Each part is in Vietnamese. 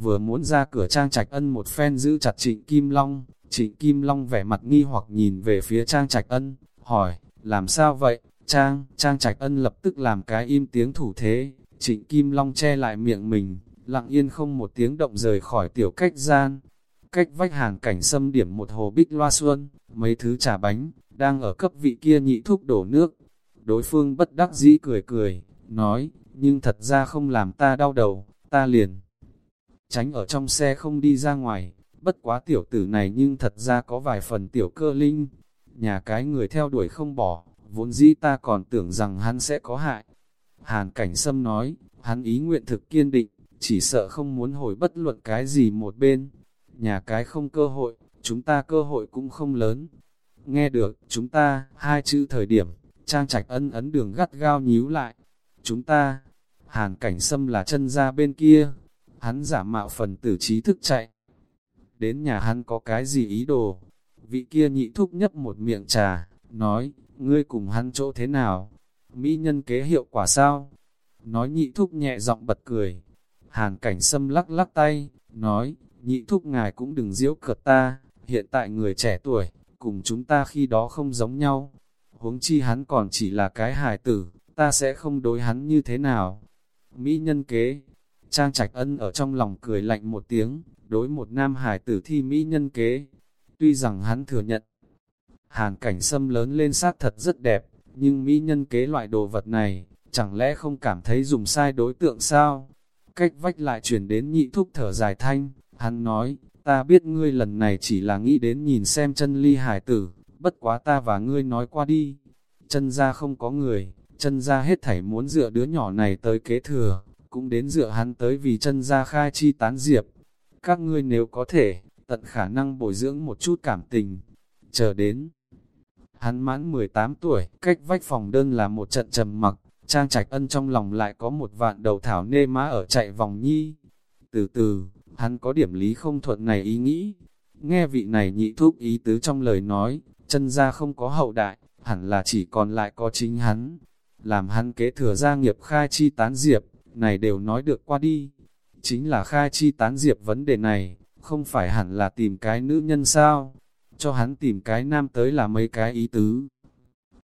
vừa muốn ra cửa Trang Trạch Ân một phen giữ chặt Trịnh Kim Long, Trịnh Kim Long vẻ mặt nghi hoặc nhìn về phía Trang Trạch Ân, hỏi, làm sao vậy? Trang, Trang Trạch Ân lập tức làm cái im tiếng thủ thế, Trịnh Kim Long che lại miệng mình, lặng yên không một tiếng động rời khỏi tiểu cách gian. Cách vách hàng cảnh xâm điểm một hồ bích loa xuân, mấy thứ trà bánh, đang ở cấp vị kia nhị thúc đổ nước. Đối phương bất đắc dĩ cười cười, nói, nhưng thật ra không làm ta đau đầu, ta liền. Tránh ở trong xe không đi ra ngoài, bất quá tiểu tử này nhưng thật ra có vài phần tiểu cơ linh. Nhà cái người theo đuổi không bỏ, vốn dĩ ta còn tưởng rằng hắn sẽ có hại. Hàn cảnh sâm nói, hắn ý nguyện thực kiên định, chỉ sợ không muốn hồi bất luận cái gì một bên. Nhà cái không cơ hội, chúng ta cơ hội cũng không lớn. Nghe được, chúng ta, hai chữ thời điểm, trang trạch ân ấn đường gắt gao nhíu lại. Chúng ta, hàn cảnh sâm là chân ra bên kia, hắn giả mạo phần tử trí thức chạy. Đến nhà hắn có cái gì ý đồ? Vị kia nhị thúc nhấp một miệng trà, nói, ngươi cùng hắn chỗ thế nào? Mỹ nhân kế hiệu quả sao? Nói nhị thúc nhẹ giọng bật cười. Hàn cảnh sâm lắc lắc tay, nói, nhị thúc ngài cũng đừng diễu cợt ta, hiện tại người trẻ tuổi, cùng chúng ta khi đó không giống nhau. Huống chi hắn còn chỉ là cái hài tử, ta sẽ không đối hắn như thế nào. Mỹ nhân kế, Trang Trạch Ân ở trong lòng cười lạnh một tiếng, đối một nam hài tử thi Mỹ nhân kế. Tuy rằng hắn thừa nhận, hàn cảnh sâm lớn lên sát thật rất đẹp, nhưng Mỹ nhân kế loại đồ vật này, chẳng lẽ không cảm thấy dùng sai đối tượng sao? Cách vách lại chuyển đến nhị thúc thở dài thanh, hắn nói, ta biết ngươi lần này chỉ là nghĩ đến nhìn xem chân ly hải tử, bất quá ta và ngươi nói qua đi. Chân ra không có người, chân ra hết thảy muốn dựa đứa nhỏ này tới kế thừa, cũng đến dựa hắn tới vì chân ra khai chi tán diệp. Các ngươi nếu có thể, tận khả năng bồi dưỡng một chút cảm tình, chờ đến. Hắn mãn 18 tuổi, cách vách phòng đơn là một trận trầm mặc, Trang Trạch Ân trong lòng lại có một vạn đầu thảo nê má ở chạy vòng nhi. Từ từ, hắn có điểm lý không thuận này ý nghĩ. Nghe vị này nhị thúc ý tứ trong lời nói, chân ra không có hậu đại, hẳn là chỉ còn lại có chính hắn. Làm hắn kế thừa gia nghiệp khai chi tán diệp, này đều nói được qua đi. Chính là khai chi tán diệp vấn đề này, không phải hẳn là tìm cái nữ nhân sao? Cho hắn tìm cái nam tới là mấy cái ý tứ.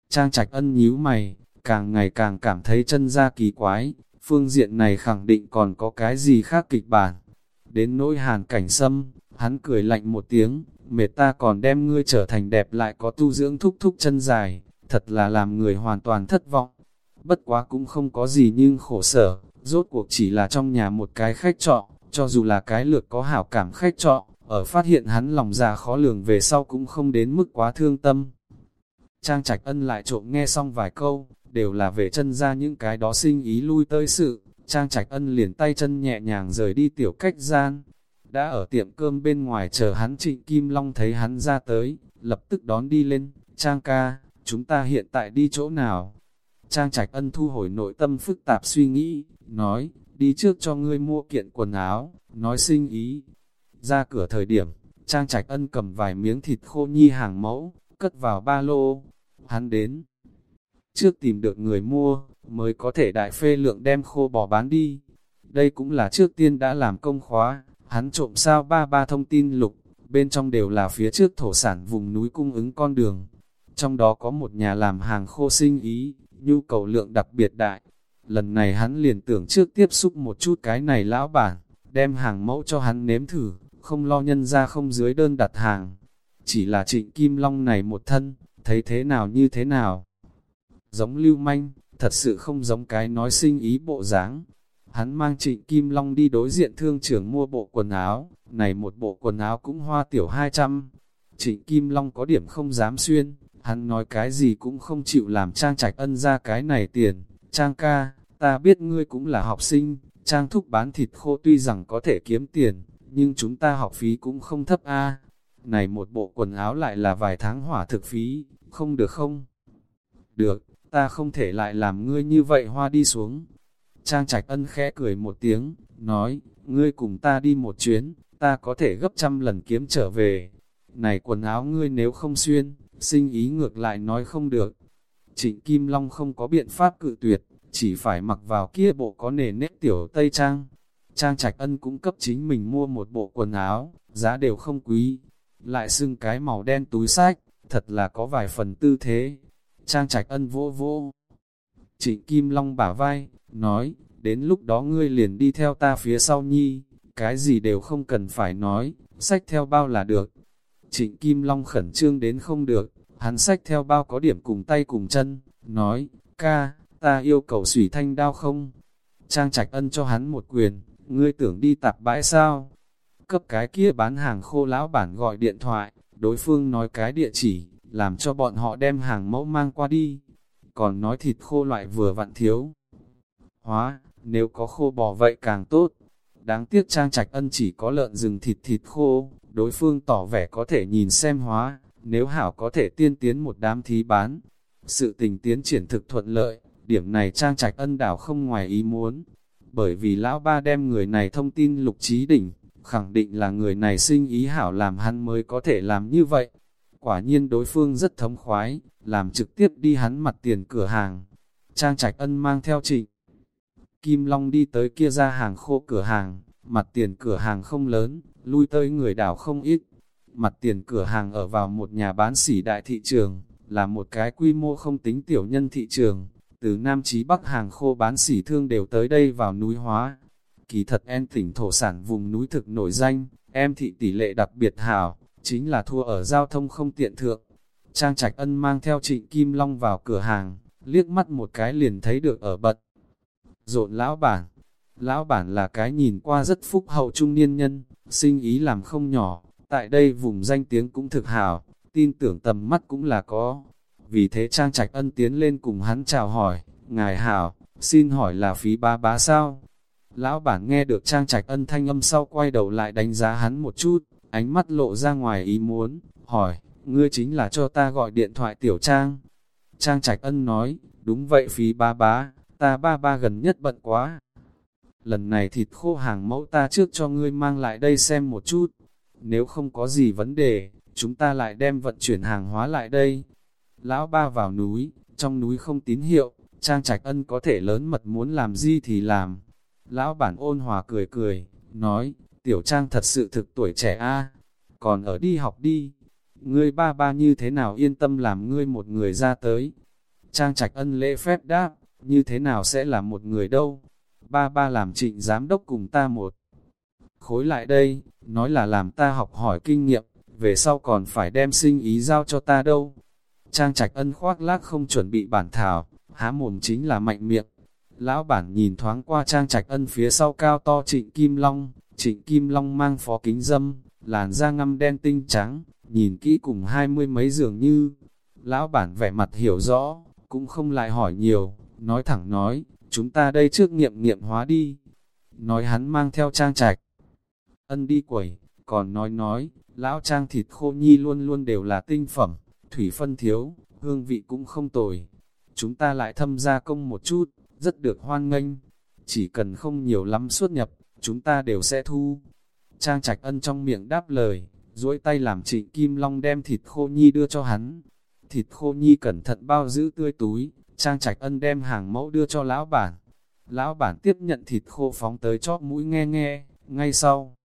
Trang trạch ân nhíu mày, càng ngày càng cảm thấy chân ra kỳ quái, phương diện này khẳng định còn có cái gì khác kịch bản. Đến nỗi hàn cảnh sâm, hắn cười lạnh một tiếng, mệt ta còn đem ngươi trở thành đẹp lại có tu dưỡng thúc thúc chân dài, thật là làm người hoàn toàn thất vọng. Bất quá cũng không có gì nhưng khổ sở, rốt cuộc chỉ là trong nhà một cái khách trọ, cho dù là cái lược có hảo cảm khách trọ, ở phát hiện hắn lòng già khó lường về sau cũng không đến mức quá thương tâm. Trang Trạch Ân lại trộm nghe xong vài câu, đều là về chân ra những cái đó sinh ý lui tới sự, Trang Trạch Ân liền tay chân nhẹ nhàng rời đi tiểu cách gian. Đã ở tiệm cơm bên ngoài chờ hắn trịnh Kim Long thấy hắn ra tới, lập tức đón đi lên, Trang ca, chúng ta hiện tại đi chỗ nào? Trang Trạch Ân thu hồi nội tâm phức tạp suy nghĩ, nói, đi trước cho ngươi mua kiện quần áo, nói sinh ý. Ra cửa thời điểm, Trang Trạch Ân cầm vài miếng thịt khô nhi hàng mẫu, cất vào ba lô. Hắn đến, trước tìm được người mua, mới có thể đại phê lượng đem khô bò bán đi. Đây cũng là trước tiên đã làm công khóa, hắn trộm sao ba ba thông tin lục, bên trong đều là phía trước thổ sản vùng núi cung ứng con đường. Trong đó có một nhà làm hàng khô sinh ý, nhu cầu lượng đặc biệt đại. Lần này hắn liền tưởng trước tiếp xúc một chút cái này lão bản, đem hàng mẫu cho hắn nếm thử, không lo nhân ra không dưới đơn đặt hàng. Chỉ là trịnh Kim Long này một thân, thấy thế nào như thế nào giống lưu manh, thật sự không giống cái nói sinh ý bộ dáng. Hắn mang trịnh Kim Long đi đối diện thương trưởng mua bộ quần áo, này một bộ quần áo cũng hoa tiểu 200. Trịnh Kim Long có điểm không dám xuyên, hắn nói cái gì cũng không chịu làm Trang Trạch Ân ra cái này tiền. Trang ca, ta biết ngươi cũng là học sinh, Trang thúc bán thịt khô tuy rằng có thể kiếm tiền, nhưng chúng ta học phí cũng không thấp a. Này một bộ quần áo lại là vài tháng hỏa thực phí, không được không? Được, ta không thể lại làm ngươi như vậy hoa đi xuống. Trang trạch ân khẽ cười một tiếng, nói, ngươi cùng ta đi một chuyến, ta có thể gấp trăm lần kiếm trở về. Này quần áo ngươi nếu không xuyên, sinh ý ngược lại nói không được. Trịnh Kim Long không có biện pháp cự tuyệt, chỉ phải mặc vào kia bộ có nề nếp tiểu Tây Trang. Trang Trạch Ân cũng cấp chính mình mua một bộ quần áo, giá đều không quý, lại xưng cái màu đen túi sách, thật là có vài phần tư thế. Trang Trạch Ân vô vô. Trịnh Kim Long bả vai, nói, đến lúc đó ngươi liền đi theo ta phía sau nhi, cái gì đều không cần phải nói, sách theo bao là được. Trịnh Kim Long khẩn trương đến không được, hắn sách theo bao có điểm cùng tay cùng chân, nói, ca, ta yêu cầu sủy thanh đao không? Trang Trạch Ân cho hắn một quyền, ngươi tưởng đi tạp bãi sao? Cấp cái kia bán hàng khô lão bản gọi điện thoại, đối phương nói cái địa chỉ, làm cho bọn họ đem hàng mẫu mang qua đi. Còn nói thịt khô loại vừa vặn thiếu. Hóa, nếu có khô bò vậy càng tốt. Đáng tiếc trang trạch ân chỉ có lợn rừng thịt thịt khô, đối phương tỏ vẻ có thể nhìn xem hóa, nếu hảo có thể tiên tiến một đám thí bán. Sự tình tiến triển thực thuận lợi, điểm này trang trạch ân đảo không ngoài ý muốn. Bởi vì lão ba đem người này thông tin lục trí đỉnh, khẳng định là người này sinh ý hảo làm hắn mới có thể làm như vậy. Quả nhiên đối phương rất thống khoái, làm trực tiếp đi hắn mặt tiền cửa hàng. Trang Trạch Ân mang theo trịnh. Kim Long đi tới kia ra hàng khô cửa hàng, mặt tiền cửa hàng không lớn, lui tới người đảo không ít. Mặt tiền cửa hàng ở vào một nhà bán sỉ đại thị trường, là một cái quy mô không tính tiểu nhân thị trường. Từ Nam Chí Bắc hàng khô bán sỉ thương đều tới đây vào núi hóa, Kỳ thật em tỉnh thổ sản vùng núi thực nổi danh, em thị tỷ lệ đặc biệt hảo, chính là thua ở giao thông không tiện thượng. Trang Trạch Ân mang theo trịnh Kim Long vào cửa hàng, liếc mắt một cái liền thấy được ở bật. Rộn lão bản, lão bản là cái nhìn qua rất phúc hậu trung niên nhân, sinh ý làm không nhỏ, tại đây vùng danh tiếng cũng thực hảo, tin tưởng tầm mắt cũng là có. Vì thế Trang Trạch Ân tiến lên cùng hắn chào hỏi, Ngài hảo, xin hỏi là phí ba bá sao? Lão bản nghe được trang trạch ân thanh âm sau quay đầu lại đánh giá hắn một chút, ánh mắt lộ ra ngoài ý muốn, hỏi, ngươi chính là cho ta gọi điện thoại tiểu trang. Trang trạch ân nói, đúng vậy phí ba bá, ta ba ba gần nhất bận quá. Lần này thịt khô hàng mẫu ta trước cho ngươi mang lại đây xem một chút. Nếu không có gì vấn đề, chúng ta lại đem vận chuyển hàng hóa lại đây. Lão ba vào núi, trong núi không tín hiệu, Trang Trạch Ân có thể lớn mật muốn làm gì thì làm, Lão bản ôn hòa cười cười, nói, tiểu trang thật sự thực tuổi trẻ a còn ở đi học đi. Ngươi ba ba như thế nào yên tâm làm ngươi một người ra tới. Trang trạch ân lễ phép đáp, như thế nào sẽ là một người đâu. Ba ba làm trịnh giám đốc cùng ta một. Khối lại đây, nói là làm ta học hỏi kinh nghiệm, về sau còn phải đem sinh ý giao cho ta đâu. Trang trạch ân khoác lác không chuẩn bị bản thảo, há mồm chính là mạnh miệng, Lão bản nhìn thoáng qua trang trạch ân phía sau cao to trịnh Kim Long, trịnh Kim Long mang phó kính dâm, làn da ngăm đen tinh trắng, nhìn kỹ cùng hai mươi mấy dường như. Lão bản vẻ mặt hiểu rõ, cũng không lại hỏi nhiều, nói thẳng nói, chúng ta đây trước nghiệm nghiệm hóa đi. Nói hắn mang theo trang trạch. Ân đi quẩy, còn nói nói, lão trang thịt khô nhi luôn luôn đều là tinh phẩm, thủy phân thiếu, hương vị cũng không tồi. Chúng ta lại thâm gia công một chút, rất được hoan nghênh. Chỉ cần không nhiều lắm xuất nhập, chúng ta đều sẽ thu. Trang trạch ân trong miệng đáp lời, duỗi tay làm trịnh Kim Long đem thịt khô nhi đưa cho hắn. Thịt khô nhi cẩn thận bao giữ tươi túi, Trang trạch ân đem hàng mẫu đưa cho lão bản. Lão bản tiếp nhận thịt khô phóng tới chóp mũi nghe nghe, ngay sau.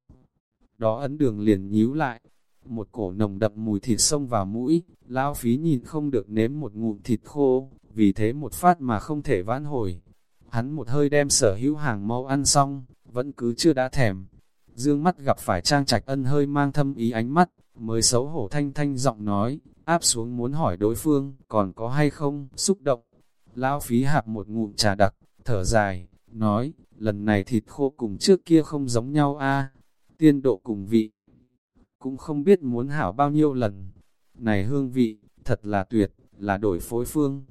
Đó ấn đường liền nhíu lại, một cổ nồng đậm mùi thịt xông vào mũi, lão phí nhìn không được nếm một ngụm thịt khô, vì thế một phát mà không thể vãn hồi. Hắn một hơi đem sở hữu hàng mau ăn xong, vẫn cứ chưa đã thèm. Dương mắt gặp phải trang trạch ân hơi mang thâm ý ánh mắt, mới xấu hổ thanh thanh giọng nói, áp xuống muốn hỏi đối phương, còn có hay không, xúc động. Lão phí hạp một ngụm trà đặc, thở dài, nói, lần này thịt khô cùng trước kia không giống nhau a tiên độ cùng vị. Cũng không biết muốn hảo bao nhiêu lần. Này hương vị, thật là tuyệt, là đổi phối phương.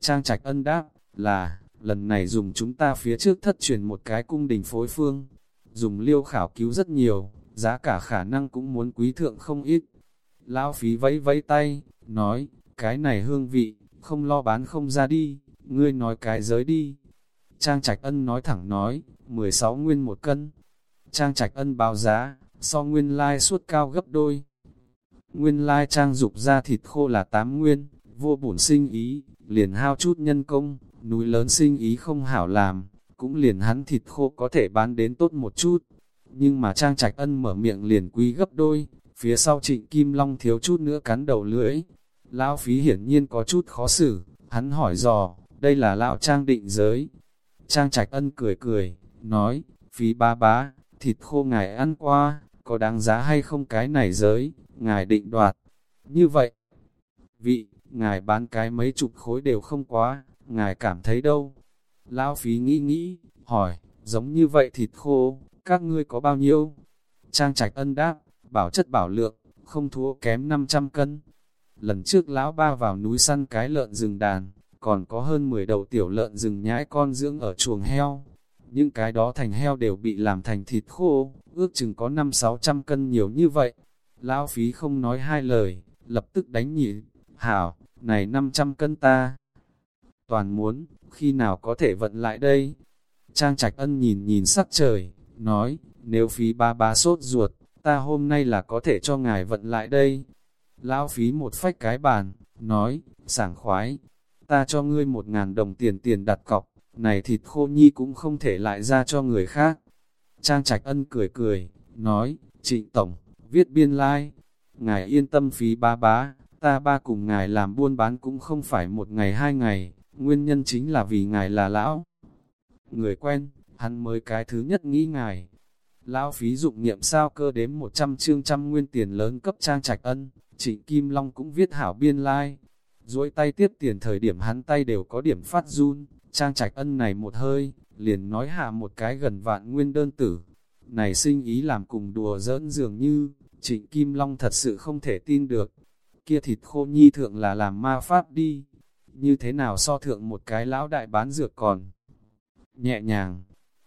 Trang trạch ân đáp, là, lần này dùng chúng ta phía trước thất truyền một cái cung đình phối phương, dùng liêu khảo cứu rất nhiều, giá cả khả năng cũng muốn quý thượng không ít. Lão phí vẫy vẫy tay, nói, cái này hương vị, không lo bán không ra đi, ngươi nói cái giới đi. Trang Trạch Ân nói thẳng nói, 16 nguyên một cân. Trang Trạch Ân báo giá, so nguyên lai suốt cao gấp đôi. Nguyên lai trang dục ra thịt khô là tám nguyên, vô bổn sinh ý, liền hao chút nhân công, núi lớn sinh ý không hảo làm, cũng liền hắn thịt khô có thể bán đến tốt một chút. Nhưng mà Trang Trạch Ân mở miệng liền quý gấp đôi, phía sau trịnh Kim Long thiếu chút nữa cắn đầu lưỡi. Lão phí hiển nhiên có chút khó xử, hắn hỏi dò, đây là lão Trang định giới. Trang Trạch Ân cười cười, nói, phí ba bá, thịt khô ngài ăn qua, có đáng giá hay không cái này giới, ngài định đoạt. Như vậy, vị, ngài bán cái mấy chục khối đều không quá, ngài cảm thấy đâu? Lão phí nghĩ nghĩ, hỏi, giống như vậy thịt khô, các ngươi có bao nhiêu? Trang trạch ân đáp, bảo chất bảo lượng, không thua kém 500 cân. Lần trước lão ba vào núi săn cái lợn rừng đàn, còn có hơn 10 đầu tiểu lợn rừng nhãi con dưỡng ở chuồng heo. Những cái đó thành heo đều bị làm thành thịt khô, ước chừng có 5-600 cân nhiều như vậy. Lão phí không nói hai lời, lập tức đánh nhị, hảo, này 500 cân ta. Toàn muốn, khi nào có thể vận lại đây? Trang trạch ân nhìn nhìn sắc trời, nói, nếu phí ba ba sốt ruột, ta hôm nay là có thể cho ngài vận lại đây. Lão phí một phách cái bàn, nói, sảng khoái, ta cho ngươi một ngàn đồng tiền tiền đặt cọc, này thịt khô nhi cũng không thể lại ra cho người khác. Trang trạch ân cười cười, nói, trịnh tổng, viết biên lai, like. ngài yên tâm phí ba bá, ta ba cùng ngài làm buôn bán cũng không phải một ngày hai ngày, nguyên nhân chính là vì ngài là lão. Người quen, hắn mới cái thứ nhất nghĩ ngài. Lão phí dụng nghiệm sao cơ đếm 100 chương trăm nguyên tiền lớn cấp trang trạch ân, trịnh Kim Long cũng viết hảo biên lai. Like. Dối tay tiếp tiền thời điểm hắn tay đều có điểm phát run, trang trạch ân này một hơi, liền nói hạ một cái gần vạn nguyên đơn tử. Này sinh ý làm cùng đùa giỡn dường như, trịnh Kim Long thật sự không thể tin được. Kia thịt khô nhi thượng là làm ma pháp đi. Như thế nào so thượng một cái lão đại bán dược còn? Nhẹ nhàng.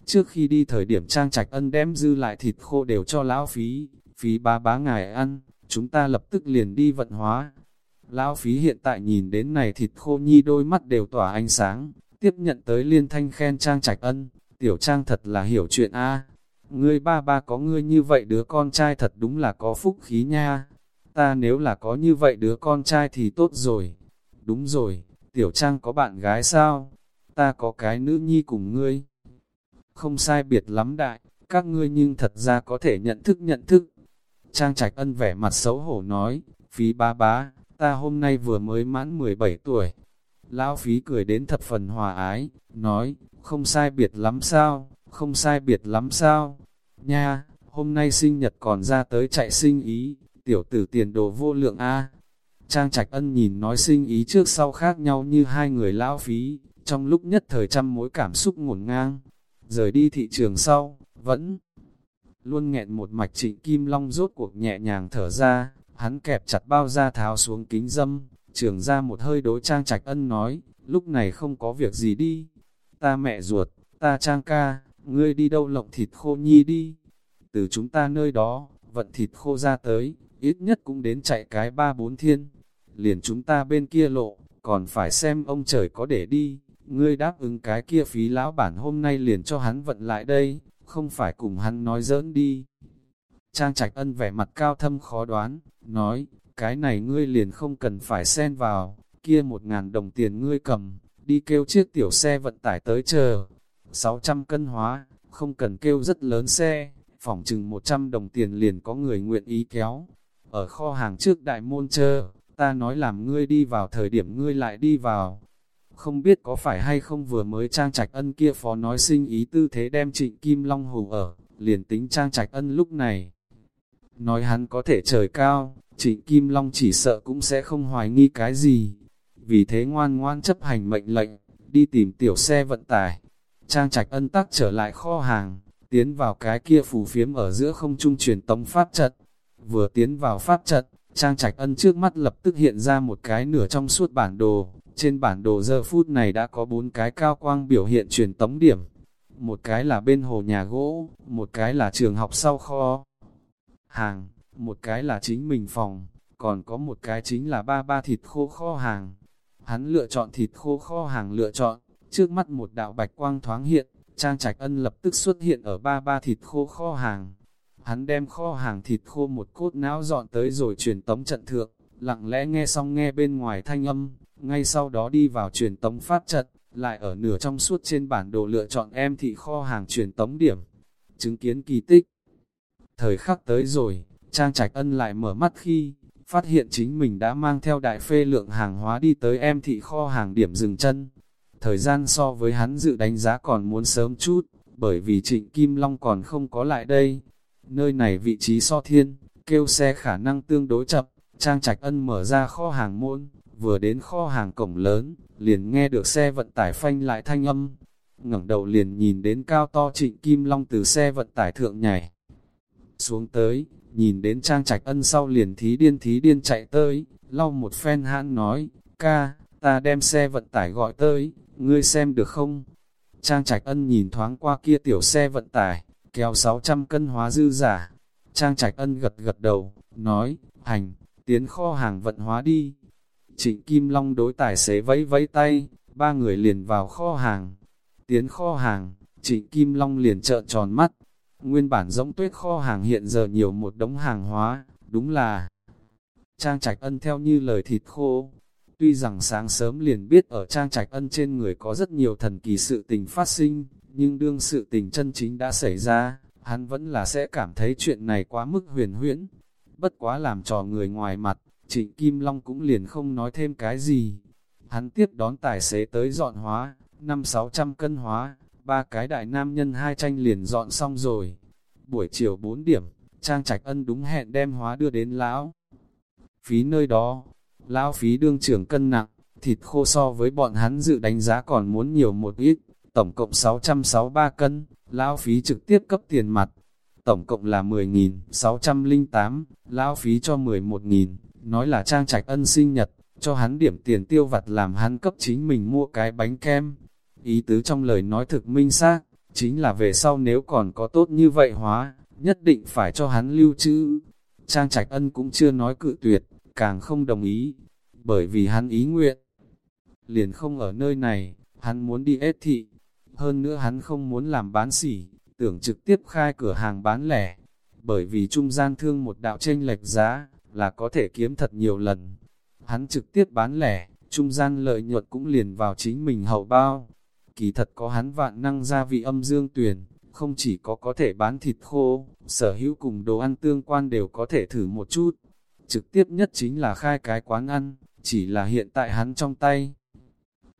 Trước khi đi thời điểm trang trạch ân đem dư lại thịt khô đều cho lão phí, phí ba bá ngài ăn, chúng ta lập tức liền đi vận hóa. Lão phí hiện tại nhìn đến này thịt khô nhi đôi mắt đều tỏa ánh sáng, tiếp nhận tới liên thanh khen trang trạch ân, tiểu trang thật là hiểu chuyện a Ngươi ba ba có ngươi như vậy đứa con trai thật đúng là có phúc khí nha. Ta nếu là có như vậy đứa con trai thì tốt rồi. Đúng rồi, tiểu trang có bạn gái sao? Ta có cái nữ nhi cùng ngươi. Không sai biệt lắm đại, các ngươi nhưng thật ra có thể nhận thức nhận thức. Trang trạch ân vẻ mặt xấu hổ nói, phí ba bá, ta hôm nay vừa mới mãn 17 tuổi, Lão phí cười đến thập phần hòa ái, nói, không sai biệt lắm sao, không sai biệt lắm sao. Nha, hôm nay sinh nhật còn ra tới chạy sinh ý, tiểu tử tiền đồ vô lượng A. Trang trạch ân nhìn nói sinh ý trước sau khác nhau như hai người lão phí, trong lúc nhất thời trăm mối cảm xúc ngổn ngang. Rời đi thị trường sau, vẫn luôn nghẹn một mạch trịnh kim long rốt cuộc nhẹ nhàng thở ra, hắn kẹp chặt bao da tháo xuống kính dâm, Trường ra một hơi đối trang trạch ân nói, lúc này không có việc gì đi. Ta mẹ ruột, ta trang ca, ngươi đi đâu lộng thịt khô nhi đi. Từ chúng ta nơi đó, vận thịt khô ra tới, ít nhất cũng đến chạy cái ba bốn thiên. Liền chúng ta bên kia lộ, còn phải xem ông trời có để đi. Ngươi đáp ứng cái kia phí lão bản hôm nay liền cho hắn vận lại đây, không phải cùng hắn nói giỡn đi. Trang trạch ân vẻ mặt cao thâm khó đoán, nói, cái này ngươi liền không cần phải xen vào, kia một ngàn đồng tiền ngươi cầm, đi kêu chiếc tiểu xe vận tải tới chờ. 600 cân hóa, không cần kêu rất lớn xe, phỏng chừng 100 đồng tiền liền có người nguyện ý kéo. Ở kho hàng trước đại môn chờ, ta nói làm ngươi đi vào thời điểm ngươi lại đi vào. Không biết có phải hay không vừa mới trang trạch ân kia phó nói sinh ý tư thế đem trịnh Kim Long hù ở, liền tính trang trạch ân lúc này. Nói hắn có thể trời cao, Trịnh Kim Long chỉ sợ cũng sẽ không hoài nghi cái gì. Vì thế ngoan ngoan chấp hành mệnh lệnh, đi tìm tiểu xe vận tải. Trang trạch ân tắc trở lại kho hàng, tiến vào cái kia phù phiếm ở giữa không trung truyền tống pháp trận. Vừa tiến vào pháp trận, Trang trạch ân trước mắt lập tức hiện ra một cái nửa trong suốt bản đồ. Trên bản đồ giờ phút này đã có bốn cái cao quang biểu hiện truyền tống điểm. Một cái là bên hồ nhà gỗ, một cái là trường học sau kho. Hàng, một cái là chính mình phòng, còn có một cái chính là ba ba thịt khô kho hàng. Hắn lựa chọn thịt khô kho hàng lựa chọn, trước mắt một đạo bạch quang thoáng hiện, Trang Trạch Ân lập tức xuất hiện ở ba ba thịt khô kho hàng. Hắn đem kho hàng thịt khô một cốt não dọn tới rồi truyền tống trận thượng, lặng lẽ nghe xong nghe bên ngoài thanh âm, ngay sau đó đi vào truyền tống phát trận, lại ở nửa trong suốt trên bản đồ lựa chọn em thị kho hàng truyền tống điểm. Chứng kiến kỳ tích. Thời khắc tới rồi, Trang Trạch Ân lại mở mắt khi, phát hiện chính mình đã mang theo đại phê lượng hàng hóa đi tới em thị kho hàng điểm dừng chân. Thời gian so với hắn dự đánh giá còn muốn sớm chút, bởi vì trịnh Kim Long còn không có lại đây. Nơi này vị trí so thiên, kêu xe khả năng tương đối chậm, Trang Trạch Ân mở ra kho hàng môn, vừa đến kho hàng cổng lớn, liền nghe được xe vận tải phanh lại thanh âm. ngẩng đầu liền nhìn đến cao to trịnh Kim Long từ xe vận tải thượng nhảy. Xuống tới, nhìn đến Trang Trạch Ân sau liền thí điên thí điên chạy tới, lau một phen hãn nói, ca, ta đem xe vận tải gọi tới, ngươi xem được không? Trang Trạch Ân nhìn thoáng qua kia tiểu xe vận tải, kéo 600 cân hóa dư giả. Trang Trạch Ân gật gật đầu, nói, hành, tiến kho hàng vận hóa đi. Trịnh Kim Long đối tài xế vẫy vẫy tay, ba người liền vào kho hàng. Tiến kho hàng, Trịnh Kim Long liền trợn tròn mắt. Nguyên bản giống tuyết kho hàng hiện giờ nhiều một đống hàng hóa, đúng là Trang Trạch Ân theo như lời thịt khô. Tuy rằng sáng sớm liền biết ở Trang Trạch Ân trên người có rất nhiều thần kỳ sự tình phát sinh, nhưng đương sự tình chân chính đã xảy ra, hắn vẫn là sẽ cảm thấy chuyện này quá mức huyền huyễn. Bất quá làm trò người ngoài mặt, Trịnh Kim Long cũng liền không nói thêm cái gì. Hắn tiếp đón tài xế tới dọn hóa, năm sáu trăm cân hóa, ba cái đại nam nhân hai tranh liền dọn xong rồi. Buổi chiều 4 điểm, Trang Trạch Ân đúng hẹn đem hóa đưa đến lão. Phí nơi đó, lão phí đương trưởng cân nặng, thịt khô so với bọn hắn dự đánh giá còn muốn nhiều một ít, tổng cộng 663 cân, lão phí trực tiếp cấp tiền mặt. Tổng cộng là 10.608, lão phí cho 11.000, nói là Trang Trạch Ân sinh nhật, cho hắn điểm tiền tiêu vặt làm hắn cấp chính mình mua cái bánh kem. Ý tứ trong lời nói thực minh xác, chính là về sau nếu còn có tốt như vậy hóa, nhất định phải cho hắn lưu trữ. Trang Trạch Ân cũng chưa nói cự tuyệt, càng không đồng ý, bởi vì hắn ý nguyện. Liền không ở nơi này, hắn muốn đi ết thị, hơn nữa hắn không muốn làm bán sỉ, tưởng trực tiếp khai cửa hàng bán lẻ, bởi vì trung gian thương một đạo tranh lệch giá, là có thể kiếm thật nhiều lần. Hắn trực tiếp bán lẻ, trung gian lợi nhuận cũng liền vào chính mình hậu bao. Kỳ thật có hắn vạn năng gia vị âm dương tuyển, không chỉ có có thể bán thịt khô, sở hữu cùng đồ ăn tương quan đều có thể thử một chút. Trực tiếp nhất chính là khai cái quán ăn, chỉ là hiện tại hắn trong tay.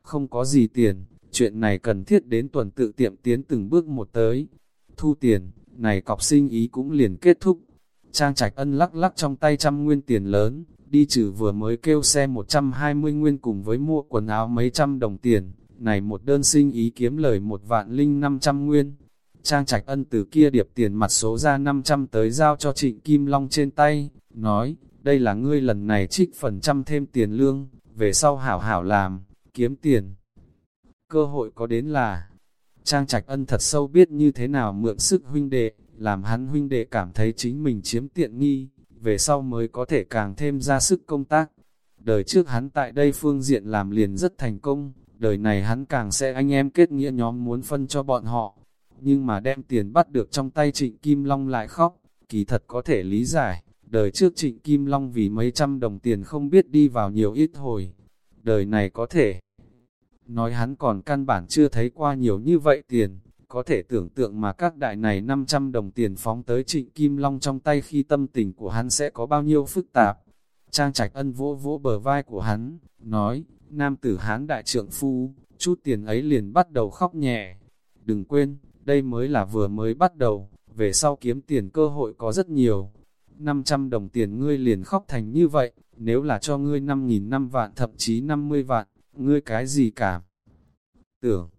Không có gì tiền, chuyện này cần thiết đến tuần tự tiệm tiến từng bước một tới. Thu tiền, này cọc sinh ý cũng liền kết thúc. Trang trạch ân lắc lắc trong tay trăm nguyên tiền lớn, đi trừ vừa mới kêu xe 120 nguyên cùng với mua quần áo mấy trăm đồng tiền, này một đơn sinh ý kiếm lời một vạn linh 500 nguyên. Trang trạch ân từ kia điệp tiền mặt số ra 500 tới giao cho trịnh Kim Long trên tay, nói, đây là ngươi lần này trích phần trăm thêm tiền lương, về sau hảo hảo làm, kiếm tiền. Cơ hội có đến là, Trang trạch ân thật sâu biết như thế nào mượn sức huynh đệ, làm hắn huynh đệ cảm thấy chính mình chiếm tiện nghi, về sau mới có thể càng thêm ra sức công tác. Đời trước hắn tại đây phương diện làm liền rất thành công, đời này hắn càng sẽ anh em kết nghĩa nhóm muốn phân cho bọn họ. Nhưng mà đem tiền bắt được trong tay Trịnh Kim Long lại khóc, kỳ thật có thể lý giải. Đời trước Trịnh Kim Long vì mấy trăm đồng tiền không biết đi vào nhiều ít hồi. Đời này có thể. Nói hắn còn căn bản chưa thấy qua nhiều như vậy tiền, có thể tưởng tượng mà các đại này 500 đồng tiền phóng tới trịnh Kim Long trong tay khi tâm tình của hắn sẽ có bao nhiêu phức tạp. Trang trạch ân vỗ vỗ bờ vai của hắn, nói, nam tử hán đại trượng phu, chút tiền ấy liền bắt đầu khóc nhẹ. Đừng quên, đây mới là vừa mới bắt đầu, về sau kiếm tiền cơ hội có rất nhiều. 500 đồng tiền ngươi liền khóc thành như vậy, nếu là cho ngươi 5.000 năm vạn thậm chí 50 vạn, ngươi cái gì cả. Tưởng,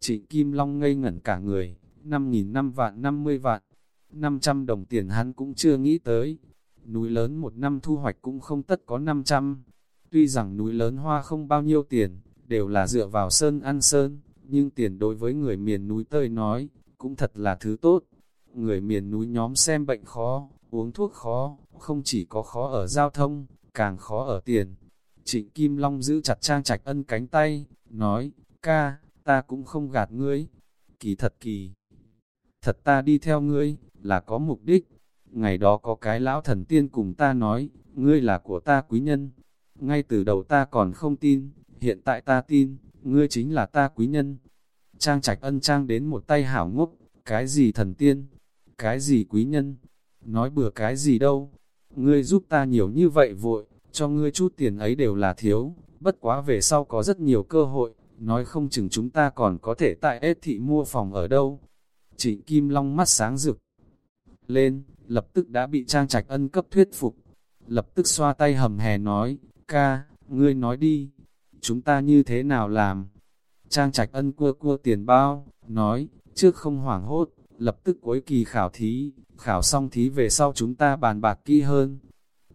Trịnh Kim Long ngây ngẩn cả người, 5.000 năm vạn 50 vạn, 500 đồng tiền hắn cũng chưa nghĩ tới. Núi lớn một năm thu hoạch cũng không tất có 500. Tuy rằng núi lớn hoa không bao nhiêu tiền, đều là dựa vào sơn ăn sơn, nhưng tiền đối với người miền núi tơi nói, cũng thật là thứ tốt. Người miền núi nhóm xem bệnh khó, uống thuốc khó, không chỉ có khó ở giao thông, càng khó ở tiền. Trịnh Kim Long giữ chặt trang trạch ân cánh tay, nói, ca, ta cũng không gạt ngươi. Kỳ thật kỳ. Thật ta đi theo ngươi, là có mục đích. Ngày đó có cái lão thần tiên cùng ta nói, ngươi là của ta quý nhân. Ngay từ đầu ta còn không tin, hiện tại ta tin, ngươi chính là ta quý nhân. Trang trạch ân trang đến một tay hảo ngốc, cái gì thần tiên, cái gì quý nhân, nói bừa cái gì đâu, ngươi giúp ta nhiều như vậy vội, cho ngươi chút tiền ấy đều là thiếu, bất quá về sau có rất nhiều cơ hội, nói không chừng chúng ta còn có thể tại ết thị mua phòng ở đâu. Trịnh Kim Long mắt sáng rực lên, lập tức đã bị Trang Trạch Ân cấp thuyết phục, lập tức xoa tay hầm hè nói, ca, ngươi nói đi, chúng ta như thế nào làm? Trang Trạch Ân cua cua tiền bao, nói, trước không hoảng hốt, lập tức cuối kỳ khảo thí, khảo xong thí về sau chúng ta bàn bạc kỹ hơn.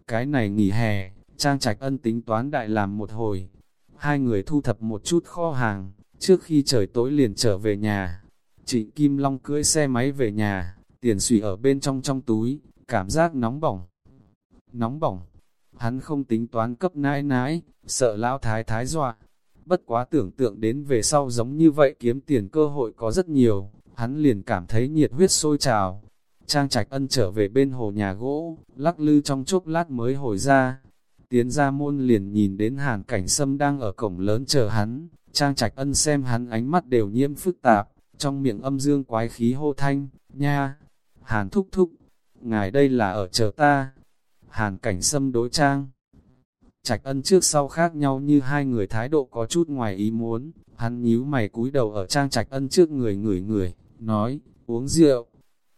Cái này nghỉ hè, Trang Trạch Ân tính toán đại làm một hồi, hai người thu thập một chút kho hàng, trước khi trời tối liền trở về nhà. Trịnh Kim Long cưỡi xe máy về nhà, tiền sủy ở bên trong trong túi, cảm giác nóng bỏng. Nóng bỏng, hắn không tính toán cấp nãi nãi, sợ lão thái thái dọa. Bất quá tưởng tượng đến về sau giống như vậy kiếm tiền cơ hội có rất nhiều, hắn liền cảm thấy nhiệt huyết sôi trào. Trang trạch ân trở về bên hồ nhà gỗ, lắc lư trong chốc lát mới hồi ra. Tiến ra môn liền nhìn đến hàn cảnh sâm đang ở cổng lớn chờ hắn, Trang trạch ân xem hắn ánh mắt đều nhiễm phức tạp, trong miệng âm dương quái khí hô thanh, nha, hàn thúc thúc, ngài đây là ở chờ ta. Hàn cảnh xâm đối trang. Trạch ân trước sau khác nhau như hai người thái độ có chút ngoài ý muốn, hắn nhíu mày cúi đầu ở trang trạch ân trước người người người, nói, uống rượu.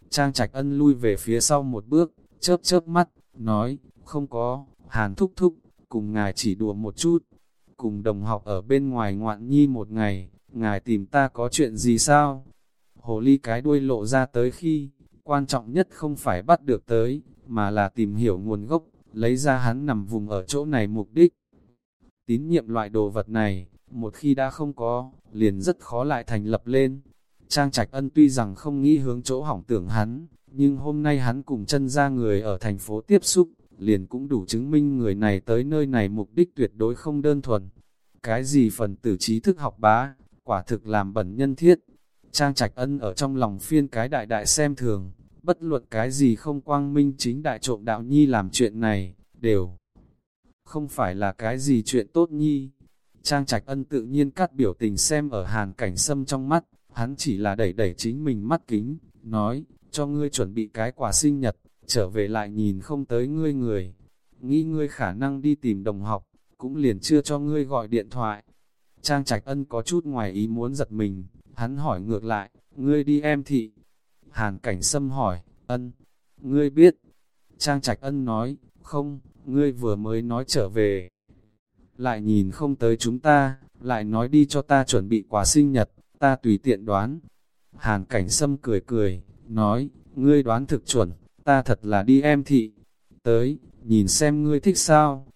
Trang trạch ân lui về phía sau một bước, chớp chớp mắt, nói, không có, hàn thúc thúc, cùng ngài chỉ đùa một chút, cùng đồng học ở bên ngoài ngoạn nhi một ngày, ngài tìm ta có chuyện gì sao? Hồ ly cái đuôi lộ ra tới khi, quan trọng nhất không phải bắt được tới, mà là tìm hiểu nguồn gốc, lấy ra hắn nằm vùng ở chỗ này mục đích. Tín nhiệm loại đồ vật này, một khi đã không có, liền rất khó lại thành lập lên. Trang Trạch Ân tuy rằng không nghĩ hướng chỗ hỏng tưởng hắn, nhưng hôm nay hắn cùng chân ra người ở thành phố tiếp xúc, liền cũng đủ chứng minh người này tới nơi này mục đích tuyệt đối không đơn thuần. Cái gì phần tử trí thức học bá, quả thực làm bẩn nhân thiết. Trang Trạch Ân ở trong lòng phiên cái đại đại xem thường, bất luận cái gì không quang minh chính đại trộm đạo nhi làm chuyện này, đều không phải là cái gì chuyện tốt nhi. Trang Trạch Ân tự nhiên cắt biểu tình xem ở hàn cảnh sâm trong mắt, hắn chỉ là đẩy đẩy chính mình mắt kính, nói, cho ngươi chuẩn bị cái quà sinh nhật, trở về lại nhìn không tới ngươi người. Nghĩ ngươi khả năng đi tìm đồng học, cũng liền chưa cho ngươi gọi điện thoại. Trang Trạch Ân có chút ngoài ý muốn giật mình, hắn hỏi ngược lại, ngươi đi em thị. Hàn cảnh sâm hỏi, ân, ngươi biết. Trang Trạch Ân nói, không, ngươi vừa mới nói trở về. Lại nhìn không tới chúng ta, lại nói đi cho ta chuẩn bị quà sinh nhật, ta tùy tiện đoán. Hàn cảnh sâm cười cười, nói, ngươi đoán thực chuẩn, ta thật là đi em thị. Tới, nhìn xem ngươi thích sao.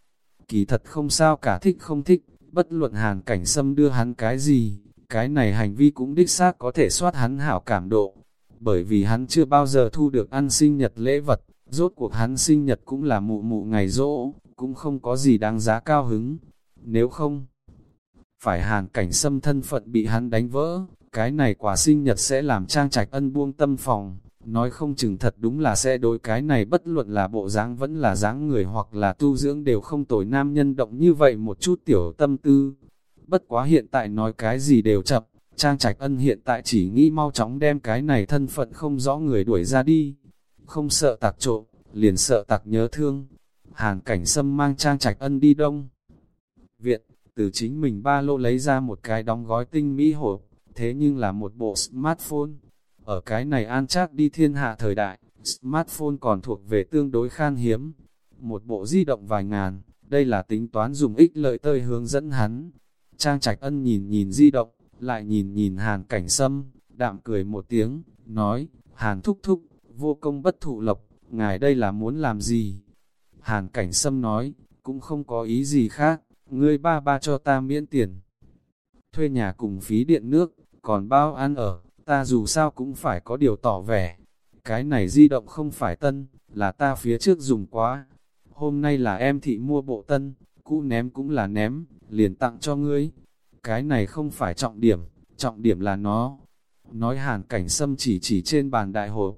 Kỳ thật không sao cả thích không thích, bất luận hàn cảnh sâm đưa hắn cái gì, cái này hành vi cũng đích xác có thể soát hắn hảo cảm độ. Bởi vì hắn chưa bao giờ thu được ăn sinh nhật lễ vật, rốt cuộc hắn sinh nhật cũng là mụ mụ ngày rỗ, cũng không có gì đáng giá cao hứng. Nếu không, phải hàn cảnh xâm thân phận bị hắn đánh vỡ, cái này quả sinh nhật sẽ làm trang trạch ân buông tâm phòng, nói không chừng thật đúng là sẽ đối cái này bất luận là bộ dáng vẫn là dáng người hoặc là tu dưỡng đều không tồi nam nhân động như vậy một chút tiểu tâm tư. Bất quá hiện tại nói cái gì đều chậm, trang trạch ân hiện tại chỉ nghĩ mau chóng đem cái này thân phận không rõ người đuổi ra đi, không sợ tạc trộm, liền sợ tạc nhớ thương. Hàn cảnh sâm mang trang trạch ân đi đông. Viện, từ chính mình ba lô lấy ra một cái đóng gói tinh mỹ hộp, thế nhưng là một bộ smartphone. Ở cái này an chắc đi thiên hạ thời đại, smartphone còn thuộc về tương đối khan hiếm. Một bộ di động vài ngàn, đây là tính toán dùng ích lợi tơi hướng dẫn hắn. Trang trạch ân nhìn nhìn di động, lại nhìn nhìn hàn cảnh sâm, đạm cười một tiếng, nói, hàn thúc thúc, vô công bất thụ lộc, ngài đây là muốn làm gì? Hàn cảnh sâm nói, cũng không có ý gì khác, ngươi ba ba cho ta miễn tiền. Thuê nhà cùng phí điện nước, còn bao ăn ở, ta dù sao cũng phải có điều tỏ vẻ. Cái này di động không phải tân, là ta phía trước dùng quá. Hôm nay là em thị mua bộ tân, cũ ném cũng là ném, liền tặng cho ngươi. Cái này không phải trọng điểm, trọng điểm là nó. Nói hàn cảnh sâm chỉ chỉ trên bàn đại hộp,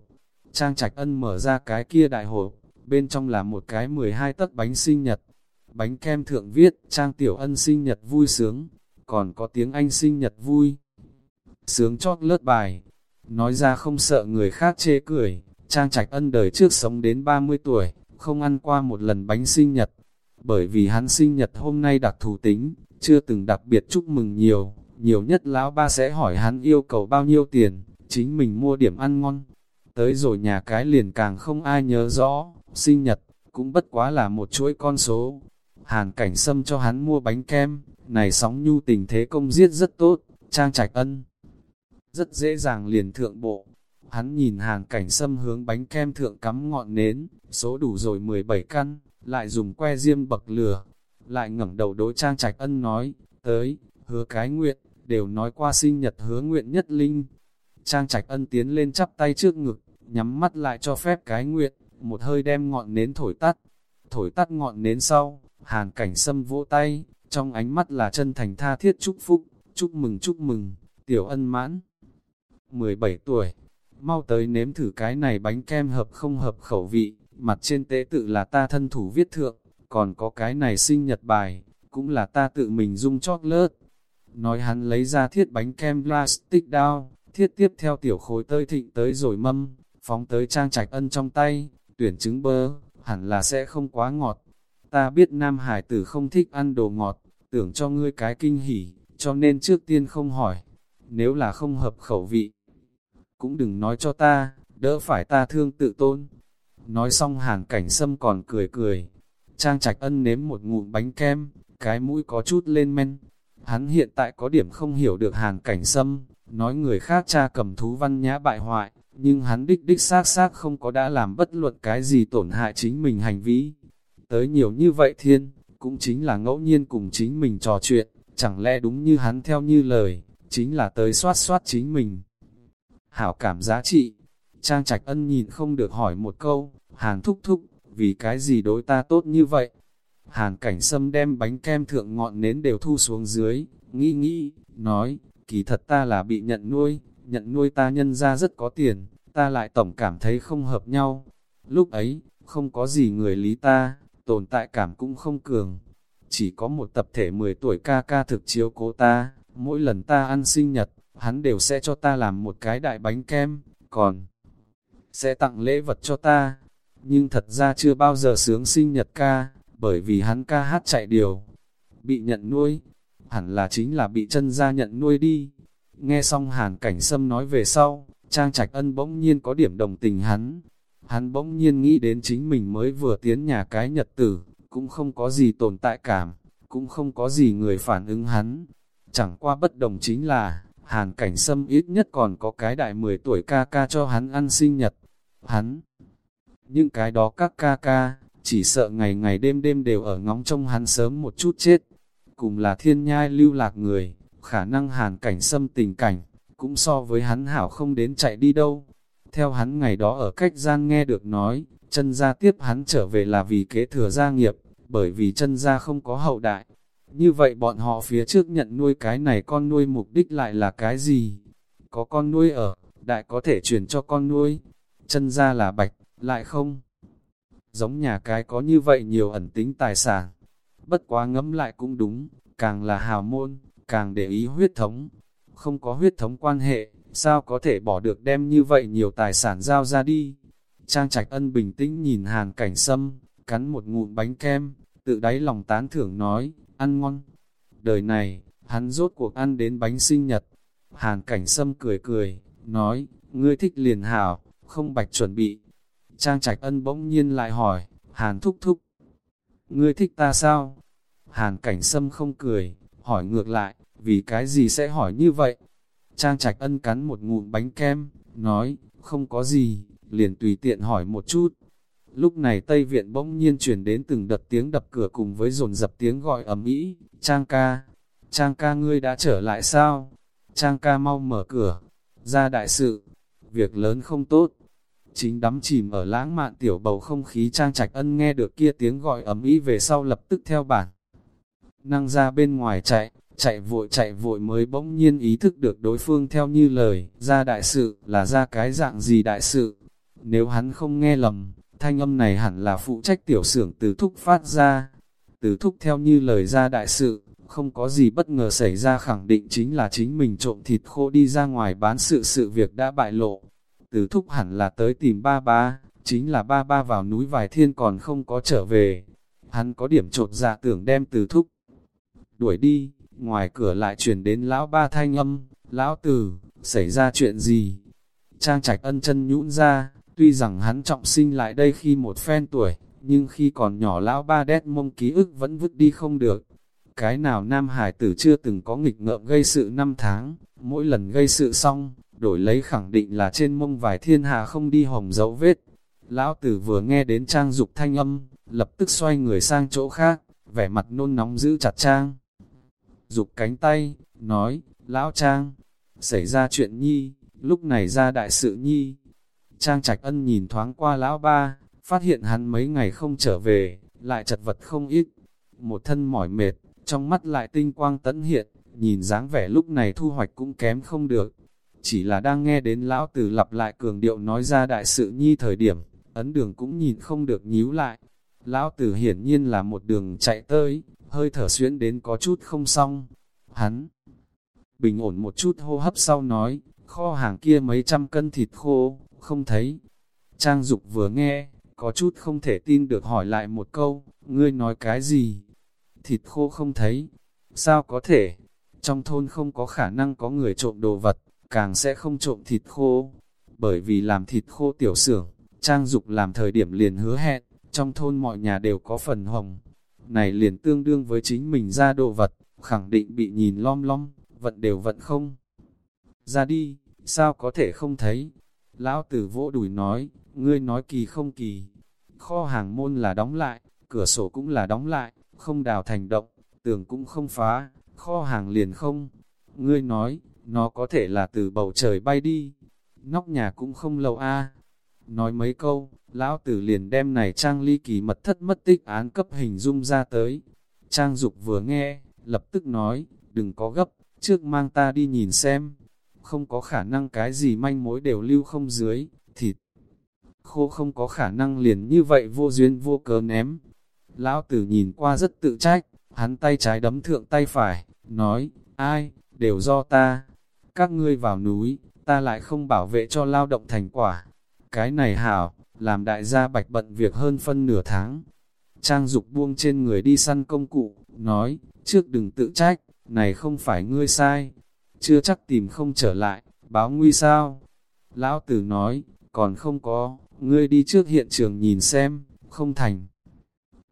Trang Trạch Ân mở ra cái kia đại hộp, bên trong là một cái 12 tấc bánh sinh nhật. Bánh kem thượng viết, Trang Tiểu Ân sinh nhật vui sướng. còn có tiếng Anh sinh nhật vui. Sướng chót lớt bài, nói ra không sợ người khác chê cười, Trang Trạch Ân đời trước sống đến 30 tuổi, không ăn qua một lần bánh sinh nhật, bởi vì hắn sinh nhật hôm nay đặc thù tính, chưa từng đặc biệt chúc mừng nhiều, nhiều nhất lão ba sẽ hỏi hắn yêu cầu bao nhiêu tiền, chính mình mua điểm ăn ngon. Tới rồi nhà cái liền càng không ai nhớ rõ, sinh nhật, cũng bất quá là một chuỗi con số. Hàn cảnh sâm cho hắn mua bánh kem, này sóng nhu tình thế công giết rất tốt, trang trạch ân. Rất dễ dàng liền thượng bộ. Hắn nhìn hàn cảnh sâm hướng bánh kem thượng cắm ngọn nến, số đủ rồi 17 căn, lại dùng que diêm bậc lửa. Lại ngẩng đầu đối trang trạch ân nói, tới, hứa cái nguyện, đều nói qua sinh nhật hứa nguyện nhất linh. Trang trạch ân tiến lên chắp tay trước ngực, nhắm mắt lại cho phép cái nguyện, một hơi đem ngọn nến thổi tắt. Thổi tắt ngọn nến sau, hàn cảnh sâm vỗ tay, trong ánh mắt là chân thành tha thiết chúc phúc, chúc mừng chúc mừng, tiểu ân mãn. 17 tuổi, mau tới nếm thử cái này bánh kem hợp không hợp khẩu vị, mặt trên tế tự là ta thân thủ viết thượng, còn có cái này sinh nhật bài, cũng là ta tự mình dung chót lớt. Nói hắn lấy ra thiết bánh kem plastic đao, thiết tiếp theo tiểu khối tơi thịnh tới rồi mâm, phóng tới trang trạch ân trong tay, tuyển trứng bơ, hẳn là sẽ không quá ngọt. Ta biết nam hải tử không thích ăn đồ ngọt, tưởng cho ngươi cái kinh hỉ, cho nên trước tiên không hỏi. Nếu là không hợp khẩu vị, cũng đừng nói cho ta, đỡ phải ta thương tự tôn. Nói xong hàn cảnh sâm còn cười cười. Trang trạch ân nếm một ngụm bánh kem, cái mũi có chút lên men. Hắn hiện tại có điểm không hiểu được hàn cảnh sâm, nói người khác cha cầm thú văn nhã bại hoại, nhưng hắn đích đích xác xác không có đã làm bất luận cái gì tổn hại chính mình hành vi. Tới nhiều như vậy thiên, cũng chính là ngẫu nhiên cùng chính mình trò chuyện, chẳng lẽ đúng như hắn theo như lời, chính là tới soát soát chính mình. Hảo cảm giá trị, Trang Trạch Ân nhìn không được hỏi một câu, Hàn thúc thúc, vì cái gì đối ta tốt như vậy? Hàn cảnh sâm đem bánh kem thượng ngọn nến đều thu xuống dưới, nghĩ nghĩ, nói, kỳ thật ta là bị nhận nuôi, nhận nuôi ta nhân ra rất có tiền, ta lại tổng cảm thấy không hợp nhau. Lúc ấy, không có gì người lý ta, tồn tại cảm cũng không cường. Chỉ có một tập thể 10 tuổi ca ca thực chiếu cố ta, mỗi lần ta ăn sinh nhật, hắn đều sẽ cho ta làm một cái đại bánh kem, còn sẽ tặng lễ vật cho ta. Nhưng thật ra chưa bao giờ sướng sinh nhật ca, bởi vì hắn ca hát chạy điều. Bị nhận nuôi, hẳn là chính là bị chân ra nhận nuôi đi. Nghe xong hàn cảnh sâm nói về sau, Trang Trạch Ân bỗng nhiên có điểm đồng tình hắn. Hắn bỗng nhiên nghĩ đến chính mình mới vừa tiến nhà cái nhật tử, cũng không có gì tồn tại cảm, cũng không có gì người phản ứng hắn. Chẳng qua bất đồng chính là, hàn cảnh sâm ít nhất còn có cái đại 10 tuổi ca ca cho hắn ăn sinh nhật. Hắn, những cái đó các ca ca, chỉ sợ ngày ngày đêm đêm đều ở ngóng trông hắn sớm một chút chết. Cùng là thiên nhai lưu lạc người, khả năng hàn cảnh xâm tình cảnh, cũng so với hắn hảo không đến chạy đi đâu. Theo hắn ngày đó ở cách gian nghe được nói, chân gia tiếp hắn trở về là vì kế thừa gia nghiệp, bởi vì chân gia không có hậu đại. Như vậy bọn họ phía trước nhận nuôi cái này con nuôi mục đích lại là cái gì? Có con nuôi ở, đại có thể truyền cho con nuôi. Chân gia là bạch, lại không. Giống nhà cái có như vậy nhiều ẩn tính tài sản. Bất quá ngẫm lại cũng đúng, càng là hào môn, càng để ý huyết thống. Không có huyết thống quan hệ, sao có thể bỏ được đem như vậy nhiều tài sản giao ra đi. Trang Trạch Ân bình tĩnh nhìn hàn cảnh sâm, cắn một ngụm bánh kem, tự đáy lòng tán thưởng nói, ăn ngon. Đời này, hắn rốt cuộc ăn đến bánh sinh nhật. Hàn cảnh sâm cười cười, nói, ngươi thích liền hảo, không bạch chuẩn bị. Trang Trạch Ân bỗng nhiên lại hỏi, Hàn thúc thúc, ngươi thích ta sao? Hàn cảnh sâm không cười, hỏi ngược lại, vì cái gì sẽ hỏi như vậy? Trang Trạch Ân cắn một ngụm bánh kem, nói, không có gì, liền tùy tiện hỏi một chút. Lúc này Tây Viện bỗng nhiên chuyển đến từng đợt tiếng đập cửa cùng với dồn dập tiếng gọi ầm ĩ. Trang ca, Trang ca ngươi đã trở lại sao? Trang ca mau mở cửa, ra đại sự, việc lớn không tốt. Chính đắm chìm ở lãng mạn tiểu bầu không khí Trang Trạch Ân nghe được kia tiếng gọi ấm ý về sau lập tức theo bản. Năng ra bên ngoài chạy, chạy vội chạy vội mới bỗng nhiên ý thức được đối phương theo như lời, ra đại sự, là ra cái dạng gì đại sự. Nếu hắn không nghe lầm, thanh âm này hẳn là phụ trách tiểu xưởng từ thúc phát ra. Từ thúc theo như lời ra đại sự, Không có gì bất ngờ xảy ra khẳng định chính là chính mình trộm thịt khô đi ra ngoài bán sự sự việc đã bại lộ. Từ thúc hẳn là tới tìm ba ba, chính là ba ba vào núi vài thiên còn không có trở về. Hắn có điểm trột dạ tưởng đem từ thúc. Đuổi đi, ngoài cửa lại chuyển đến lão ba thanh âm, lão tử, xảy ra chuyện gì? Trang trạch ân chân nhũn ra, tuy rằng hắn trọng sinh lại đây khi một phen tuổi, nhưng khi còn nhỏ lão ba đét mông ký ức vẫn vứt đi không được. Cái nào nam hải tử chưa từng có nghịch ngợm gây sự năm tháng, mỗi lần gây sự xong, đổi lấy khẳng định là trên mông vài thiên hạ không đi hồng dấu vết. Lão tử vừa nghe đến trang dục thanh âm, lập tức xoay người sang chỗ khác, vẻ mặt nôn nóng giữ chặt trang. Dục cánh tay, nói, lão trang, xảy ra chuyện nhi, lúc này ra đại sự nhi. Trang trạch ân nhìn thoáng qua lão ba, phát hiện hắn mấy ngày không trở về, lại chật vật không ít. Một thân mỏi mệt, trong mắt lại tinh quang tấn hiện, nhìn dáng vẻ lúc này thu hoạch cũng kém không được. Chỉ là đang nghe đến lão tử lặp lại cường điệu nói ra đại sự nhi thời điểm, ấn đường cũng nhìn không được nhíu lại. Lão tử hiển nhiên là một đường chạy tới, hơi thở xuyến đến có chút không xong. Hắn bình ổn một chút hô hấp sau nói, kho hàng kia mấy trăm cân thịt khô, không thấy. Trang Dục vừa nghe, có chút không thể tin được hỏi lại một câu, ngươi nói cái gì? Thịt khô không thấy, sao có thể? Trong thôn không có khả năng có người trộm đồ vật, càng sẽ không trộm thịt khô. Bởi vì làm thịt khô tiểu xưởng, Trang Dục làm thời điểm liền hứa hẹn, trong thôn mọi nhà đều có phần hồng. Này liền tương đương với chính mình ra đồ vật, khẳng định bị nhìn lom lom, vận đều vận không. Ra đi, sao có thể không thấy? Lão tử vỗ đùi nói, ngươi nói kỳ không kỳ. Kho hàng môn là đóng lại, cửa sổ cũng là đóng lại, không đào thành động, tường cũng không phá, kho hàng liền không. Ngươi nói, nó có thể là từ bầu trời bay đi. Nóc nhà cũng không lâu a. Nói mấy câu, lão tử liền đem này trang ly kỳ mật thất mất tích án cấp hình dung ra tới. Trang dục vừa nghe, lập tức nói, đừng có gấp, trước mang ta đi nhìn xem. Không có khả năng cái gì manh mối đều lưu không dưới, thịt. Khô không có khả năng liền như vậy vô duyên vô cớ ném. Lão tử nhìn qua rất tự trách, hắn tay trái đấm thượng tay phải, nói, ai, đều do ta. Các ngươi vào núi, ta lại không bảo vệ cho lao động thành quả. Cái này hảo, làm đại gia bạch bận việc hơn phân nửa tháng. Trang dục buông trên người đi săn công cụ, nói, trước đừng tự trách, này không phải ngươi sai, chưa chắc tìm không trở lại, báo nguy sao? Lão tử nói, còn không có, ngươi đi trước hiện trường nhìn xem, không thành.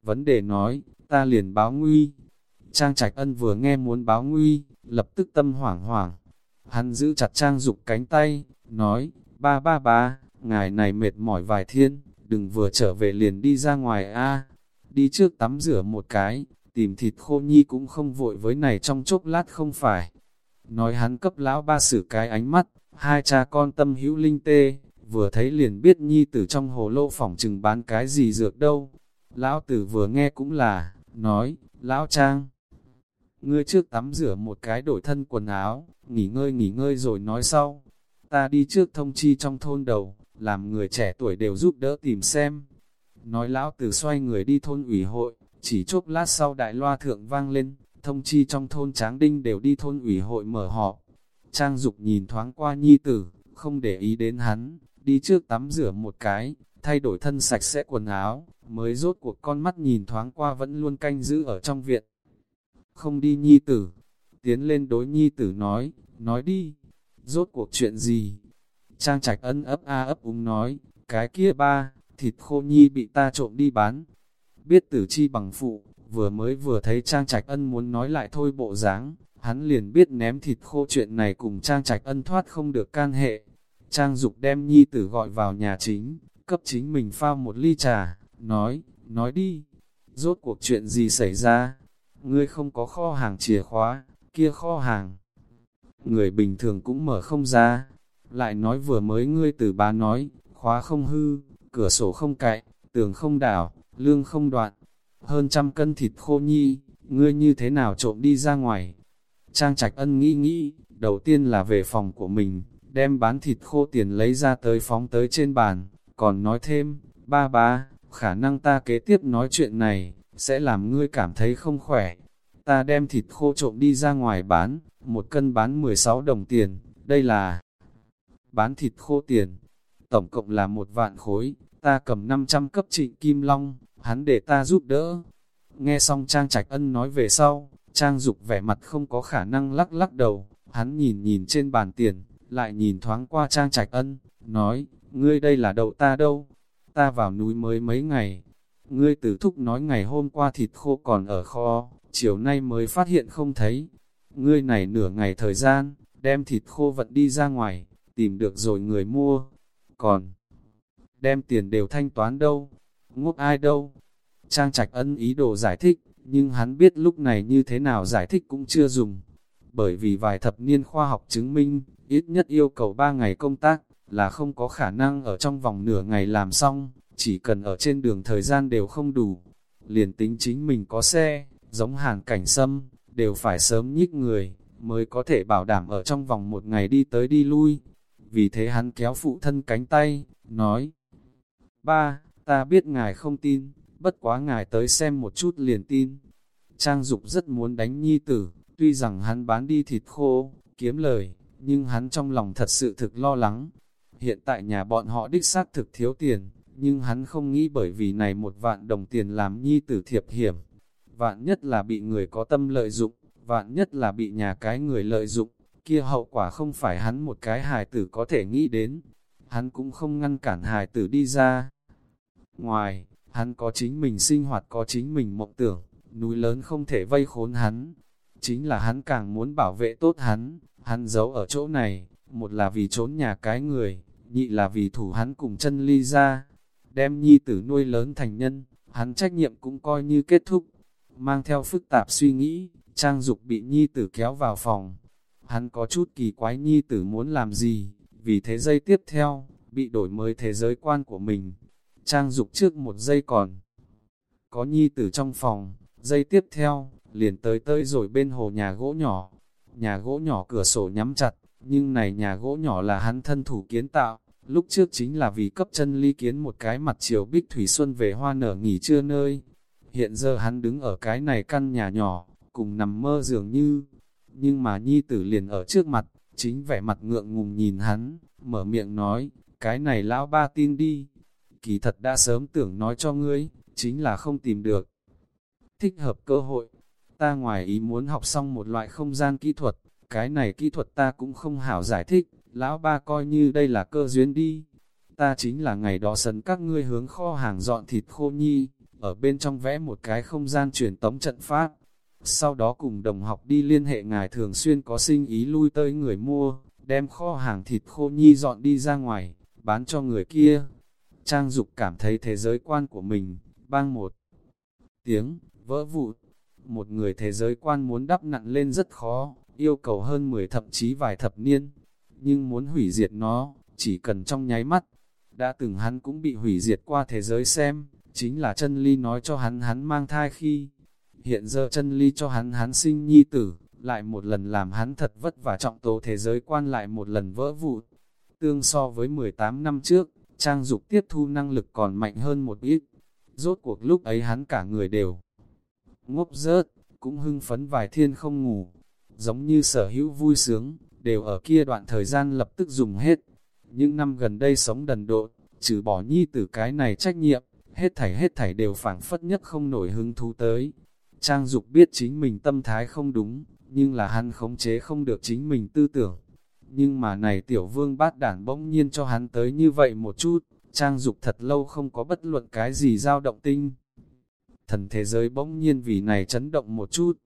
Vấn đề nói, ta liền báo nguy. Trang Trạch Ân vừa nghe muốn báo nguy, lập tức tâm hoảng hoảng. Hắn giữ chặt Trang Dục cánh tay, nói, ba ba ba, ngài này mệt mỏi vài thiên, đừng vừa trở về liền đi ra ngoài a Đi trước tắm rửa một cái, tìm thịt khô nhi cũng không vội với này trong chốc lát không phải. Nói hắn cấp lão ba sử cái ánh mắt, hai cha con tâm hữu linh tê, vừa thấy liền biết nhi tử trong hồ lô phỏng chừng bán cái gì dược đâu. Lão tử vừa nghe cũng là, nói, lão trang, ngươi trước tắm rửa một cái đổi thân quần áo, nghỉ ngơi nghỉ ngơi rồi nói sau. Ta đi trước thông chi trong thôn đầu, làm người trẻ tuổi đều giúp đỡ tìm xem. Nói lão tử xoay người đi thôn ủy hội, chỉ chốc lát sau đại loa thượng vang lên, thông chi trong thôn Tráng Đinh đều đi thôn ủy hội mở họp. Trang Dục nhìn thoáng qua nhi tử, không để ý đến hắn, đi trước tắm rửa một cái, thay đổi thân sạch sẽ quần áo, mới rốt cuộc con mắt nhìn thoáng qua vẫn luôn canh giữ ở trong viện. Không đi nhi tử, tiến lên đối nhi tử nói, nói đi, rốt cuộc chuyện gì? Trang trạch ân ấp a ấp úng nói, cái kia ba, thịt khô nhi bị ta trộm đi bán. Biết tử chi bằng phụ, vừa mới vừa thấy Trang Trạch Ân muốn nói lại thôi bộ dáng, hắn liền biết ném thịt khô chuyện này cùng Trang Trạch Ân thoát không được can hệ. Trang Dục đem nhi tử gọi vào nhà chính, cấp chính mình pha một ly trà, nói, nói đi, rốt cuộc chuyện gì xảy ra, ngươi không có kho hàng chìa khóa, kia kho hàng. Người bình thường cũng mở không ra, lại nói vừa mới ngươi từ bá nói, khóa không hư, cửa sổ không cạy, tường không đảo, lương không đoạn, hơn trăm cân thịt khô nhi, ngươi như thế nào trộm đi ra ngoài. Trang Trạch Ân nghĩ nghĩ, đầu tiên là về phòng của mình, đem bán thịt khô tiền lấy ra tới phóng tới trên bàn, còn nói thêm, ba ba, khả năng ta kế tiếp nói chuyện này, sẽ làm ngươi cảm thấy không khỏe. ta đem thịt khô trộm đi ra ngoài bán, một cân bán 16 đồng tiền, đây là bán thịt khô tiền, tổng cộng là một vạn khối, ta cầm 500 cấp trịnh Kim Long, hắn để ta giúp đỡ. Nghe xong Trang Trạch Ân nói về sau, Trang Dục vẻ mặt không có khả năng lắc lắc đầu, hắn nhìn nhìn trên bàn tiền, lại nhìn thoáng qua Trang Trạch Ân, nói, ngươi đây là đậu ta đâu, ta vào núi mới mấy ngày, ngươi tử thúc nói ngày hôm qua thịt khô còn ở kho, chiều nay mới phát hiện không thấy, ngươi này nửa ngày thời gian, đem thịt khô vận đi ra ngoài, tìm được rồi người mua, còn đem tiền đều thanh toán đâu, ngốc ai đâu. Trang Trạch Ân ý đồ giải thích, nhưng hắn biết lúc này như thế nào giải thích cũng chưa dùng. Bởi vì vài thập niên khoa học chứng minh, ít nhất yêu cầu 3 ngày công tác, là không có khả năng ở trong vòng nửa ngày làm xong, chỉ cần ở trên đường thời gian đều không đủ. Liền tính chính mình có xe, giống hàng cảnh sâm, đều phải sớm nhích người, mới có thể bảo đảm ở trong vòng một ngày đi tới đi lui. Vì thế hắn kéo phụ thân cánh tay, nói, Ba, ta biết ngài không tin, bất quá ngài tới xem một chút liền tin. Trang Dục rất muốn đánh nhi tử, tuy rằng hắn bán đi thịt khô, kiếm lời, nhưng hắn trong lòng thật sự thực lo lắng. Hiện tại nhà bọn họ đích xác thực thiếu tiền, nhưng hắn không nghĩ bởi vì này một vạn đồng tiền làm nhi tử thiệp hiểm. Vạn nhất là bị người có tâm lợi dụng, vạn nhất là bị nhà cái người lợi dụng, kia hậu quả không phải hắn một cái hài tử có thể nghĩ đến. Hắn cũng không ngăn cản hài tử đi ra. Ngoài, hắn có chính mình sinh hoạt có chính mình mộng tưởng, núi lớn không thể vây khốn hắn. Chính là hắn càng muốn bảo vệ tốt hắn, hắn giấu ở chỗ này, một là vì trốn nhà cái người, nhị là vì thủ hắn cùng chân ly ra. Đem nhi tử nuôi lớn thành nhân, hắn trách nhiệm cũng coi như kết thúc. Mang theo phức tạp suy nghĩ, Trang Dục bị nhi tử kéo vào phòng. Hắn có chút kỳ quái nhi tử muốn làm gì, vì thế giây tiếp theo, bị đổi mới thế giới quan của mình. Trang Dục trước một giây còn có nhi tử trong phòng, giây tiếp theo, liền tới tới rồi bên hồ nhà gỗ nhỏ. Nhà gỗ nhỏ cửa sổ nhắm chặt, nhưng này nhà gỗ nhỏ là hắn thân thủ kiến tạo, lúc trước chính là vì cấp chân ly kiến một cái mặt chiều bích thủy xuân về hoa nở nghỉ trưa nơi. Hiện giờ hắn đứng ở cái này căn nhà nhỏ, cùng nằm mơ dường như, nhưng mà nhi tử liền ở trước mặt, chính vẻ mặt ngượng ngùng nhìn hắn, mở miệng nói, cái này lão ba tin đi. Kỳ thật đã sớm tưởng nói cho ngươi, chính là không tìm được. Thích hợp cơ hội, ta ngoài ý muốn học xong một loại không gian kỹ thuật, cái này kỹ thuật ta cũng không hảo giải thích, lão ba coi như đây là cơ duyên đi. Ta chính là ngày đó sấn các ngươi hướng kho hàng dọn thịt khô nhi, ở bên trong vẽ một cái không gian truyền tống trận pháp. Sau đó cùng đồng học đi liên hệ ngài thường xuyên có sinh ý lui tới người mua, đem kho hàng thịt khô nhi dọn đi ra ngoài, bán cho người kia. Trang Dục cảm thấy thế giới quan của mình, bang một tiếng, vỡ vụt, Một người thế giới quan muốn đắp nặng lên rất khó, yêu cầu hơn 10 thậm chí vài thập niên. Nhưng muốn hủy diệt nó, chỉ cần trong nháy mắt. Đã từng hắn cũng bị hủy diệt qua thế giới xem, chính là chân ly nói cho hắn hắn mang thai khi. Hiện giờ chân ly cho hắn hắn sinh nhi tử, lại một lần làm hắn thật vất và trọng tố thế giới quan lại một lần vỡ vụn. Tương so với 18 năm trước, trang dục tiếp thu năng lực còn mạnh hơn một ít. Rốt cuộc lúc ấy hắn cả người đều ngốc rớt, cũng hưng phấn vài thiên không ngủ. Giống như sở hữu vui sướng, đều ở kia đoạn thời gian lập tức dùng hết. Những năm gần đây sống đần độn, trừ bỏ nhi tử cái này trách nhiệm, hết thảy hết thảy đều phảng phất nhất không nổi hứng thú tới. Trang Dục biết chính mình tâm thái không đúng, nhưng là hắn khống chế không được chính mình tư tưởng. Nhưng mà này tiểu vương bát đản bỗng nhiên cho hắn tới như vậy một chút, Trang Dục thật lâu không có bất luận cái gì dao động tinh. Thần thế giới bỗng nhiên vì này chấn động một chút,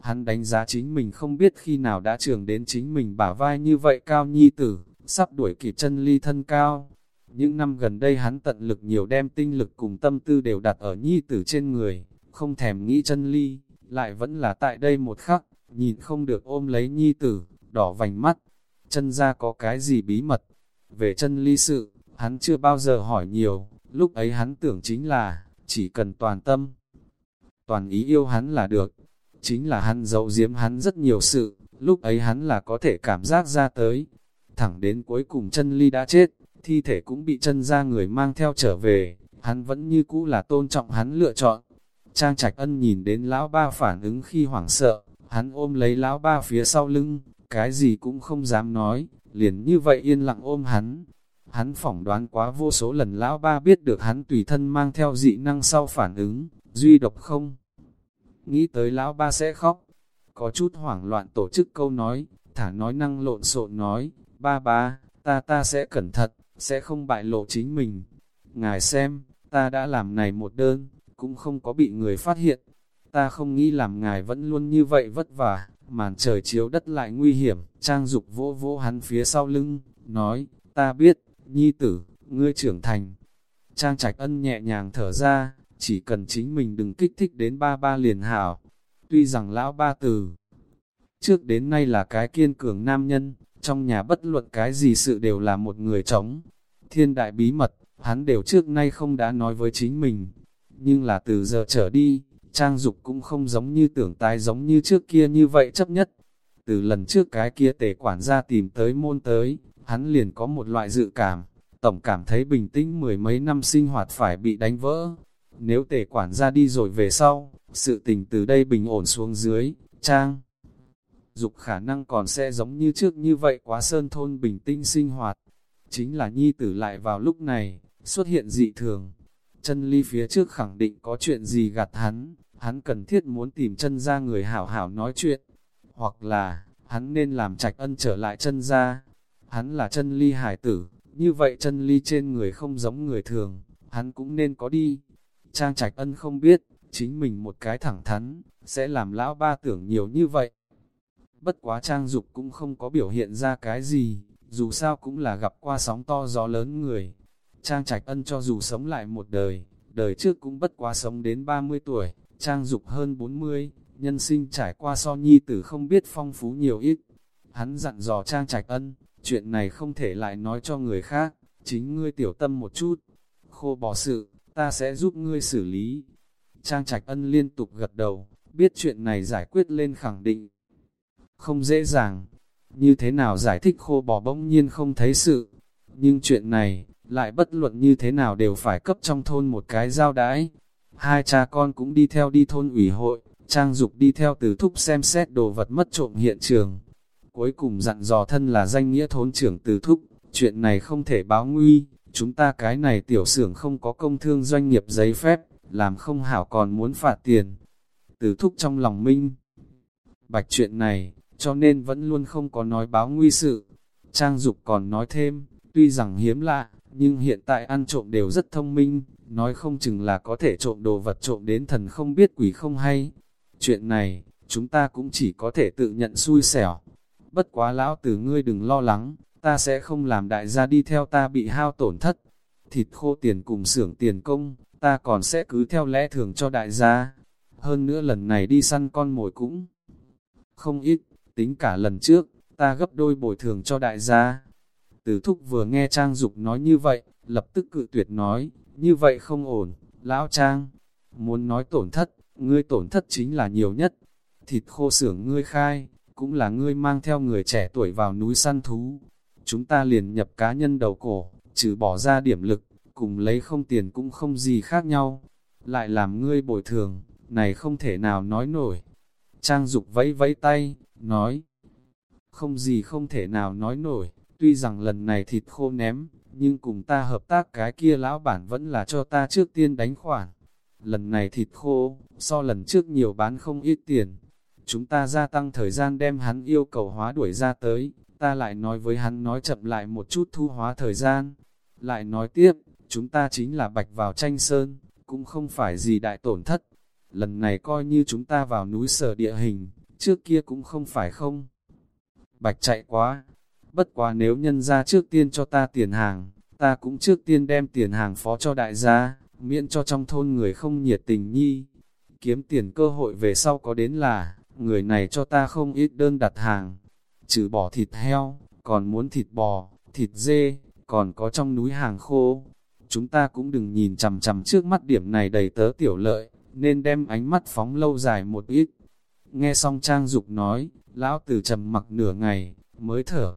hắn đánh giá chính mình không biết khi nào đã trưởng đến chính mình bả vai như vậy cao nhi tử, sắp đuổi kịp chân ly thân cao. Những năm gần đây hắn tận lực nhiều đem tinh lực cùng tâm tư đều đặt ở nhi tử trên người, không thèm nghĩ chân ly, lại vẫn là tại đây một khắc, nhìn không được ôm lấy nhi tử, đỏ vành mắt, chân ra có cái gì bí mật. Về chân ly sự, hắn chưa bao giờ hỏi nhiều, lúc ấy hắn tưởng chính là, chỉ cần toàn tâm, toàn ý yêu hắn là được. Chính là hắn giấu giếm hắn rất nhiều sự, lúc ấy hắn là có thể cảm giác ra tới. Thẳng đến cuối cùng chân ly đã chết, thi thể cũng bị chân ra người mang theo trở về, hắn vẫn như cũ là tôn trọng hắn lựa chọn. Trang Trạch Ân nhìn đến lão ba phản ứng khi hoảng sợ, hắn ôm lấy lão ba phía sau lưng, cái gì cũng không dám nói, liền như vậy yên lặng ôm hắn. Hắn phỏng đoán quá vô số lần lão ba biết được hắn tùy thân mang theo dị năng sau phản ứng, duy độc không. Nghĩ tới lão ba sẽ khóc, có chút hoảng loạn tổ chức câu nói, thả nói năng lộn xộn nói, ba ba, ta ta sẽ cẩn thận, sẽ không bại lộ chính mình. Ngài xem, ta đã làm này một đơn, cũng không có bị người phát hiện. Ta không nghĩ làm ngài vẫn luôn như vậy vất vả, màn trời chiếu đất lại nguy hiểm. Trang dục vỗ vỗ hắn phía sau lưng, nói, ta biết, nhi tử, ngươi trưởng thành. Trang trạch ân nhẹ nhàng thở ra, chỉ cần chính mình đừng kích thích đến ba ba liền hảo. Tuy rằng lão ba từ trước đến nay là cái kiên cường nam nhân, trong nhà bất luận cái gì sự đều là một người chống. Thiên đại bí mật, hắn đều trước nay không đã nói với chính mình. Nhưng là từ giờ trở đi, trang dục cũng không giống như tưởng tái giống như trước kia như vậy chấp nhất. Từ lần trước cái kia tể quản gia tìm tới môn tới, hắn liền có một loại dự cảm, tổng cảm thấy bình tĩnh mười mấy năm sinh hoạt phải bị đánh vỡ. Nếu tề quản ra đi rồi về sau, sự tình từ đây bình ổn xuống dưới, trang dục khả năng còn sẽ giống như trước như vậy quá sơn thôn bình tĩnh sinh hoạt. Chính là nhi tử lại vào lúc này, xuất hiện dị thường. Chân ly phía trước khẳng định có chuyện gì gạt hắn, hắn cần thiết muốn tìm chân ra người hảo hảo nói chuyện. Hoặc là, hắn nên làm trạch ân trở lại chân ra. Hắn là chân ly hải tử, như vậy chân ly trên người không giống người thường, hắn cũng nên có đi. Trang trạch ân không biết, chính mình một cái thẳng thắn, sẽ làm lão ba tưởng nhiều như vậy bất quá trang dục cũng không có biểu hiện ra cái gì, dù sao cũng là gặp qua sóng to gió lớn người. Trang trạch ân cho dù sống lại một đời, đời trước cũng bất quá sống đến 30 tuổi, trang dục hơn 40, nhân sinh trải qua so nhi tử không biết phong phú nhiều ít. Hắn dặn dò trang trạch ân, chuyện này không thể lại nói cho người khác, chính ngươi tiểu tâm một chút. Khô bỏ sự, ta sẽ giúp ngươi xử lý. Trang trạch ân liên tục gật đầu, biết chuyện này giải quyết lên khẳng định, không dễ dàng. Như thế nào giải thích khô bò bỗng nhiên không thấy sự. Nhưng chuyện này, lại bất luận như thế nào đều phải cấp trong thôn một cái giao đãi. Hai cha con cũng đi theo đi thôn ủy hội, trang dục đi theo từ thúc xem xét đồ vật mất trộm hiện trường. Cuối cùng dặn dò thân là danh nghĩa thôn trưởng từ thúc, chuyện này không thể báo nguy, chúng ta cái này tiểu xưởng không có công thương doanh nghiệp giấy phép, làm không hảo còn muốn phạt tiền. Từ thúc trong lòng minh. Bạch chuyện này, cho nên vẫn luôn không có nói báo nguy sự. Trang Dục còn nói thêm, tuy rằng hiếm lạ, nhưng hiện tại ăn trộm đều rất thông minh, nói không chừng là có thể trộm đồ vật trộm đến thần không biết quỷ không hay. Chuyện này, chúng ta cũng chỉ có thể tự nhận xui xẻo. Bất quá lão tử ngươi đừng lo lắng, ta sẽ không làm đại gia đi theo ta bị hao tổn thất. Thịt khô tiền cùng xưởng tiền công, ta còn sẽ cứ theo lẽ thường cho đại gia. Hơn nữa lần này đi săn con mồi cũng không ít, tính cả lần trước, ta gấp đôi bồi thường cho đại gia. Từ thúc vừa nghe Trang Dục nói như vậy, lập tức cự tuyệt nói, như vậy không ổn, lão Trang, muốn nói tổn thất, ngươi tổn thất chính là nhiều nhất. Thịt khô xưởng ngươi khai, cũng là ngươi mang theo người trẻ tuổi vào núi săn thú. Chúng ta liền nhập cá nhân đầu cổ, trừ bỏ ra điểm lực, cùng lấy không tiền cũng không gì khác nhau. Lại làm ngươi bồi thường, này không thể nào nói nổi. Trang Dục vẫy vẫy tay, nói, không gì không thể nào nói nổi, tuy rằng lần này thịt khô ném, nhưng cùng ta hợp tác cái kia lão bản vẫn là cho ta trước tiên đánh khoản. Lần này thịt khô, so lần trước nhiều bán không ít tiền. Chúng ta gia tăng thời gian đem hắn yêu cầu hóa đuổi ra tới, ta lại nói với hắn nói chậm lại một chút thu hóa thời gian. Lại nói tiếp, chúng ta chính là bạch vào tranh sơn, cũng không phải gì đại tổn thất. Lần này coi như chúng ta vào núi sở địa hình, trước kia cũng không phải không. Bạch chạy quá, bất quá nếu nhân ra trước tiên cho ta tiền hàng, ta cũng trước tiên đem tiền hàng phó cho đại gia, miễn cho trong thôn người không nhiệt tình nhi. Kiếm tiền cơ hội về sau có đến là, người này cho ta không ít đơn đặt hàng, trừ bỏ thịt heo, còn muốn thịt bò, thịt dê, còn có trong núi hàng khô. Chúng ta cũng đừng nhìn chằm chằm trước mắt điểm này đầy tớ tiểu lợi, nên đem ánh mắt phóng lâu dài một ít, Nghe xong Trang Dục nói, lão tử trầm mặc nửa ngày, mới thở.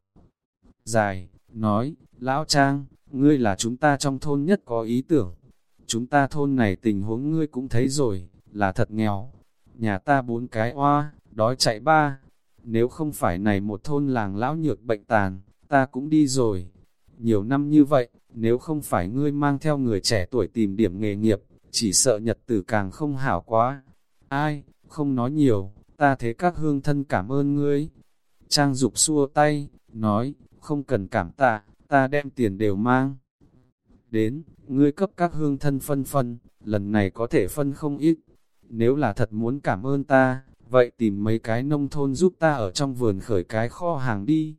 Dài, nói, lão Trang, ngươi là chúng ta trong thôn nhất có ý tưởng. Chúng ta thôn này tình huống ngươi cũng thấy rồi, là thật nghèo. Nhà ta bốn cái oa, đói chạy ba. Nếu không phải này một thôn làng lão nhược bệnh tàn, ta cũng đi rồi. Nhiều năm như vậy, nếu không phải ngươi mang theo người trẻ tuổi tìm điểm nghề nghiệp, chỉ sợ nhật tử càng không hảo quá. Ai, không nói nhiều, ta thế các hương thân cảm ơn ngươi. Trang Dục xua tay, nói, không cần cảm tạ, ta đem tiền đều mang. Đến, ngươi cấp các hương thân phân phân, lần này có thể phân không ít. Nếu là thật muốn cảm ơn ta, vậy tìm mấy cái nông thôn giúp ta ở trong vườn khởi cái kho hàng đi.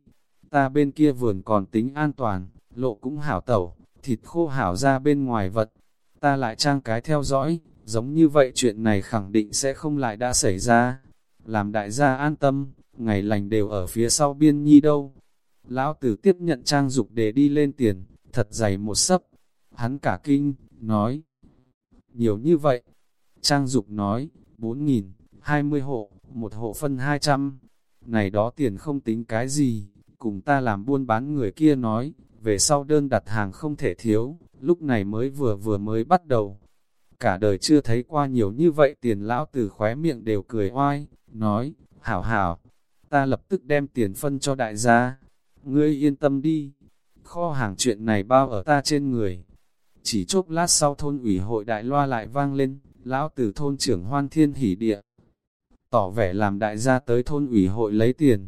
Ta bên kia vườn còn tính an toàn, lộ cũng hảo tẩu, thịt khô hảo ra bên ngoài vật. Ta lại trang cái theo dõi, giống như vậy chuyện này khẳng định sẽ không lại đã xảy ra. Làm đại gia an tâm, ngày lành đều ở phía sau biên nhi đâu. Lão tử tiếp nhận trang dục để đi lên tiền, thật dày một sấp. Hắn cả kinh, nói. Nhiều như vậy. Trang dục nói, 4.000, 20 hộ, một hộ phân 200. Này đó tiền không tính cái gì, cùng ta làm buôn bán người kia nói, về sau đơn đặt hàng không thể thiếu, lúc này mới vừa vừa mới bắt đầu. Cả đời chưa thấy qua nhiều như vậy tiền lão từ khóe miệng đều cười oai, nói, hảo hảo, ta lập tức đem tiền phân cho đại gia, ngươi yên tâm đi, kho hàng chuyện này bao ở ta trên người. Chỉ chốc lát sau thôn ủy hội đại loa lại vang lên, lão từ thôn trưởng hoan thiên hỉ địa. Tỏ vẻ làm đại gia tới thôn ủy hội lấy tiền.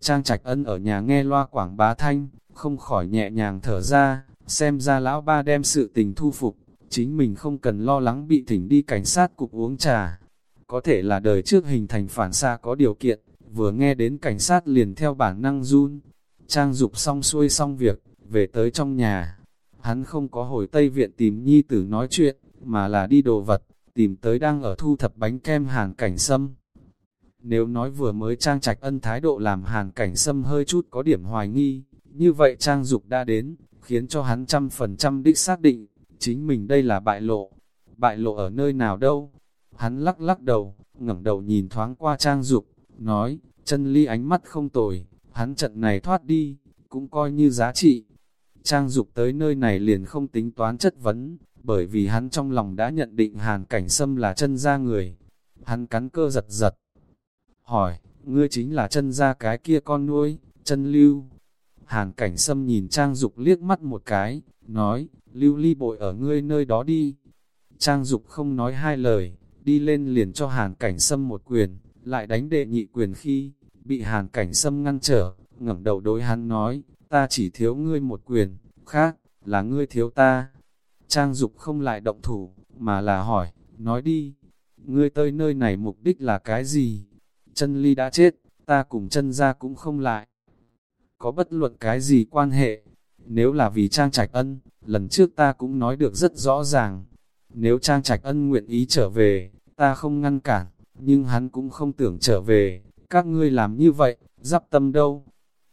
Trang trạch ân ở nhà nghe loa quảng bá thanh, không khỏi nhẹ nhàng thở ra, xem ra lão ba đem sự tình thu phục, chính mình không cần lo lắng bị thỉnh đi cảnh sát cục uống trà. Có thể là đời trước hình thành phản xa có điều kiện, vừa nghe đến cảnh sát liền theo bản năng run. Trang dục xong xuôi xong việc, về tới trong nhà. Hắn không có hồi Tây Viện tìm nhi tử nói chuyện, mà là đi đồ vật, tìm tới đang ở thu thập bánh kem hàng cảnh sâm. Nếu nói vừa mới Trang Trạch Ân thái độ làm hàn cảnh sâm hơi chút có điểm hoài nghi, như vậy Trang Dục đã đến, khiến cho hắn trăm phần trăm đích xác định, chính mình đây là bại lộ. Bại lộ ở nơi nào đâu? Hắn lắc lắc đầu, ngẩng đầu nhìn thoáng qua Trang Dục, nói, chân ly ánh mắt không tồi, hắn trận này thoát đi, cũng coi như giá trị. Trang Dục tới nơi này liền không tính toán chất vấn, bởi vì hắn trong lòng đã nhận định hàn cảnh sâm là chân ra người. Hắn cắn cơ giật giật, hỏi, ngươi chính là chân ra cái kia con nuôi, chân lưu. Hàn cảnh sâm nhìn Trang Dục liếc mắt một cái, nói, lưu ly bội ở ngươi nơi đó đi. Trang Dục không nói hai lời, đi lên liền cho hàn cảnh sâm một quyền, lại đánh đệ nhị quyền khi, bị hàn cảnh sâm ngăn trở, ngẩng đầu đối hắn nói, ta chỉ thiếu ngươi một quyền, khác, là ngươi thiếu ta. Trang Dục không lại động thủ, mà là hỏi, nói đi, ngươi tới nơi này mục đích là cái gì? Chân ly đã chết, ta cùng chân ra cũng không lại. Có bất luận cái gì quan hệ, nếu là vì Trang Trạch Ân, lần trước ta cũng nói được rất rõ ràng. Nếu Trang Trạch Ân nguyện ý trở về, ta không ngăn cản, nhưng hắn cũng không tưởng trở về, các ngươi làm như vậy, giáp tâm đâu.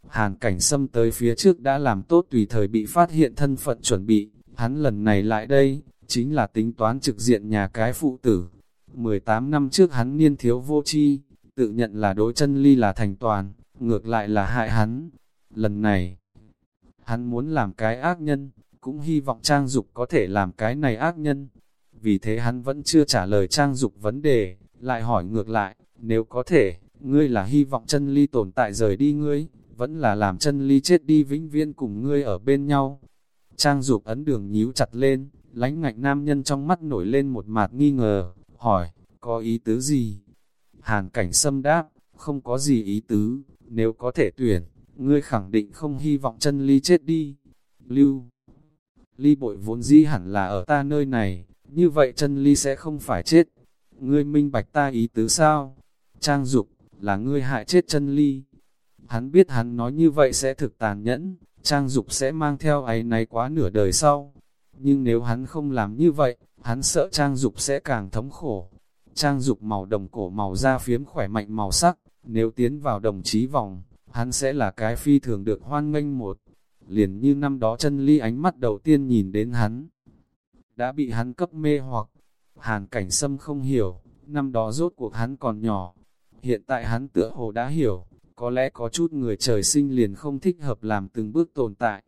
Hàn cảnh xâm tới phía trước đã làm tốt tùy thời bị phát hiện thân phận chuẩn bị, hắn lần này lại đây, chính là tính toán trực diện nhà cái phụ tử. 18 năm trước hắn niên thiếu vô chi, tự nhận là đối chân ly là thành toàn, ngược lại là hại hắn. Lần này, hắn muốn làm cái ác nhân, cũng hy vọng Trang Dục có thể làm cái này ác nhân. Vì thế hắn vẫn chưa trả lời Trang Dục vấn đề, lại hỏi ngược lại, nếu có thể, ngươi là hy vọng chân ly tồn tại rời đi ngươi, vẫn là làm chân ly chết đi vĩnh viễn cùng ngươi ở bên nhau. Trang Dục ấn đường nhíu chặt lên, lánh ngạnh nam nhân trong mắt nổi lên một mạt nghi ngờ, hỏi, có ý tứ gì? Hàn cảnh sâm đáp, không có gì ý tứ, nếu có thể tuyển, ngươi khẳng định không hy vọng chân ly chết đi. Lưu Ly bội vốn dĩ hẳn là ở ta nơi này, như vậy chân ly sẽ không phải chết. Ngươi minh bạch ta ý tứ sao? Trang dục, là ngươi hại chết chân ly. Hắn biết hắn nói như vậy sẽ thực tàn nhẫn, Trang dục sẽ mang theo ấy này quá nửa đời sau. Nhưng nếu hắn không làm như vậy, hắn sợ Trang dục sẽ càng thống khổ. Trang dục màu đồng cổ màu da phiếm khỏe mạnh màu sắc, nếu tiến vào đồng chí vòng, hắn sẽ là cái phi thường được hoan nghênh một. Liền như năm đó chân ly ánh mắt đầu tiên nhìn đến hắn, đã bị hắn cấp mê hoặc. Hàn cảnh sâm không hiểu, năm đó rốt cuộc hắn còn nhỏ. Hiện tại hắn tựa hồ đã hiểu, có lẽ có chút người trời sinh liền không thích hợp làm từng bước tồn tại.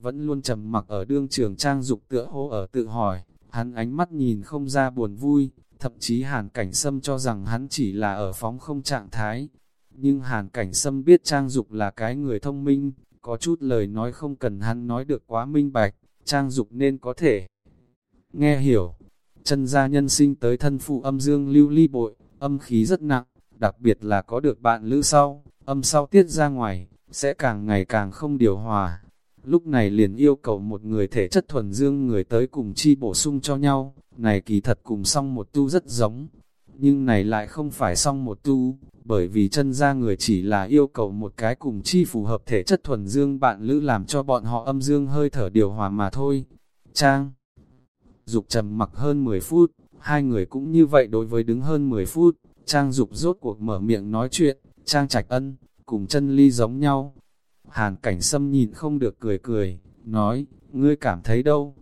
Vẫn luôn trầm mặc ở đương trường trang dục tựa hồ ở tự hỏi, hắn ánh mắt nhìn không ra buồn vui, thậm chí Hàn Cảnh Sâm cho rằng hắn chỉ là ở phóng không trạng thái. Nhưng Hàn Cảnh Sâm biết Trang Dục là cái người thông minh, có chút lời nói không cần hắn nói được quá minh bạch, Trang Dục nên có thể nghe hiểu. Chân gia nhân sinh tới thân phụ âm dương lưu ly bội, âm khí rất nặng, đặc biệt là có được bạn lữ sau, âm sau tiết ra ngoài, sẽ càng ngày càng không điều hòa. Lúc này liền yêu cầu một người thể chất thuần dương người tới cùng chi bổ sung cho nhau, này kỳ thật cùng song một tu rất giống, nhưng này lại không phải song một tu, bởi vì chân ra người chỉ là yêu cầu một cái cùng chi phù hợp thể chất thuần dương bạn lữ làm cho bọn họ âm dương hơi thở điều hòa mà thôi. Trang Dục trầm mặc hơn 10 phút, hai người cũng như vậy đối với đứng hơn 10 phút, Trang Dục rốt cuộc mở miệng nói chuyện, Trang Trạch Ân, cùng chân ly giống nhau. Hàn cảnh sâm nhìn không được cười cười, nói, ngươi cảm thấy đâu?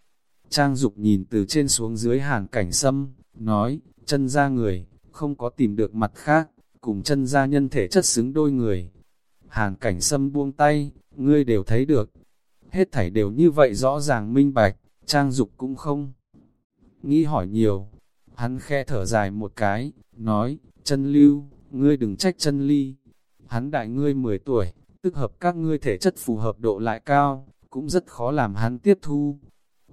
Trang Dục nhìn từ trên xuống dưới hàn cảnh sâm, nói, chân ra người, không có tìm được mặt khác, cùng chân ra nhân thể chất xứng đôi người. Hàn cảnh sâm buông tay, ngươi đều thấy được. Hết thảy đều như vậy rõ ràng minh bạch, Trang Dục cũng không. Nghĩ hỏi nhiều, hắn khe thở dài một cái, nói, chân lưu, ngươi đừng trách chân ly. Hắn đại ngươi 10 tuổi, tức hợp các ngươi thể chất phù hợp độ lại cao, cũng rất khó làm hắn tiếp thu.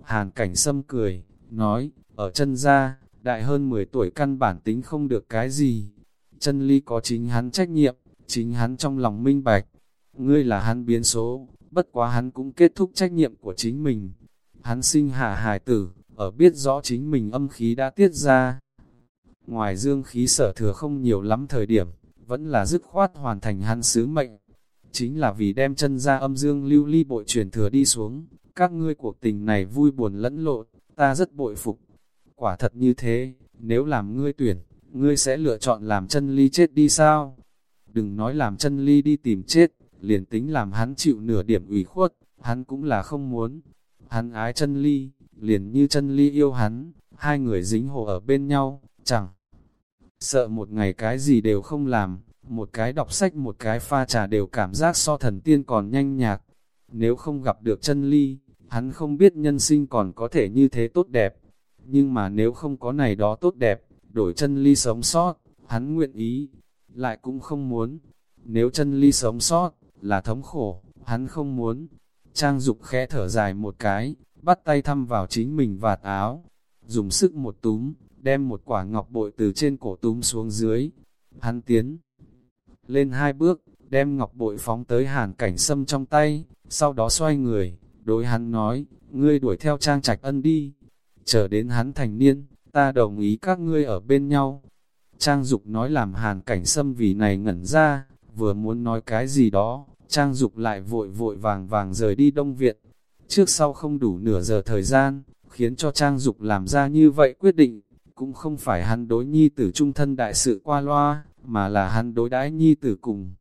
Hàn cảnh sâm cười, nói, ở chân ra, đại hơn 10 tuổi căn bản tính không được cái gì. Chân ly có chính hắn trách nhiệm, chính hắn trong lòng minh bạch. Ngươi là hắn biến số, bất quá hắn cũng kết thúc trách nhiệm của chính mình. Hắn sinh hạ hài tử, ở biết rõ chính mình âm khí đã tiết ra. Ngoài dương khí sở thừa không nhiều lắm thời điểm, vẫn là dứt khoát hoàn thành hắn sứ mệnh. Chính là vì đem chân ra âm dương lưu ly bội truyền thừa đi xuống, các ngươi cuộc tình này vui buồn lẫn lộn, ta rất bội phục. Quả thật như thế, nếu làm ngươi tuyển, ngươi sẽ lựa chọn làm chân ly chết đi sao? Đừng nói làm chân ly đi tìm chết, liền tính làm hắn chịu nửa điểm ủy khuất, hắn cũng là không muốn. Hắn ái chân ly, liền như chân ly yêu hắn, hai người dính hồ ở bên nhau, chẳng sợ một ngày cái gì đều không làm, một cái đọc sách một cái pha trà đều cảm giác so thần tiên còn nhanh nhạc. Nếu không gặp được chân ly, hắn không biết nhân sinh còn có thể như thế tốt đẹp. Nhưng mà nếu không có này đó tốt đẹp, đổi chân ly sống sót, hắn nguyện ý, lại cũng không muốn. Nếu chân ly sống sót, là thống khổ, hắn không muốn. Trang dục khẽ thở dài một cái, bắt tay thăm vào chính mình vạt áo, dùng sức một túm, đem một quả ngọc bội từ trên cổ túm xuống dưới. Hắn tiến lên hai bước, đem ngọc bội phóng tới hàn cảnh sâm trong tay, sau đó xoay người, đối hắn nói, ngươi đuổi theo trang trạch ân đi, chờ đến hắn thành niên, ta đồng ý các ngươi ở bên nhau. Trang Dục nói làm hàn cảnh sâm vì này ngẩn ra, vừa muốn nói cái gì đó, Trang Dục lại vội vội vàng vàng rời đi đông viện. Trước sau không đủ nửa giờ thời gian, khiến cho Trang Dục làm ra như vậy quyết định, cũng không phải hắn đối nhi tử trung thân đại sự qua loa, mà là hắn đối đãi nhi tử cùng.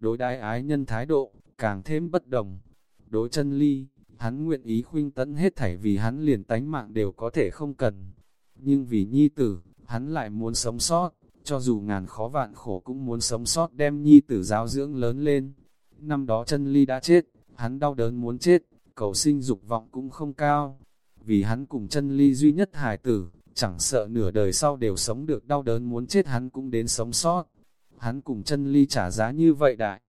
Đối đãi ái nhân thái độ, càng thêm bất đồng. Đối chân ly, hắn nguyện ý khuynh tấn hết thảy vì hắn liền tánh mạng đều có thể không cần. Nhưng vì nhi tử, hắn lại muốn sống sót, cho dù ngàn khó vạn khổ cũng muốn sống sót đem nhi tử giáo dưỡng lớn lên. Năm đó chân ly đã chết, hắn đau đớn muốn chết, cầu sinh dục vọng cũng không cao. Vì hắn cùng chân ly duy nhất hài tử, chẳng sợ nửa đời sau đều sống được đau đớn muốn chết hắn cũng đến sống sót. Hắn cùng chân ly trả giá như vậy đại.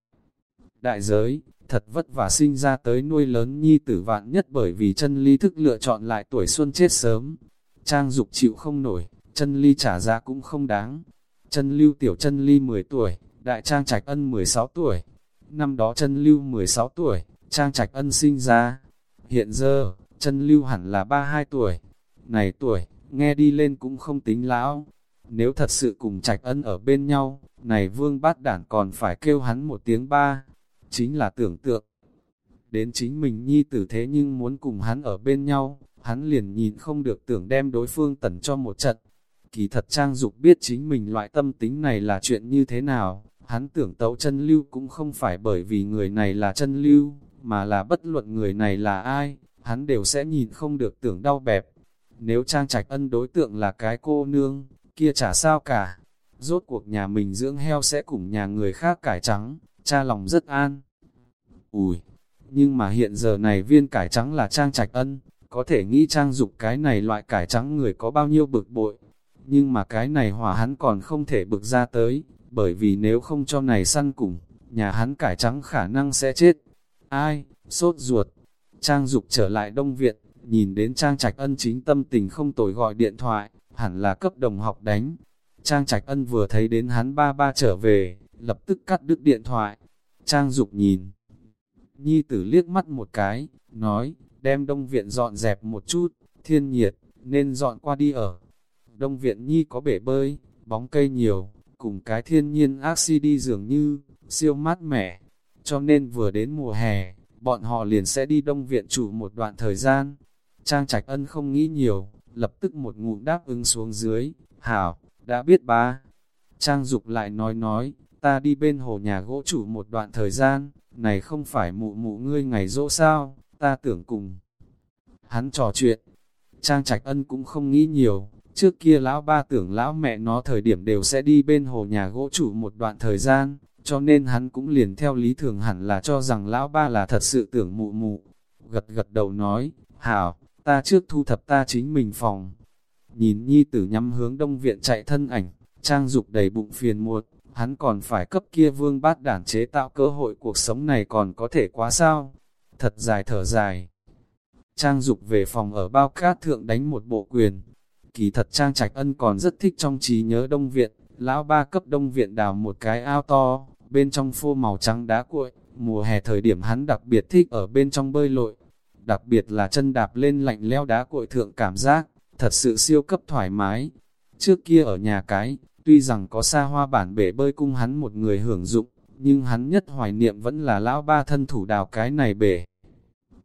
Đại giới, thật vất vả sinh ra tới nuôi lớn nhi tử vạn nhất bởi vì chân ly thức lựa chọn lại tuổi xuân chết sớm. Trang dục chịu không nổi, chân ly trả giá cũng không đáng. Chân lưu tiểu chân ly 10 tuổi, đại trang trạch ân 16 tuổi. Năm đó chân lưu 16 tuổi, trang trạch ân sinh ra. Hiện giờ, chân lưu hẳn là 32 tuổi. Này tuổi, nghe đi lên cũng không tính lão. Nếu thật sự cùng trạch ân ở bên nhau, này vương bát đản còn phải kêu hắn một tiếng ba, chính là tưởng tượng. Đến chính mình nhi tử thế nhưng muốn cùng hắn ở bên nhau, hắn liền nhìn không được tưởng đem đối phương tẩn cho một trận. Kỳ thật Trang Dục biết chính mình loại tâm tính này là chuyện như thế nào, hắn tưởng tấu chân lưu cũng không phải bởi vì người này là chân lưu, mà là bất luận người này là ai, hắn đều sẽ nhìn không được tưởng đau bẹp. Nếu Trang Trạch Ân đối tượng là cái cô nương, kia chả sao cả. Rốt cuộc nhà mình dưỡng heo sẽ cùng nhà người khác cải trắng, cha lòng rất an. Ủi, nhưng mà hiện giờ này viên cải trắng là Trang Trạch Ân, có thể nghĩ Trang dục cái này loại cải trắng người có bao nhiêu bực bội. Nhưng mà cái này hỏa hắn còn không thể bực ra tới, bởi vì nếu không cho này săn cùng, nhà hắn cải trắng khả năng sẽ chết. Ai, sốt ruột. Trang Dục trở lại Đông Viện, nhìn đến Trang Trạch Ân chính tâm tình không tồi gọi điện thoại, hẳn là cấp đồng học đánh. Trang Trạch Ân vừa thấy đến hắn ba ba trở về, lập tức cắt đứt điện thoại. Trang Dục nhìn. Nhi tử liếc mắt một cái, nói, đem Đông Viện dọn dẹp một chút, thiên nhiệt, nên dọn qua đi ở. Đông Viện Nhi có bể bơi, bóng cây nhiều, cùng cái thiên nhiên ác si đi dường như, siêu mát mẻ. Cho nên vừa đến mùa hè, bọn họ liền sẽ đi Đông Viện chủ một đoạn thời gian. Trang Trạch Ân không nghĩ nhiều, lập tức một ngụm đáp ứng xuống dưới, hảo, đã biết ba. Trang Dục lại nói nói, ta đi bên hồ nhà gỗ chủ một đoạn thời gian, này không phải mụ mụ ngươi ngày dỗ sao, ta tưởng cùng. Hắn trò chuyện, Trang Trạch Ân cũng không nghĩ nhiều, trước kia lão ba tưởng lão mẹ nó thời điểm đều sẽ đi bên hồ nhà gỗ chủ một đoạn thời gian, cho nên hắn cũng liền theo lý thường hẳn là cho rằng lão ba là thật sự tưởng mụ mụ. Gật gật đầu nói, hảo, ta trước thu thập ta chính mình phòng. Nhìn nhi tử nhắm hướng đông viện chạy thân ảnh, trang dục đầy bụng phiền muộn, hắn còn phải cấp kia vương bát đản chế tạo cơ hội cuộc sống này còn có thể quá sao. Thật dài thở dài. Trang dục về phòng ở bao cát thượng đánh một bộ quyền. Kỳ thật Trang Trạch Ân còn rất thích trong trí nhớ đông viện, lão ba cấp đông viện đào một cái ao to, bên trong phô màu trắng đá cuội, mùa hè thời điểm hắn đặc biệt thích ở bên trong bơi lội, đặc biệt là chân đạp lên lạnh leo đá cội thượng cảm giác, thật sự siêu cấp thoải mái. Trước kia ở nhà cái, tuy rằng có xa hoa bản bể bơi cung hắn một người hưởng dụng, nhưng hắn nhất hoài niệm vẫn là lão ba thân thủ đào cái này bể.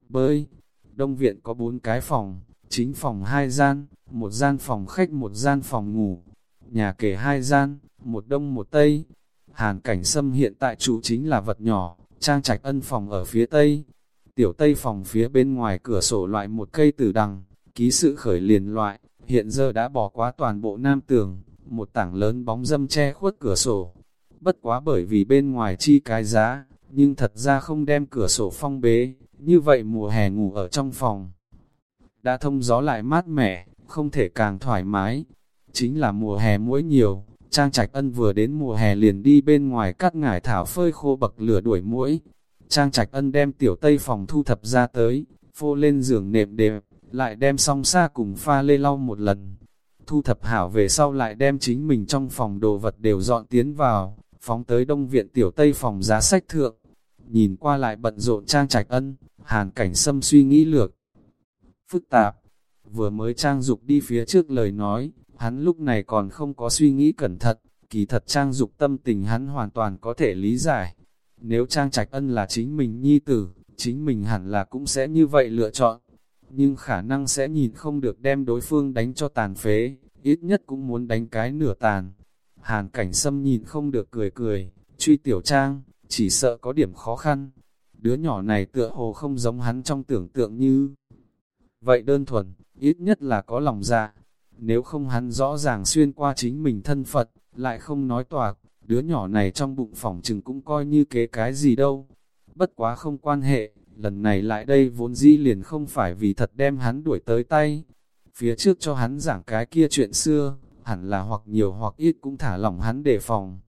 Bơi, đông viện có bốn cái phòng, chính phòng hai gian, một gian phòng khách một gian phòng ngủ, nhà kể hai gian, một đông một tây. Hàn cảnh sâm hiện tại chủ chính là vật nhỏ, trang trạch ân phòng ở phía tây. Tiểu tây phòng phía bên ngoài cửa sổ loại một cây tử đằng, ký sự khởi liền loại, hiện giờ đã bỏ qua toàn bộ nam tường, một tảng lớn bóng dâm che khuất cửa sổ. Bất quá bởi vì bên ngoài chi cái giá, nhưng thật ra không đem cửa sổ phong bế, như vậy mùa hè ngủ ở trong phòng. Đã thông gió lại mát mẻ, không thể càng thoải mái. Chính là mùa hè muỗi nhiều, Trang Trạch Ân vừa đến mùa hè liền đi bên ngoài cắt ngải thảo phơi khô bậc lửa đuổi muỗi. Trang Trạch Ân đem tiểu tây phòng thu thập ra tới, phô lên giường nệm đẹp, lại đem song xa cùng pha lê lau một lần. Thu thập hảo về sau lại đem chính mình trong phòng đồ vật đều dọn tiến vào, phóng tới đông viện tiểu tây phòng giá sách thượng. Nhìn qua lại bận rộn Trang Trạch Ân, hàn cảnh xâm suy nghĩ lược. Phức tạp, vừa mới trang dục đi phía trước lời nói, hắn lúc này còn không có suy nghĩ cẩn thận, kỳ thật trang dục tâm tình hắn hoàn toàn có thể lý giải. Nếu trang trạch ân là chính mình nhi tử, chính mình hẳn là cũng sẽ như vậy lựa chọn, nhưng khả năng sẽ nhìn không được đem đối phương đánh cho tàn phế, ít nhất cũng muốn đánh cái nửa tàn. Hàn cảnh sâm nhìn không được cười cười, truy tiểu trang, chỉ sợ có điểm khó khăn. Đứa nhỏ này tựa hồ không giống hắn trong tưởng tượng như. Vậy đơn thuần, ít nhất là có lòng dạ. Nếu không hắn rõ ràng xuyên qua chính mình thân Phật, lại không nói toạc, đứa nhỏ này trong bụng phòng chừng cũng coi như kế cái gì đâu. Bất quá không quan hệ, lần này lại đây vốn dĩ liền không phải vì thật đem hắn đuổi tới tay. Phía trước cho hắn giảng cái kia chuyện xưa, hẳn là hoặc nhiều hoặc ít cũng thả lỏng hắn đề phòng.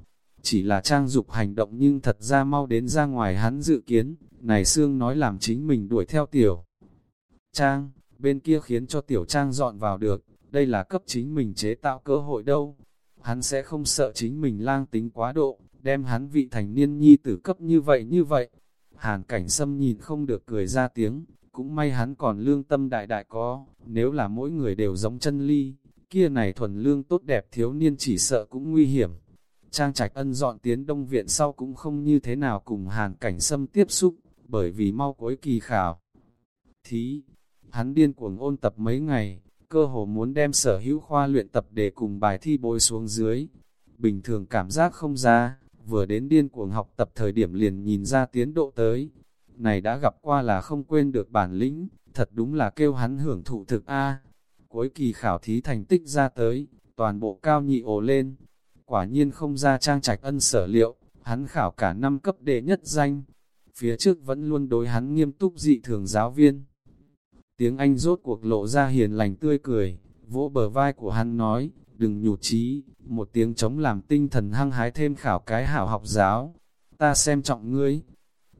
Chỉ là trang dục hành động nhưng thật ra mau đến ra ngoài hắn dự kiến, này xương nói làm chính mình đuổi theo tiểu. Trang, bên kia khiến cho tiểu trang dọn vào được, đây là cấp chính mình chế tạo cơ hội đâu. Hắn sẽ không sợ chính mình lang tính quá độ, đem hắn vị thành niên nhi tử cấp như vậy như vậy. Hàn cảnh sâm nhìn không được cười ra tiếng, cũng may hắn còn lương tâm đại đại có, nếu là mỗi người đều giống chân ly, kia này thuần lương tốt đẹp thiếu niên chỉ sợ cũng nguy hiểm. Trang trạch ân dọn tiến đông viện sau cũng không như thế nào cùng hàn cảnh sâm tiếp xúc, bởi vì mau cuối kỳ khảo. Thí, Hắn điên cuồng ôn tập mấy ngày, cơ hồ muốn đem sở hữu khoa luyện tập để cùng bài thi bôi xuống dưới. Bình thường cảm giác không ra, vừa đến điên cuồng học tập thời điểm liền nhìn ra tiến độ tới. Này đã gặp qua là không quên được bản lĩnh, thật đúng là kêu hắn hưởng thụ thực A. Cuối kỳ khảo thí thành tích ra tới, toàn bộ cao nhị ồ lên. Quả nhiên không ra trang trạch ân sở liệu, hắn khảo cả năm cấp đệ nhất danh. Phía trước vẫn luôn đối hắn nghiêm túc dị thường giáo viên. Tiếng Anh rốt cuộc lộ ra hiền lành tươi cười, vỗ bờ vai của hắn nói, đừng nhụt chí, một tiếng chống làm tinh thần hăng hái thêm khảo cái hảo học giáo. Ta xem trọng ngươi.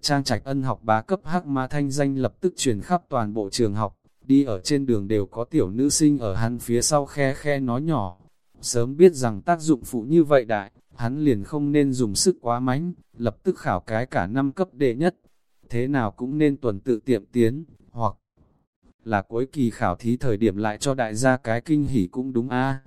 Trang trạch ân học bá cấp hắc ma thanh danh lập tức truyền khắp toàn bộ trường học, đi ở trên đường đều có tiểu nữ sinh ở hắn phía sau khe khe nói nhỏ. Sớm biết rằng tác dụng phụ như vậy đại, hắn liền không nên dùng sức quá mánh, lập tức khảo cái cả năm cấp đệ nhất. Thế nào cũng nên tuần tự tiệm tiến, hoặc là cuối kỳ khảo thí thời điểm lại cho đại gia cái kinh hỉ cũng đúng a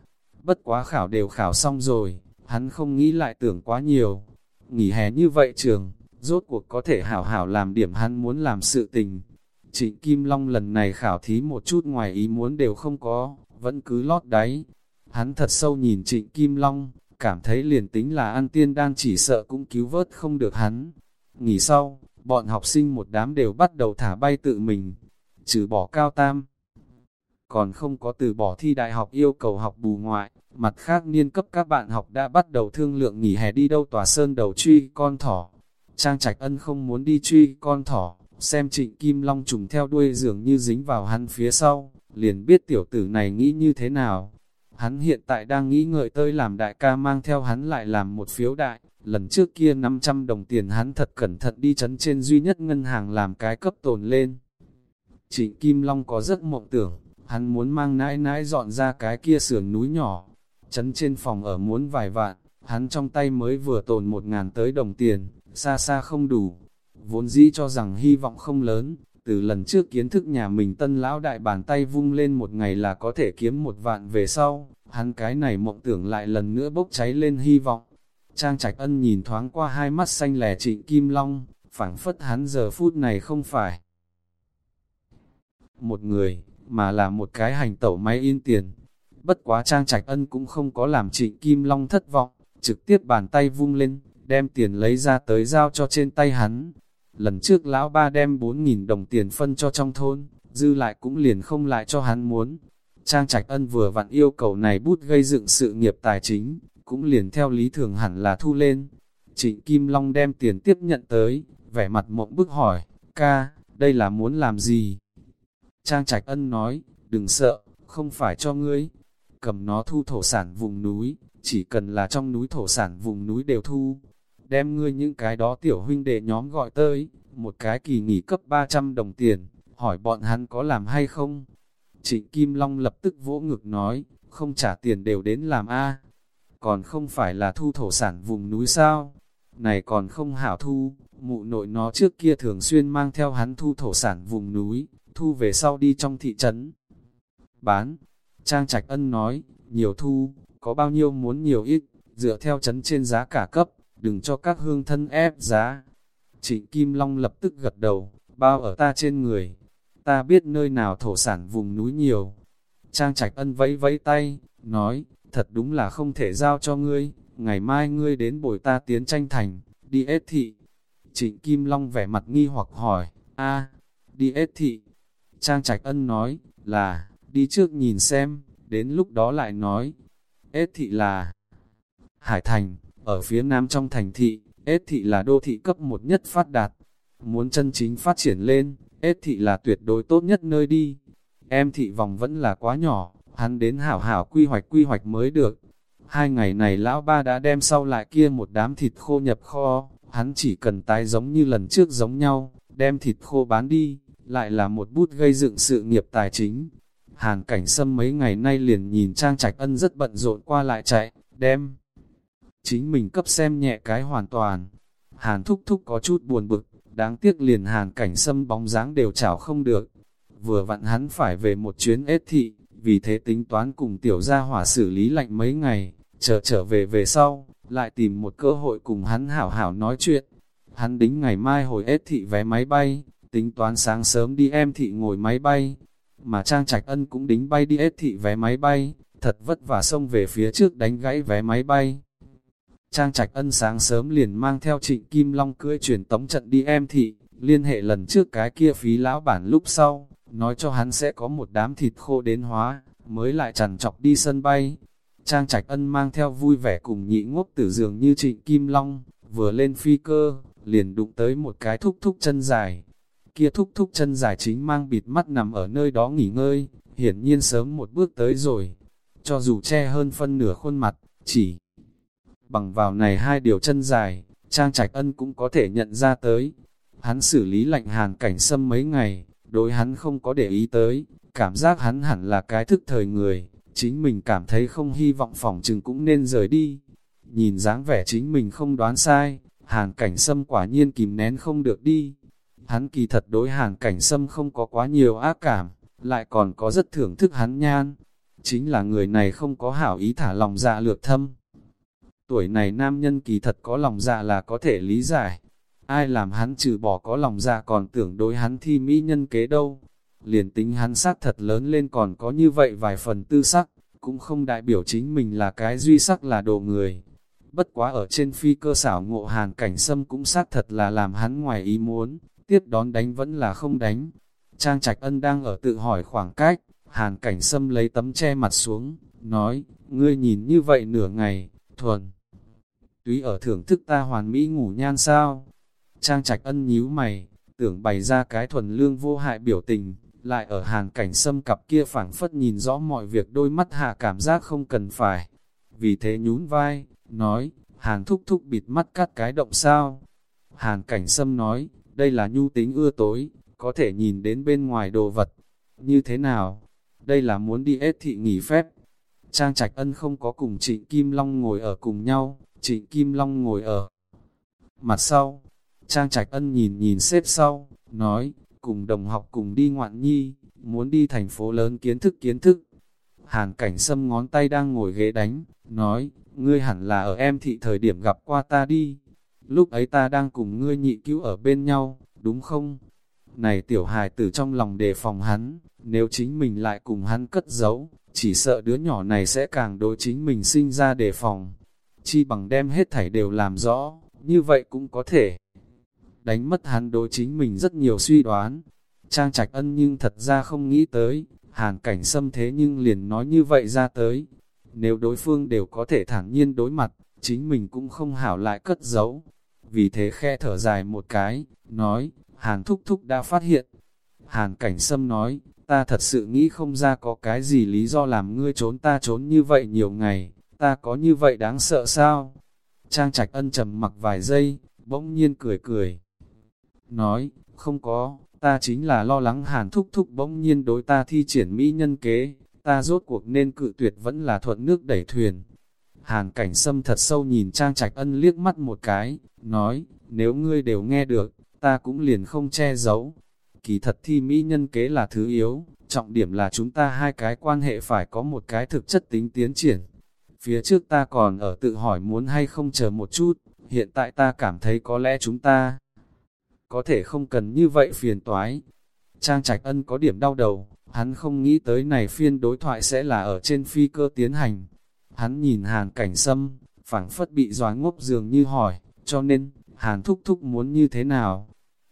Bất quá khảo đều khảo xong rồi, hắn không nghĩ lại tưởng quá nhiều. Nghỉ hè như vậy trường, rốt cuộc có thể hảo hảo làm điểm hắn muốn làm sự tình. Trịnh Kim Long lần này khảo thí một chút ngoài ý muốn đều không có, vẫn cứ lót đáy. Hắn thật sâu nhìn Trịnh Kim Long, cảm thấy liền tính là ăn tiên đang chỉ sợ cũng cứu vớt không được hắn. Nghỉ sau, bọn học sinh một đám đều bắt đầu thả bay tự mình, trừ bỏ cao tam. Còn không có từ bỏ thi đại học yêu cầu học bù ngoại, mặt khác niên cấp các bạn học đã bắt đầu thương lượng nghỉ hè đi đâu tòa sơn đầu truy con thỏ. Trang Trạch Ân không muốn đi truy con thỏ, xem trịnh Kim Long trùng theo đuôi dường như dính vào hắn phía sau, liền biết tiểu tử này nghĩ như thế nào. Hắn hiện tại đang nghĩ ngợi tới làm đại ca mang theo hắn lại làm một phiếu đại, lần trước kia 500 đồng tiền hắn thật cẩn thận đi chấn trên duy nhất ngân hàng làm cái cấp tồn lên. Trịnh Kim Long có rất mộng tưởng, hắn muốn mang nãi nãi dọn ra cái kia sườn núi nhỏ, chấn trên phòng ở muốn vài vạn, hắn trong tay mới vừa tồn một ngàn tới đồng tiền, xa xa không đủ. Vốn dĩ cho rằng hy vọng không lớn, từ lần trước kiến thức nhà mình tân lão đại bàn tay vung lên một ngày là có thể kiếm một vạn về sau, hắn cái này mộng tưởng lại lần nữa bốc cháy lên hy vọng. Trang Trạch Ân nhìn thoáng qua hai mắt xanh lẻ trịnh Kim Long, phảng phất hắn giờ phút này không phải một người, mà là một cái hành tẩu máy in tiền. Bất quá Trang Trạch Ân cũng không có làm trịnh Kim Long thất vọng, trực tiếp bàn tay vung lên, đem tiền lấy ra tới giao cho trên tay hắn. Lần trước lão ba đem 4.000 đồng tiền phân cho trong thôn, dư lại cũng liền không lại cho hắn muốn. Trang Trạch Ân vừa vặn yêu cầu này bút gây dựng sự nghiệp tài chính, cũng liền theo lý thường hẳn là thu lên. Trịnh Kim Long đem tiền tiếp nhận tới, vẻ mặt mộng bức hỏi, ca, đây là muốn làm gì? Trang Trạch Ân nói, đừng sợ, không phải cho ngươi, cầm nó thu thổ sản vùng núi, chỉ cần là trong núi thổ sản vùng núi đều thu. Đem ngươi những cái đó tiểu huynh đệ nhóm gọi tới, một cái kỳ nghỉ cấp 300 đồng tiền, hỏi bọn hắn có làm hay không? Trịnh Kim Long lập tức vỗ ngực nói, không trả tiền đều đến làm a Còn không phải là thu thổ sản vùng núi sao? Này còn không hảo thu, mụ nội nó trước kia thường xuyên mang theo hắn thu thổ sản vùng núi, thu về sau đi trong thị trấn. Bán, Trang Trạch Ân nói, nhiều thu, có bao nhiêu muốn nhiều ít, dựa theo trấn trên giá cả cấp, đừng cho các hương thân ép giá. Trịnh Kim Long lập tức gật đầu, bao ở ta trên người, ta biết nơi nào thổ sản vùng núi nhiều. Trang Trạch Ân vẫy vẫy tay, nói, thật đúng là không thể giao cho ngươi, ngày mai ngươi đến bồi ta tiến tranh thành, đi ết thị. Trịnh Kim Long vẻ mặt nghi hoặc hỏi, a đi ết thị. Trang Trạch Ân nói, là, đi trước nhìn xem, đến lúc đó lại nói, ết thị là Hải Thành, ở phía nam trong thành thị, ết thị là đô thị cấp một nhất phát đạt. Muốn chân chính phát triển lên, ết thị là tuyệt đối tốt nhất nơi đi. Em thị vòng vẫn là quá nhỏ, hắn đến hảo hảo quy hoạch quy hoạch mới được. Hai ngày này lão ba đã đem sau lại kia một đám thịt khô nhập kho, hắn chỉ cần tái giống như lần trước giống nhau, đem thịt khô bán đi, lại là một bút gây dựng sự nghiệp tài chính. Hàn cảnh sâm mấy ngày nay liền nhìn Trang Trạch Ân rất bận rộn qua lại chạy, đem. Chính mình cấp xem nhẹ cái hoàn toàn. Hàn thúc thúc có chút buồn bực, đáng tiếc liền hàn cảnh sâm bóng dáng đều chảo không được. Vừa vặn hắn phải về một chuyến ết thị, vì thế tính toán cùng tiểu gia hỏa xử lý lạnh mấy ngày, chờ trở về về sau, lại tìm một cơ hội cùng hắn hảo hảo nói chuyện. Hắn đính ngày mai hồi ết thị vé máy bay, tính toán sáng sớm đi em thị ngồi máy bay, mà Trang Trạch Ân cũng đính bay đi ết thị vé máy bay, thật vất vả xông về phía trước đánh gãy vé máy bay. Trang Trạch Ân sáng sớm liền mang theo trịnh Kim Long cưỡi truyền tống trận đi em thị, liên hệ lần trước cái kia phí lão bản lúc sau, nói cho hắn sẽ có một đám thịt khô đến hóa, mới lại chằn chọc đi sân bay. Trang Trạch Ân mang theo vui vẻ cùng nhị ngốc tử dường như trịnh Kim Long, vừa lên phi cơ, liền đụng tới một cái thúc thúc chân dài, kia thúc thúc chân dài chính mang bịt mắt nằm ở nơi đó nghỉ ngơi, hiển nhiên sớm một bước tới rồi. cho dù che hơn phân nửa khuôn mặt, chỉ bằng vào này hai điều chân dài, Trang Trạch Ân cũng có thể nhận ra tới. Hắn xử lý lạnh hàn cảnh sâm mấy ngày, đối hắn không có để ý tới, cảm giác hắn hẳn là cái thức thời người, chính mình cảm thấy không hy vọng phòng trừng cũng nên rời đi. Nhìn dáng vẻ chính mình không đoán sai, hàn cảnh sâm quả nhiên kìm nén không được đi. Hắn kỳ thật đối hàn cảnh sâm không có quá nhiều ác cảm, lại còn có rất thưởng thức hắn nhan. Chính là người này không có hảo ý thả lòng dạ lược thâm. Tuổi này nam nhân kỳ thật có lòng dạ là có thể lý giải. Ai làm hắn trừ bỏ có lòng dạ còn tưởng đối hắn thi mỹ nhân kế đâu. Liền tính hắn sát thật lớn lên còn có như vậy vài phần tư sắc, cũng không đại biểu chính mình là cái duy sắc là đồ người. Bất quá ở trên phi cơ xảo ngộ hàn cảnh sâm cũng xác thật là làm hắn ngoài ý muốn, tiếp đón đánh vẫn là không đánh. Trang Trạch Ân đang ở tự hỏi khoảng cách, hàn cảnh sâm lấy tấm che mặt xuống, nói, ngươi nhìn như vậy nửa ngày, thuần. Túy ở thưởng thức ta hoàn mỹ ngủ nhan sao? Trang Trạch Ân nhíu mày, tưởng bày ra cái thuần lương vô hại biểu tình, lại ở hàn cảnh sâm cặp kia phảng phất nhìn rõ mọi việc đôi mắt hạ cảm giác không cần phải. Vì thế nhún vai, nói, hàn thúc thúc bịt mắt cắt cái động sao. Hàn cảnh sâm nói, đây là nhu tính ưa tối, có thể nhìn đến bên ngoài đồ vật. Như thế nào? Đây là muốn đi ết thị nghỉ phép. Trang Trạch Ân không có cùng Trịnh Kim Long ngồi ở cùng nhau, Trịnh Kim Long ngồi ở mặt sau. Trang Trạch Ân nhìn nhìn xếp sau, nói, cùng đồng học cùng đi ngoạn nhi, muốn đi thành phố lớn kiến thức kiến thức. Hàn cảnh sâm ngón tay đang ngồi ghế đánh, nói, ngươi hẳn là ở em thị thời điểm gặp qua ta đi. Lúc ấy ta đang cùng ngươi nhị cứu ở bên nhau, đúng không? Này tiểu hài tử trong lòng đề phòng hắn, nếu chính mình lại cùng hắn cất giấu, chỉ sợ đứa nhỏ này sẽ càng đối chính mình sinh ra đề phòng. Chi bằng đem hết thảy đều làm rõ, như vậy cũng có thể đánh mất hắn đối chính mình rất nhiều suy đoán. Trang trạch ân nhưng thật ra không nghĩ tới, hàn cảnh xâm thế nhưng liền nói như vậy ra tới. Nếu đối phương đều có thể thản nhiên đối mặt, chính mình cũng không hảo lại cất giấu. Vì thế khe thở dài một cái, nói, hàn thúc thúc đã phát hiện. Hàn cảnh sâm nói, ta thật sự nghĩ không ra có cái gì lý do làm ngươi trốn ta trốn như vậy nhiều ngày, ta có như vậy đáng sợ sao? Trang trạch ân trầm mặc vài giây, bỗng nhiên cười cười nói, không có, ta chính là lo lắng hàn thúc thúc bỗng nhiên đối ta thi triển mỹ nhân kế, ta rốt cuộc nên cự tuyệt vẫn là thuận nước đẩy thuyền. Hàn cảnh sâm thật sâu nhìn Trang Trạch Ân liếc mắt một cái, nói, nếu ngươi đều nghe được, ta cũng liền không che giấu. Kỳ thật thi mỹ nhân kế là thứ yếu, trọng điểm là chúng ta hai cái quan hệ phải có một cái thực chất tính tiến triển. Phía trước ta còn ở tự hỏi muốn hay không chờ một chút, hiện tại ta cảm thấy có lẽ chúng ta có thể không cần như vậy phiền toái. Trang Trạch Ân có điểm đau đầu, hắn không nghĩ tới này phiên đối thoại sẽ là ở trên phi cơ tiến hành. Hắn nhìn Hàn Cảnh Sâm, phảng phất bị doán ngốc dường như hỏi, cho nên, Hàn Thúc Thúc muốn như thế nào?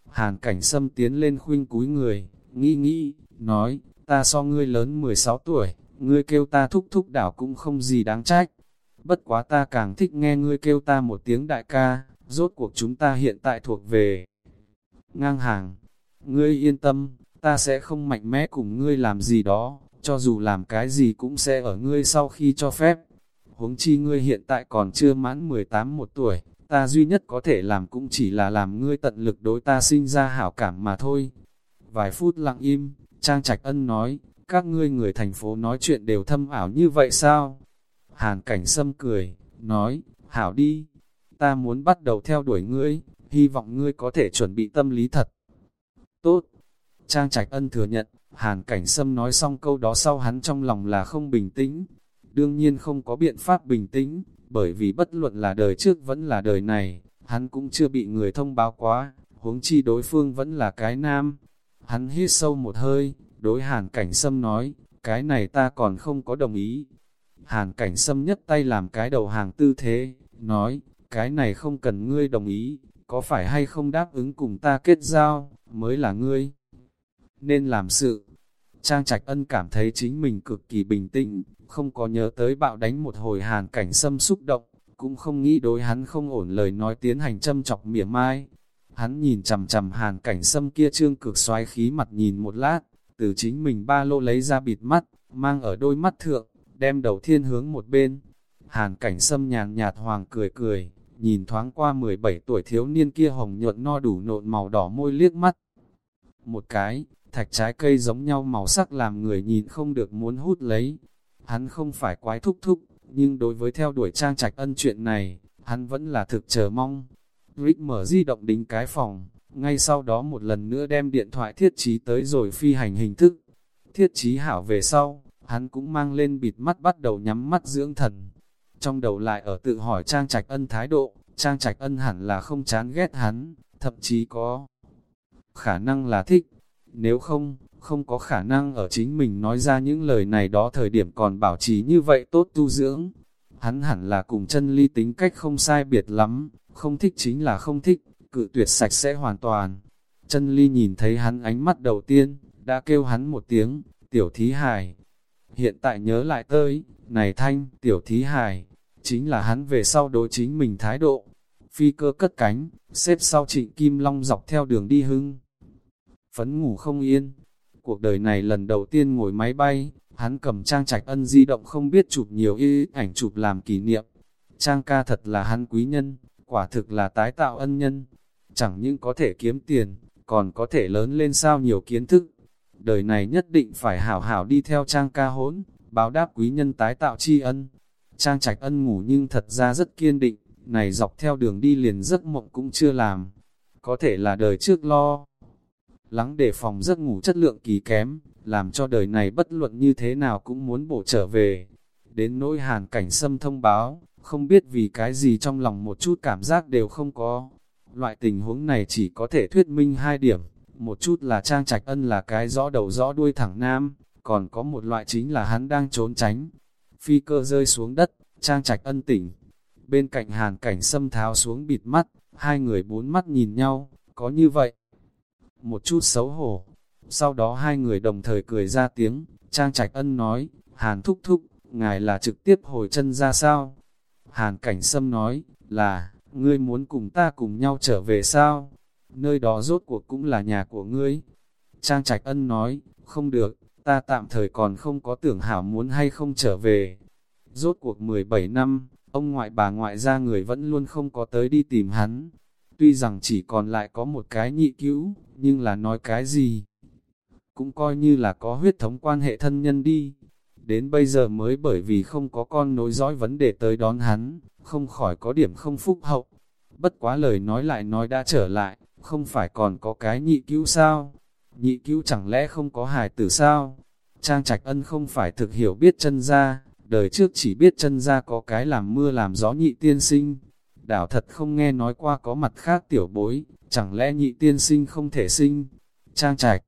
Hàn Cảnh Sâm tiến lên khuyên cúi người, nghĩ nghĩ, nói, ta so ngươi lớn 16 tuổi, ngươi kêu ta Thúc Thúc đảo cũng không gì đáng trách. Bất quá ta càng thích nghe ngươi kêu ta một tiếng đại ca, rốt cuộc chúng ta hiện tại thuộc về ngang hàng. Ngươi yên tâm, ta sẽ không mạnh mẽ cùng ngươi làm gì đó, cho dù làm cái gì cũng sẽ ở ngươi sau khi cho phép. Huống chi ngươi hiện tại còn chưa mãn 18 một tuổi, ta duy nhất có thể làm cũng chỉ là làm ngươi tận lực đối ta sinh ra hảo cảm mà thôi. Vài phút lặng im, Trang Trạch Ân nói, các ngươi người thành phố nói chuyện đều thâm ảo như vậy sao? Hàn Cảnh Sâm cười, nói, hảo đi, ta muốn bắt đầu theo đuổi ngươi, hy vọng ngươi có thể chuẩn bị tâm lý thật. Tốt. Trang Trạch Ân thừa nhận, Hàn Cảnh Sâm nói xong câu đó sau hắn trong lòng là không bình tĩnh. Đương nhiên không có biện pháp bình tĩnh, bởi vì bất luận là đời trước vẫn là đời này, hắn cũng chưa bị người thông báo quá, huống chi đối phương vẫn là cái nam. Hắn hít sâu một hơi, đối Hàn Cảnh Sâm nói, cái này ta còn không có đồng ý. Hàn Cảnh Sâm nhất tay làm cái đầu hàng tư thế, nói, cái này không cần ngươi đồng ý, có phải hay không đáp ứng cùng ta kết giao, mới là ngươi. Nên làm sự. Trang Trạch Ân cảm thấy chính mình cực kỳ bình tĩnh, không có nhớ tới bạo đánh một hồi hàn cảnh xâm xúc động, cũng không nghĩ đối hắn không ổn lời nói tiến hành châm chọc mỉa mai. Hắn nhìn chầm chầm hàn cảnh xâm kia trương cực xoái khí mặt nhìn một lát, từ chính mình ba lô lấy ra bịt mắt, mang ở đôi mắt thượng, đem đầu thiên hướng một bên. Hàn cảnh sâm nhàn nhạt hoàng cười cười, nhìn thoáng qua 17 tuổi thiếu niên kia hồng nhuận no đủ nộn màu đỏ môi liếc mắt. Một cái, thạch trái cây giống nhau màu sắc làm người nhìn không được muốn hút lấy. Hắn không phải quái thúc thúc, nhưng đối với theo đuổi trang trạch ân chuyện này, hắn vẫn là thực chờ mong. Rick mở di động đính cái phòng, ngay sau đó một lần nữa đem điện thoại thiết trí tới rồi phi hành hình thức. Thiết trí hảo về sau, hắn cũng mang lên bịt mắt bắt đầu nhắm mắt dưỡng thần. Trong đầu lại ở tự hỏi Trang Trạch Ân thái độ, Trang Trạch Ân hẳn là không chán ghét hắn, thậm chí có khả năng là thích. Nếu không, không có khả năng ở chính mình nói ra những lời này đó thời điểm còn bảo trì như vậy tốt tu dưỡng. Hắn hẳn là cùng chân ly tính cách không sai biệt lắm, không thích chính là không thích, cự tuyệt sạch sẽ hoàn toàn. Chân ly nhìn thấy hắn ánh mắt đầu tiên, đã kêu hắn một tiếng, tiểu thí hài. Hiện tại nhớ lại tới, này thanh, tiểu thí hài, chính là hắn về sau đối chính mình thái độ. Phi cơ cất cánh, xếp sau trịnh Kim Long dọc theo đường đi hưng. Phấn ngủ không yên, cuộc đời này lần đầu tiên ngồi máy bay, hắn cầm trang trạch ân di động không biết chụp nhiều y ảnh chụp làm kỷ niệm. Trang ca thật là hắn quý nhân, quả thực là tái tạo ân nhân. Chẳng những có thể kiếm tiền, còn có thể lớn lên sao nhiều kiến thức. Đời này nhất định phải hảo hảo đi theo trang ca hỗn, báo đáp quý nhân tái tạo tri ân. Trang trạch ân ngủ nhưng thật ra rất kiên định, này dọc theo đường đi liền giấc mộng cũng chưa làm. Có thể là đời trước lo. Lắng đề phòng giấc ngủ chất lượng kỳ kém, làm cho đời này bất luận như thế nào cũng muốn bổ trở về. Đến nỗi hàn cảnh sâm thông báo, không biết vì cái gì trong lòng một chút cảm giác đều không có. Loại tình huống này chỉ có thể thuyết minh hai điểm, một chút là trang trạch ân là cái rõ đầu rõ đuôi thẳng nam, còn có một loại chính là hắn đang trốn tránh. Phi cơ rơi xuống đất, trang trạch ân tỉnh. Bên cạnh hàn cảnh sâm tháo xuống bịt mắt, hai người bốn mắt nhìn nhau, có như vậy. Một chút xấu hổ. Sau đó hai người đồng thời cười ra tiếng, trang trạch ân nói, hàn thúc thúc, ngài là trực tiếp hồi chân ra sao? Hàn cảnh sâm nói, là, ngươi muốn cùng ta cùng nhau trở về sao? Nơi đó rốt cuộc cũng là nhà của ngươi. Trang trạch ân nói, không được, ta tạm thời còn không có tưởng hảo muốn hay không trở về. Rốt cuộc 17 năm, ông ngoại bà ngoại ra người vẫn luôn không có tới đi tìm hắn. Tuy rằng chỉ còn lại có một cái nhị cứu, nhưng là nói cái gì? Cũng coi như là có huyết thống quan hệ thân nhân đi. Đến bây giờ mới bởi vì không có con nối dõi vấn đề tới đón hắn, không khỏi có điểm không phúc hậu. Bất quá lời nói lại nói đã trở lại, không phải còn có cái nhị cứu sao? nhị cứu chẳng lẽ không có hài tử sao? Trang Trạch Ân không phải thực hiểu biết chân ra, đời trước chỉ biết chân ra có cái làm mưa làm gió nhị tiên sinh. Đảo thật không nghe nói qua có mặt khác tiểu bối, chẳng lẽ nhị tiên sinh không thể sinh? Trang Trạch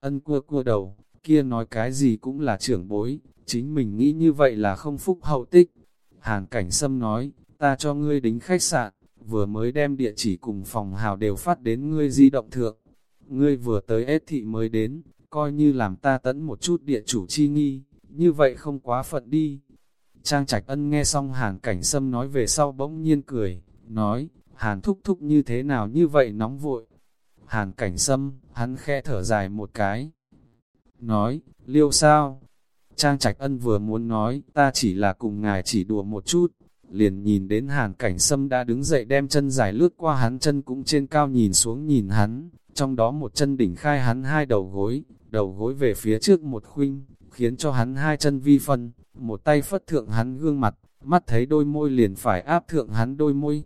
Ân cua cua đầu, kia nói cái gì cũng là trưởng bối, chính mình nghĩ như vậy là không phúc hậu tích. Hàn Cảnh Sâm nói, ta cho ngươi đính khách sạn, vừa mới đem địa chỉ cùng phòng hào đều phát đến ngươi di động thượng ngươi vừa tới ết thị mới đến, coi như làm ta tẫn một chút địa chủ chi nghi, như vậy không quá phận đi. Trang Trạch Ân nghe xong Hàn Cảnh Sâm nói về sau bỗng nhiên cười, nói, Hàn thúc thúc như thế nào như vậy nóng vội. Hàn Cảnh Sâm, hắn khe thở dài một cái. Nói, liêu sao? Trang Trạch Ân vừa muốn nói, ta chỉ là cùng ngài chỉ đùa một chút, liền nhìn đến Hàn Cảnh Sâm đã đứng dậy đem chân dài lướt qua hắn chân cũng trên cao nhìn xuống nhìn hắn, trong đó một chân đỉnh khai hắn hai đầu gối, đầu gối về phía trước một khuynh, khiến cho hắn hai chân vi phân, một tay phất thượng hắn gương mặt, mắt thấy đôi môi liền phải áp thượng hắn đôi môi.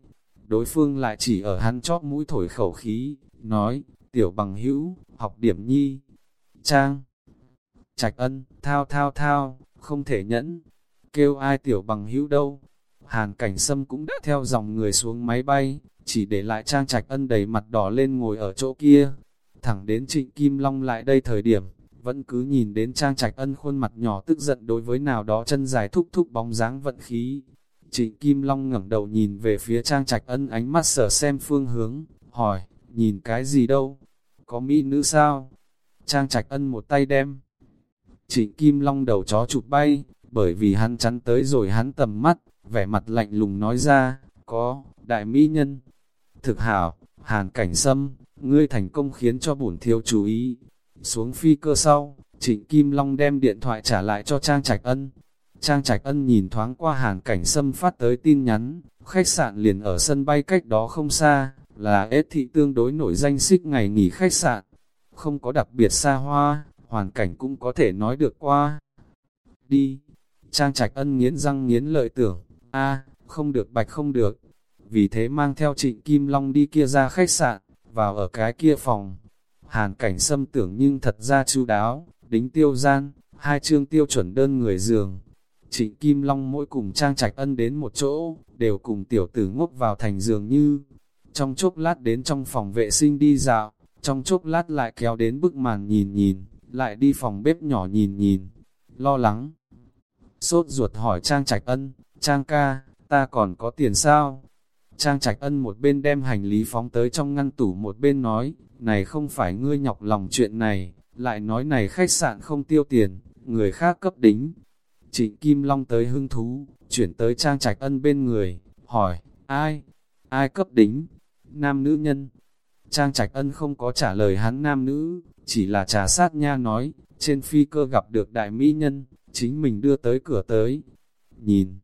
Đối phương lại chỉ ở hắn chóp mũi thổi khẩu khí, nói, tiểu bằng hữu, học điểm nhi. Trang, trạch ân, thao thao thao, không thể nhẫn, kêu ai tiểu bằng hữu đâu. Hàn cảnh sâm cũng đã theo dòng người xuống máy bay, chỉ để lại trang trạch ân đầy mặt đỏ lên ngồi ở chỗ kia. Thẳng đến trịnh Kim Long lại đây thời điểm, vẫn cứ nhìn đến trang trạch ân khuôn mặt nhỏ tức giận đối với nào đó chân dài thúc thúc bóng dáng vận khí. Trịnh Kim Long ngẩng đầu nhìn về phía trang trạch ân ánh mắt sở xem phương hướng, hỏi, nhìn cái gì đâu? Có mỹ nữ sao? Trang trạch ân một tay đem. Trịnh Kim Long đầu chó chụp bay, bởi vì hắn chắn tới rồi hắn tầm mắt, vẻ mặt lạnh lùng nói ra, có, đại mỹ nhân, Thực hảo, hàn cảnh sâm, ngươi thành công khiến cho bổn thiếu chú ý. Xuống phi cơ sau, trịnh Kim Long đem điện thoại trả lại cho Trang Trạch Ân. Trang Trạch Ân nhìn thoáng qua hàng cảnh xâm phát tới tin nhắn, khách sạn liền ở sân bay cách đó không xa, là ết thị tương đối nổi danh xích ngày nghỉ khách sạn. Không có đặc biệt xa hoa, hoàn cảnh cũng có thể nói được qua. Đi, Trang Trạch Ân nghiến răng nghiến lợi tưởng, a không được bạch không được. Vì thế mang theo trịnh Kim Long đi kia ra khách sạn, vào ở cái kia phòng. Hàn cảnh xâm tưởng nhưng thật ra chu đáo, đính tiêu gian, hai chương tiêu chuẩn đơn người giường. Trịnh Kim Long mỗi cùng Trang Trạch Ân đến một chỗ, đều cùng tiểu tử ngốc vào thành giường như. Trong chốc lát đến trong phòng vệ sinh đi dạo, trong chốc lát lại kéo đến bức màn nhìn nhìn, lại đi phòng bếp nhỏ nhìn nhìn, lo lắng. Sốt ruột hỏi Trang Trạch Ân, Trang ca, ta còn có tiền sao? Trang Trạch Ân một bên đem hành lý phóng tới trong ngăn tủ một bên nói, này không phải ngươi nhọc lòng chuyện này, lại nói này khách sạn không tiêu tiền, người khác cấp đính. Trịnh Kim Long tới hưng thú, chuyển tới Trang Trạch Ân bên người, hỏi, ai? Ai cấp đính? Nam nữ nhân. Trang Trạch Ân không có trả lời hắn nam nữ, chỉ là trà sát nha nói, trên phi cơ gặp được đại mỹ nhân, chính mình đưa tới cửa tới. Nhìn,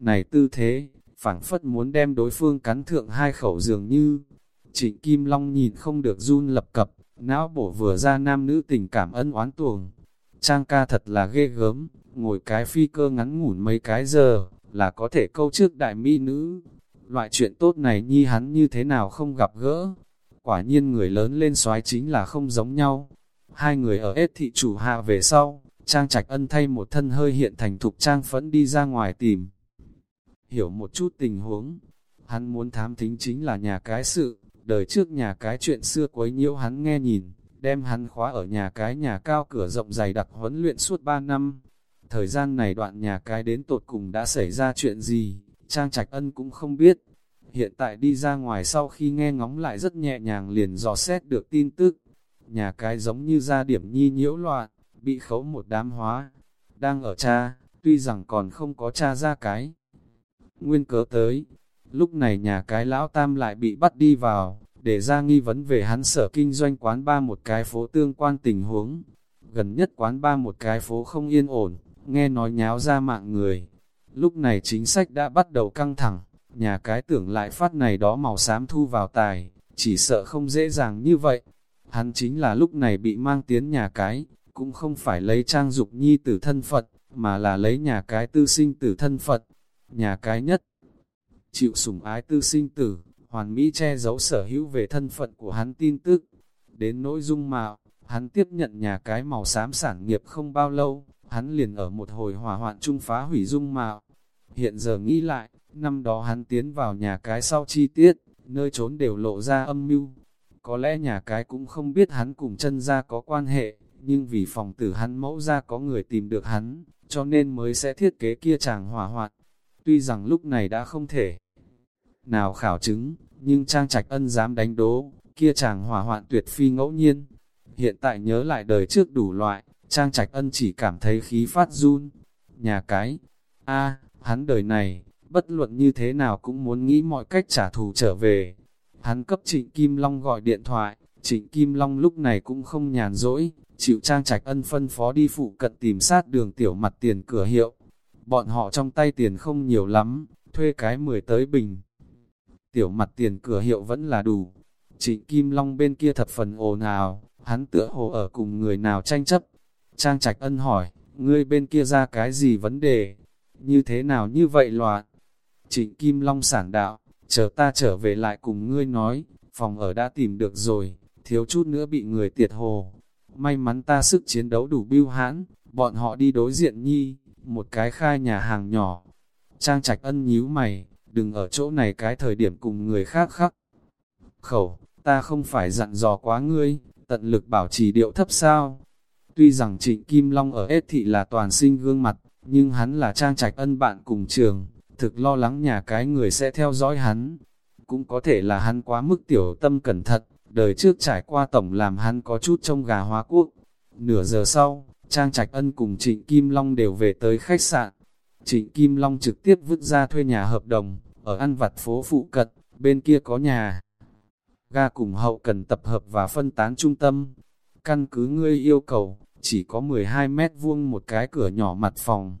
này tư thế, phảng phất muốn đem đối phương cắn thượng hai khẩu dường như. Trịnh Kim Long nhìn không được run lập cập, não bổ vừa ra nam nữ tình cảm ân oán tuồng. Trang ca thật là ghê gớm, ngồi cái phi cơ ngắn ngủn mấy cái giờ, là có thể câu trước đại mỹ nữ. Loại chuyện tốt này nhi hắn như thế nào không gặp gỡ. Quả nhiên người lớn lên xoái chính là không giống nhau. Hai người ở ết thị chủ hạ về sau, Trang Trạch Ân thay một thân hơi hiện thành thục Trang Phẫn đi ra ngoài tìm. Hiểu một chút tình huống, hắn muốn thám thính chính là nhà cái sự, đời trước nhà cái chuyện xưa quấy nhiễu hắn nghe nhìn, đem hắn khóa ở nhà cái nhà cao cửa rộng dày đặc huấn luyện suốt 3 năm. Thời gian này đoạn nhà cái đến tột cùng đã xảy ra chuyện gì, Trang Trạch Ân cũng không biết. Hiện tại đi ra ngoài sau khi nghe ngóng lại rất nhẹ nhàng liền dò xét được tin tức. Nhà cái giống như ra điểm nhi nhiễu loạn, bị khấu một đám hóa. Đang ở cha, tuy rằng còn không có cha ra cái. Nguyên cớ tới, lúc này nhà cái lão tam lại bị bắt đi vào, để ra nghi vấn về hắn sở kinh doanh quán ba một cái phố tương quan tình huống. Gần nhất quán ba một cái phố không yên ổn, nghe nói nháo ra mạng người. Lúc này chính sách đã bắt đầu căng thẳng, nhà cái tưởng lại phát này đó màu xám thu vào tài, chỉ sợ không dễ dàng như vậy. Hắn chính là lúc này bị mang tiến nhà cái, cũng không phải lấy trang dục nhi tử thân Phật, mà là lấy nhà cái tư sinh tử thân Phật. Nhà cái nhất, chịu sủng ái tư sinh tử, hoàn mỹ che giấu sở hữu về thân phận của hắn tin tức. Đến nỗi dung mạo, hắn tiếp nhận nhà cái màu xám sản nghiệp không bao lâu, hắn liền ở một hồi hỏa hoạn trung phá hủy dung mạo. Hiện giờ nghĩ lại, năm đó hắn tiến vào nhà cái sau chi tiết, nơi trốn đều lộ ra âm mưu. Có lẽ nhà cái cũng không biết hắn cùng chân ra có quan hệ, nhưng vì phòng tử hắn mẫu ra có người tìm được hắn, cho nên mới sẽ thiết kế kia chàng hỏa hoạn. Tuy rằng lúc này đã không thể nào khảo chứng, nhưng Trang Trạch Ân dám đánh đố, kia chàng hỏa hoạn tuyệt phi ngẫu nhiên. Hiện tại nhớ lại đời trước đủ loại, Trang Trạch Ân chỉ cảm thấy khí phát run. Nhà cái, a hắn đời này, bất luận như thế nào cũng muốn nghĩ mọi cách trả thù trở về. Hắn cấp Trịnh Kim Long gọi điện thoại, Trịnh Kim Long lúc này cũng không nhàn rỗi, chịu Trang Trạch Ân phân phó đi phụ cận tìm sát đường tiểu mặt tiền cửa hiệu. Bọn họ trong tay tiền không nhiều lắm, thuê cái 10 tới bình. Tiểu mặt tiền cửa hiệu vẫn là đủ. Trịnh Kim Long bên kia thập phần ồn ào, hắn tựa hồ ở cùng người nào tranh chấp. Trang Trạch Ân hỏi, ngươi bên kia ra cái gì vấn đề? Như thế nào như vậy loạn? Trịnh Kim Long sản đạo, chờ ta trở về lại cùng ngươi nói, phòng ở đã tìm được rồi, thiếu chút nữa bị người tiệt hồ. May mắn ta sức chiến đấu đủ biêu hãn, bọn họ đi đối diện nhi, một cái khai nhà hàng nhỏ. Trang trạch ân nhíu mày, đừng ở chỗ này cái thời điểm cùng người khác khắc. Khẩu, ta không phải dặn dò quá ngươi, tận lực bảo trì điệu thấp sao. Tuy rằng trịnh Kim Long ở S thị là toàn sinh gương mặt, nhưng hắn là trang trạch ân bạn cùng trường, thực lo lắng nhà cái người sẽ theo dõi hắn. Cũng có thể là hắn quá mức tiểu tâm cẩn thận, đời trước trải qua tổng làm hắn có chút trông gà hóa quốc. Nửa giờ sau, Trang Trạch Ân cùng Trịnh Kim Long đều về tới khách sạn. Trịnh Kim Long trực tiếp vứt ra thuê nhà hợp đồng, ở ăn vặt phố phụ cận, bên kia có nhà. Ga cùng hậu cần tập hợp và phân tán trung tâm. Căn cứ ngươi yêu cầu, chỉ có 12 mét vuông một cái cửa nhỏ mặt phòng.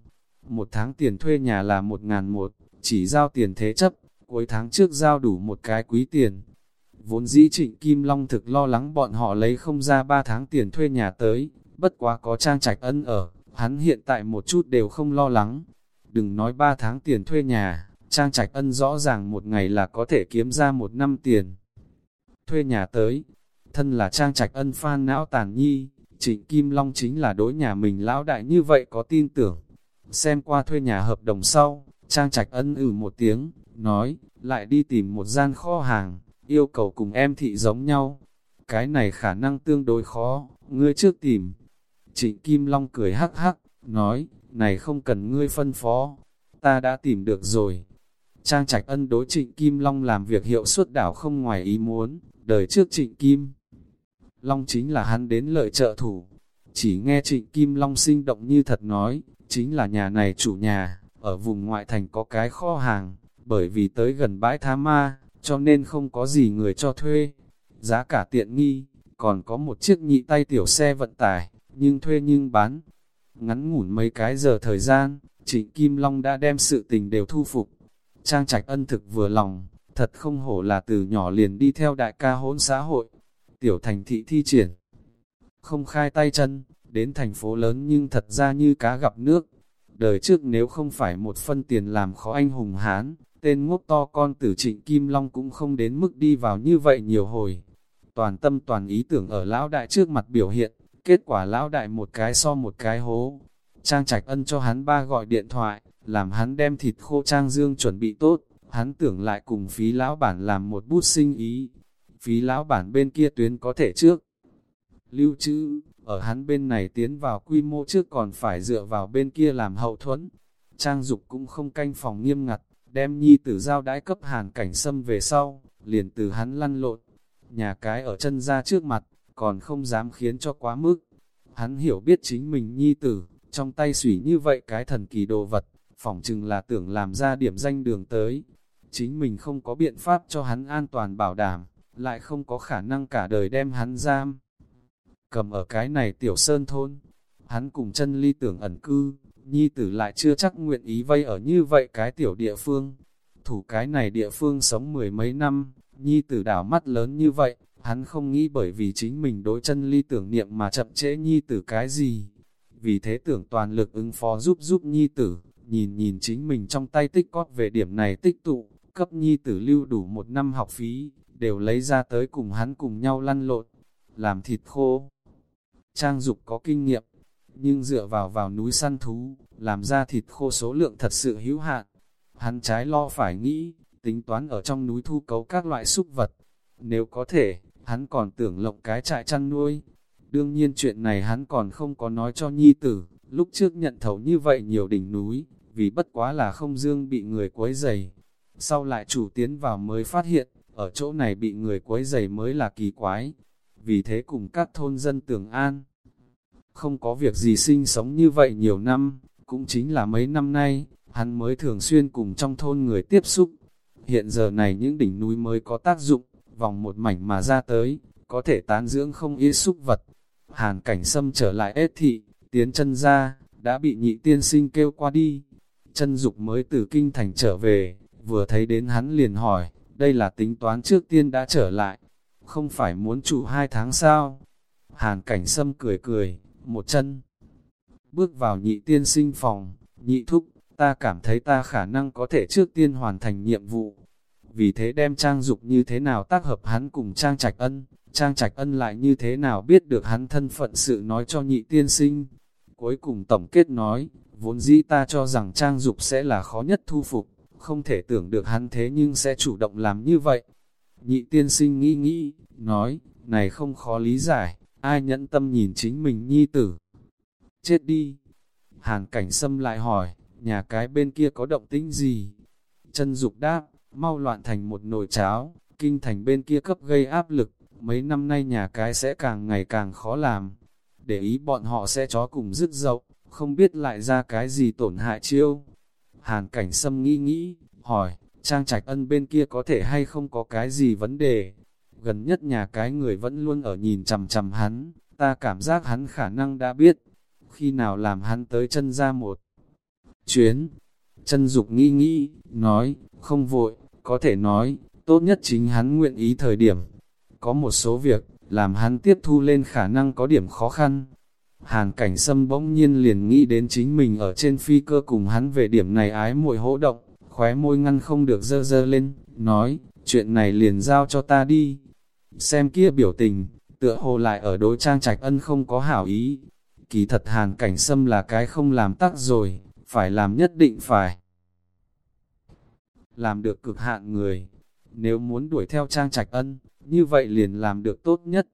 một tháng tiền thuê nhà là một ngàn một, chỉ giao tiền thế chấp, cuối tháng trước giao đủ một cái quý tiền. Vốn dĩ trịnh Kim Long thực lo lắng bọn họ lấy không ra ba tháng tiền thuê nhà tới, bất quá có trang trạch ân ở, hắn hiện tại một chút đều không lo lắng. Đừng nói ba tháng tiền thuê nhà, trang trạch ân rõ ràng một ngày là có thể kiếm ra một năm tiền. Thuê nhà tới, thân là trang trạch ân phan não tàn nhi, trịnh Kim Long chính là đối nhà mình lão đại như vậy có tin tưởng. Xem qua thuê nhà hợp đồng sau, trang trạch ân ử ừ một tiếng, nói, lại đi tìm một gian kho hàng, yêu cầu cùng em thị giống nhau. Cái này khả năng tương đối khó, ngươi trước tìm. Trịnh Kim Long cười hắc hắc, nói, này không cần ngươi phân phó, ta đã tìm được rồi. Trang Trạch Ân đối Trịnh Kim Long làm việc hiệu suất đảo không ngoài ý muốn, đời trước Trịnh Kim. Long chính là hắn đến lợi trợ thủ. Chỉ nghe Trịnh Kim Long sinh động như thật nói, chính là nhà này chủ nhà, ở vùng ngoại thành có cái kho hàng, bởi vì tới gần bãi tha ma, cho nên không có gì người cho thuê. Giá cả tiện nghi, còn có một chiếc nhị tay tiểu xe vận tải, nhưng thuê nhưng bán. Ngắn ngủn mấy cái giờ thời gian, Trịnh Kim Long đã đem sự tình đều thu phục. Trang trạch ân thực vừa lòng, thật không hổ là từ nhỏ liền đi theo đại ca hỗn xã hội. Tiểu thành thị thi triển, không khai tay chân, đến thành phố lớn nhưng thật ra như cá gặp nước. Đời trước nếu không phải một phân tiền làm khó anh hùng hán, tên ngốc to con tử trịnh Kim Long cũng không đến mức đi vào như vậy nhiều hồi. Toàn tâm toàn ý tưởng ở lão đại trước mặt biểu hiện, kết quả lão đại một cái so một cái hố. Trang trạch ân cho hắn ba gọi điện thoại, làm hắn đem thịt khô trang dương chuẩn bị tốt, hắn tưởng lại cùng phí lão bản làm một bút sinh ý. Phí lão bản bên kia tuyến có thể trước. Lưu trữ, ở hắn bên này tiến vào quy mô trước còn phải dựa vào bên kia làm hậu thuẫn. Trang dục cũng không canh phòng nghiêm ngặt, đem nhi tử giao đãi cấp hàn cảnh xâm về sau, liền từ hắn lăn lộn. Nhà cái ở chân ra trước mặt, còn không dám khiến cho quá mức. Hắn hiểu biết chính mình nhi tử, trong tay sủy như vậy cái thần kỳ đồ vật, phỏng chừng là tưởng làm ra điểm danh đường tới. Chính mình không có biện pháp cho hắn an toàn bảo đảm, lại không có khả năng cả đời đem hắn giam. Cầm ở cái này tiểu sơn thôn, hắn cùng chân ly tưởng ẩn cư, nhi tử lại chưa chắc nguyện ý vây ở như vậy cái tiểu địa phương. Thủ cái này địa phương sống mười mấy năm, nhi tử đảo mắt lớn như vậy, hắn không nghĩ bởi vì chính mình đối chân ly tưởng niệm mà chậm trễ nhi tử cái gì. Vì thế tưởng toàn lực ứng phó giúp giúp nhi tử, nhìn nhìn chính mình trong tay tích cót về điểm này tích tụ, cấp nhi tử lưu đủ một năm học phí, đều lấy ra tới cùng hắn cùng nhau lăn lộn, làm thịt khô. Trang dục có kinh nghiệm, nhưng dựa vào vào núi săn thú, làm ra thịt khô số lượng thật sự hữu hạn. Hắn trái lo phải nghĩ, tính toán ở trong núi thu cấu các loại súc vật. Nếu có thể, hắn còn tưởng lộng cái trại chăn nuôi. Đương nhiên chuyện này hắn còn không có nói cho nhi tử, lúc trước nhận thầu như vậy nhiều đỉnh núi, vì bất quá là không dương bị người quấy dày. Sau lại chủ tiến vào mới phát hiện, ở chỗ này bị người quấy giày mới là kỳ quái. Vì thế cùng các thôn dân tưởng an, không có việc gì sinh sống như vậy nhiều năm, cũng chính là mấy năm nay, hắn mới thường xuyên cùng trong thôn người tiếp xúc. Hiện giờ này những đỉnh núi mới có tác dụng, vòng một mảnh mà ra tới, có thể tán dưỡng không ít xúc vật. Hàn cảnh xâm trở lại ết thị, tiến chân ra, đã bị nhị tiên sinh kêu qua đi. Chân dục mới từ kinh thành trở về, vừa thấy đến hắn liền hỏi, đây là tính toán trước tiên đã trở lại, không phải muốn trụ hai tháng sao? Hàn cảnh sâm cười cười, một chân. Bước vào nhị tiên sinh phòng, nhị thúc, ta cảm thấy ta khả năng có thể trước tiên hoàn thành nhiệm vụ. Vì thế đem trang dục như thế nào tác hợp hắn cùng trang trạch ân, trang trạch ân lại như thế nào biết được hắn thân phận sự nói cho nhị tiên sinh. Cuối cùng tổng kết nói, vốn dĩ ta cho rằng trang dục sẽ là khó nhất thu phục, không thể tưởng được hắn thế nhưng sẽ chủ động làm như vậy. Nhị tiên sinh nghĩ nghĩ, nói, này không khó lý giải, ai nhẫn tâm nhìn chính mình nhi tử. Chết đi! Hàn cảnh sâm lại hỏi, nhà cái bên kia có động tĩnh gì? Chân dục đáp, mau loạn thành một nồi cháo, kinh thành bên kia cấp gây áp lực, mấy năm nay nhà cái sẽ càng ngày càng khó làm. Để ý bọn họ sẽ chó cùng dứt dậu, không biết lại ra cái gì tổn hại chiêu. Hàn cảnh sâm nghĩ nghĩ, hỏi, trang trạch ân bên kia có thể hay không có cái gì vấn đề? Gần nhất nhà cái người vẫn luôn ở nhìn chằm chằm hắn, ta cảm giác hắn khả năng đã biết, khi nào làm hắn tới chân ra một chuyến. Chân dục nghĩ nghĩ, nói, không vội, có thể nói, tốt nhất chính hắn nguyện ý thời điểm. Có một số việc, làm hắn tiếp thu lên khả năng có điểm khó khăn. Hàn cảnh sâm bỗng nhiên liền nghĩ đến chính mình ở trên phi cơ cùng hắn về điểm này ái muội hỗ động, khóe môi ngăn không được dơ dơ lên, nói, chuyện này liền giao cho ta đi. Xem kia biểu tình, tựa hồ lại ở đối trang trạch ân không có hảo ý. Kỳ thật hàn cảnh sâm là cái không làm tắc rồi, phải làm nhất định phải. Làm được cực hạn người, nếu muốn đuổi theo trang trạch ân, như vậy liền làm được tốt nhất.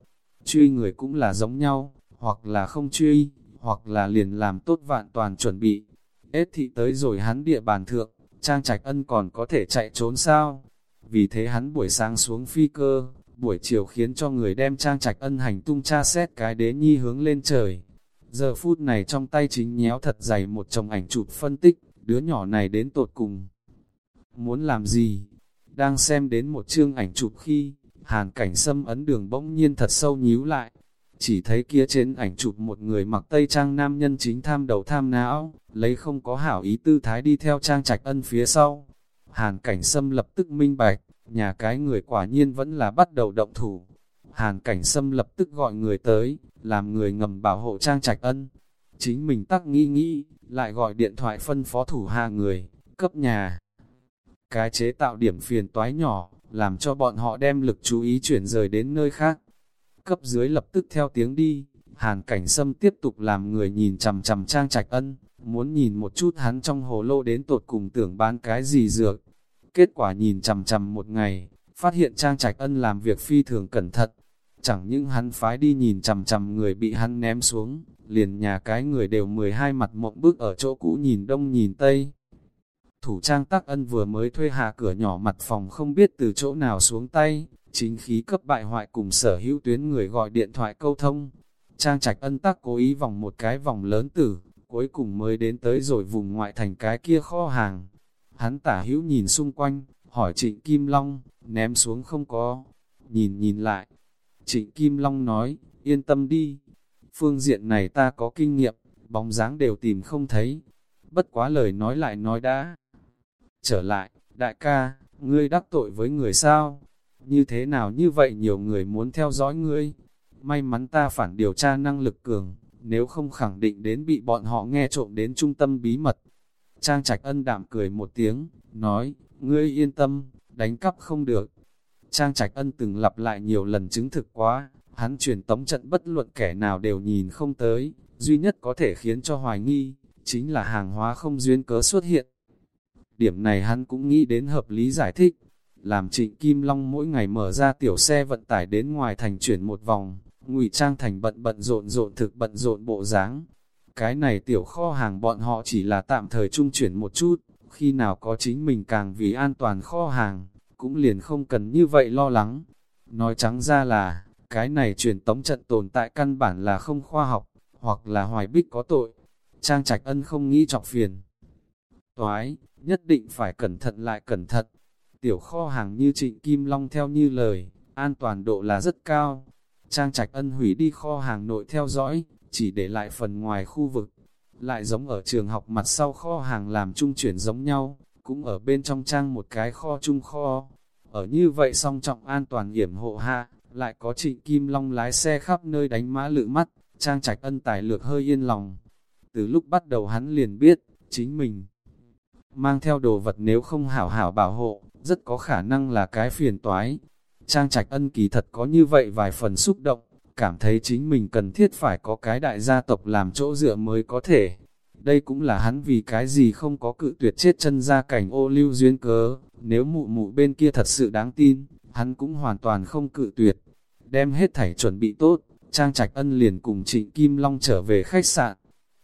Truy người cũng là giống nhau, hoặc là không truy, hoặc là liền làm tốt vạn toàn chuẩn bị. Ết thị tới rồi hắn địa bàn thượng, trang trạch ân còn có thể chạy trốn sao? Vì thế hắn buổi sáng xuống phi cơ, buổi chiều khiến cho người đem trang trạch ân hành tung tra xét cái đế nhi hướng lên trời. Giờ phút này trong tay chính nhéo thật dày một chồng ảnh chụp phân tích, đứa nhỏ này đến tột cùng. Muốn làm gì? Đang xem đến một chương ảnh chụp khi, hàn cảnh xâm ấn đường bỗng nhiên thật sâu nhíu lại. Chỉ thấy kia trên ảnh chụp một người mặc tây trang nam nhân chính tham đầu tham não, lấy không có hảo ý tư thái đi theo trang trạch ân phía sau. Hàn cảnh sâm lập tức minh bạch, nhà cái người quả nhiên vẫn là bắt đầu động thủ. Hàn cảnh sâm lập tức gọi người tới, làm người ngầm bảo hộ trang trạch ân. Chính mình tắc nghĩ nghĩ, lại gọi điện thoại phân phó thủ hạ người, cấp nhà. Cái chế tạo điểm phiền toái nhỏ, làm cho bọn họ đem lực chú ý chuyển rời đến nơi khác. Cấp dưới lập tức theo tiếng đi, hàn cảnh sâm tiếp tục làm người nhìn chằm chằm trang trạch ân, muốn nhìn một chút hắn trong hồ lô đến tột cùng tưởng bán cái gì dược. Kết quả nhìn chằm chằm một ngày, phát hiện trang trạch ân làm việc phi thường cẩn thận. Chẳng những hắn phái đi nhìn chằm chằm người bị hắn ném xuống, liền nhà cái người đều 12 mặt mộng bước ở chỗ cũ nhìn đông nhìn tây. Thủ trang Tắc ân vừa mới thuê hạ cửa nhỏ mặt phòng không biết từ chỗ nào xuống tay, chính khí cấp bại hoại cùng sở hữu tuyến người gọi điện thoại câu thông. Trang trạch ân tắc cố ý vòng một cái vòng lớn tử, cuối cùng mới đến tới rồi vùng ngoại thành cái kia kho hàng. Hắn tả hữu nhìn xung quanh, hỏi trịnh Kim Long, ném xuống không có. Nhìn nhìn lại, trịnh Kim Long nói, yên tâm đi. Phương diện này ta có kinh nghiệm, bóng dáng đều tìm không thấy. Bất quá lời nói lại nói đã. Trở lại, đại ca, ngươi đắc tội với người sao? Như thế nào như vậy nhiều người muốn theo dõi ngươi? May mắn ta phản điều tra năng lực cường, nếu không khẳng định đến bị bọn họ nghe trộm đến trung tâm bí mật. Trang Trạch Ân đạm cười một tiếng, nói, ngươi yên tâm, đánh cắp không được. Trang Trạch Ân từng lặp lại nhiều lần chứng thực quá, hắn truyền tống trận bất luận kẻ nào đều nhìn không tới, duy nhất có thể khiến cho hoài nghi, chính là hàng hóa không duyên cớ xuất hiện. Điểm này hắn cũng nghĩ đến hợp lý giải thích, làm trịnh Kim Long mỗi ngày mở ra tiểu xe vận tải đến ngoài thành chuyển một vòng, ngụy trang thành bận bận rộn rộn thực bận rộn bộ dáng. Cái này tiểu kho hàng bọn họ chỉ là tạm thời trung chuyển một chút, khi nào có chính mình càng vì an toàn kho hàng, cũng liền không cần như vậy lo lắng. Nói trắng ra là, cái này truyền tống trận tồn tại căn bản là không khoa học, hoặc là hoài bích có tội. Trang Trạch Ân không nghĩ chọc phiền. Toái, nhất định phải cẩn thận lại cẩn thận. Tiểu kho hàng như trịnh Kim Long theo như lời, an toàn độ là rất cao. Trang Trạch Ân hủy đi kho hàng nội theo dõi, chỉ để lại phần ngoài khu vực. Lại giống ở trường học mặt sau kho hàng làm trung chuyển giống nhau, cũng ở bên trong trang một cái kho chung kho. Ở như vậy song trọng an toàn hiểm hộ hạ, lại có trịnh Kim Long lái xe khắp nơi đánh mã lự mắt, Trang Trạch Ân tài lược hơi yên lòng. Từ lúc bắt đầu hắn liền biết, chính mình mang theo đồ vật nếu không hảo hảo bảo hộ, rất có khả năng là cái phiền toái. Trang trạch ân kỳ thật có như vậy vài phần xúc động, cảm thấy chính mình cần thiết phải có cái đại gia tộc làm chỗ dựa mới có thể. Đây cũng là hắn vì cái gì không có cự tuyệt chết chân ra cảnh ô lưu duyên cớ, nếu mụ mụ bên kia thật sự đáng tin, hắn cũng hoàn toàn không cự tuyệt. Đem hết thảy chuẩn bị tốt, Trang Trạch Ân liền cùng Trịnh Kim Long trở về khách sạn.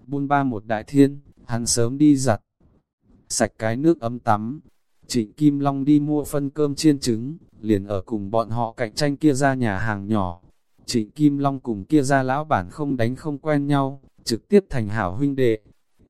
Buôn ba một đại thiên, hắn sớm đi giặt, sạch cái nước ấm tắm. Trịnh Kim Long đi mua phân cơm chiên trứng, liền ở cùng bọn họ cạnh tranh kia ra nhà hàng nhỏ. Trịnh Kim Long cùng kia ra lão bản không đánh không quen nhau, trực tiếp thành hảo huynh đệ.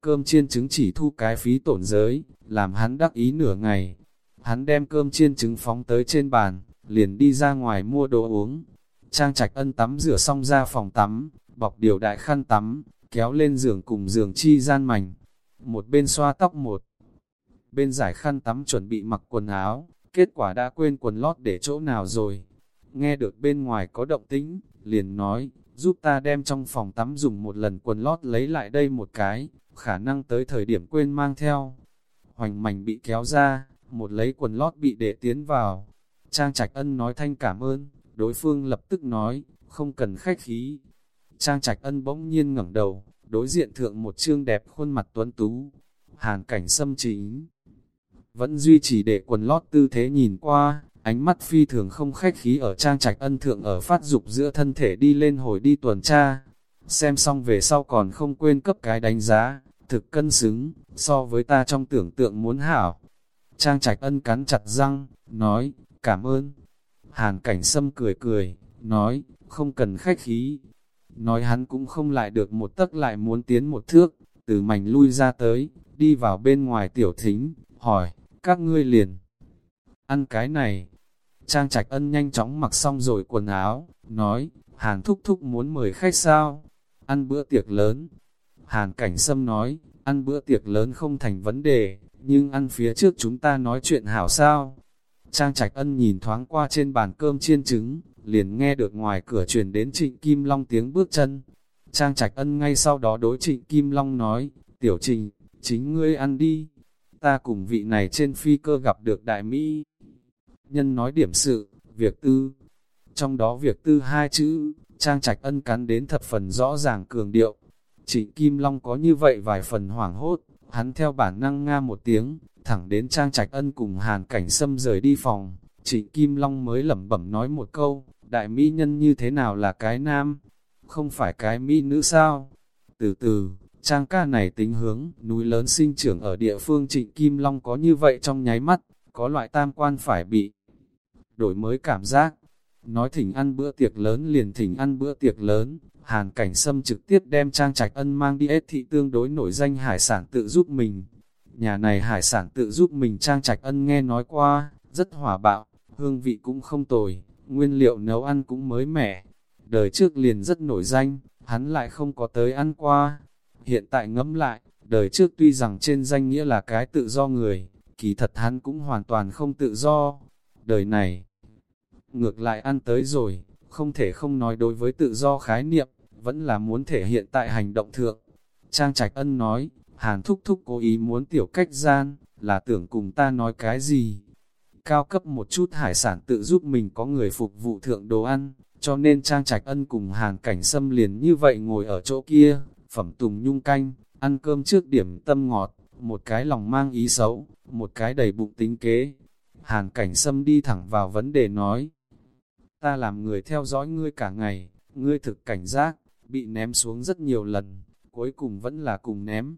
Cơm chiên trứng chỉ thu cái phí tổn giới, làm hắn đắc ý nửa ngày. Hắn đem cơm chiên trứng phóng tới trên bàn, liền đi ra ngoài mua đồ uống. Trang trạch ân tắm rửa xong ra phòng tắm, bọc điều đại khăn tắm, kéo lên giường cùng giường chi gian mảnh, một bên xoa tóc một bên giải khăn tắm chuẩn bị mặc quần áo, kết quả đã quên quần lót để chỗ nào rồi. Nghe được bên ngoài có động tĩnh, liền nói, giúp ta đem trong phòng tắm dùng một lần quần lót lấy lại đây một cái, khả năng tới thời điểm quên mang theo. Hoành mảnh bị kéo ra, một lấy quần lót bị để tiến vào. Trang Trạch Ân nói thanh cảm ơn, đối phương lập tức nói, không cần khách khí. Trang Trạch Ân bỗng nhiên ngẩng đầu, đối diện thượng một trương đẹp khuôn mặt tuấn tú. Hàn cảnh xâm chính, vẫn duy trì để quần lót tư thế nhìn qua, ánh mắt phi thường không khách khí ở Trang Trạch Ân thượng ở phát dục giữa thân thể đi lên hồi đi tuần tra. Xem xong về sau còn không quên cấp cái đánh giá, thực cân xứng, so với ta trong tưởng tượng muốn hảo. Trang Trạch Ân cắn chặt răng, nói, cảm ơn. Hàn cảnh sâm cười cười, nói, không cần khách khí. Nói hắn cũng không lại được một tấc lại muốn tiến một thước, từ mảnh lui ra tới, đi vào bên ngoài tiểu thính, hỏi, các ngươi liền. Ăn cái này. Trang Trạch Ân nhanh chóng mặc xong rồi quần áo, nói, Hàn Thúc Thúc muốn mời khách sao? Ăn bữa tiệc lớn. Hàn Cảnh Sâm nói, ăn bữa tiệc lớn không thành vấn đề, nhưng ăn phía trước chúng ta nói chuyện hảo sao? Trang Trạch Ân nhìn thoáng qua trên bàn cơm chiên trứng, liền nghe được ngoài cửa truyền đến Trịnh Kim Long tiếng bước chân. Trang Trạch Ân ngay sau đó đối Trịnh Kim Long nói, Tiểu Trình, chính ngươi ăn đi. Ta cùng vị này trên phi cơ gặp được Đại Mỹ. Nhân nói điểm sự, việc tư. Trong đó việc tư hai chữ, Trang Trạch Ân cắn đến thập phần rõ ràng cường điệu. Trịnh Kim Long có như vậy vài phần hoảng hốt, hắn theo bản năng nga một tiếng, thẳng đến Trang Trạch Ân cùng Hàn Cảnh Sâm rời đi phòng, Trịnh Kim Long mới lẩm bẩm nói một câu, đại mỹ nhân như thế nào là cái nam, không phải cái mỹ nữ sao? Từ từ, Trang ca này tính hướng, núi lớn sinh trưởng ở địa phương Trịnh Kim Long có như vậy trong nháy mắt, có loại tam quan phải bị đổi mới cảm giác. Nói thỉnh ăn bữa tiệc lớn liền thỉnh ăn bữa tiệc lớn, Hàn Cảnh Sâm trực tiếp đem Trang Trạch Ân mang đi ết thị tương đối nổi danh hải sản tự giúp mình, Nhà này hải sản tự giúp mình trang trạch ân nghe nói qua, rất hòa bạo, hương vị cũng không tồi, nguyên liệu nấu ăn cũng mới mẻ. Đời trước liền rất nổi danh, hắn lại không có tới ăn qua. Hiện tại ngẫm lại, đời trước tuy rằng trên danh nghĩa là cái tự do người, kỳ thật hắn cũng hoàn toàn không tự do. Đời này, ngược lại ăn tới rồi, không thể không nói đối với tự do khái niệm, vẫn là muốn thể hiện tại hành động thượng. Trang Trạch Ân nói, Hàn thúc thúc cố ý muốn tiểu cách gian, là tưởng cùng ta nói cái gì. Cao cấp một chút hải sản tự giúp mình có người phục vụ thượng đồ ăn, cho nên Trang Trạch Ân cùng Hàn Cảnh Sâm liền như vậy ngồi ở chỗ kia, phẩm tùng nhung canh, ăn cơm trước điểm tâm ngọt, một cái lòng mang ý xấu, một cái đầy bụng tính kế. Hàn Cảnh Sâm đi thẳng vào vấn đề nói, ta làm người theo dõi ngươi cả ngày, ngươi thực cảnh giác, bị ném xuống rất nhiều lần, cuối cùng vẫn là cùng ném,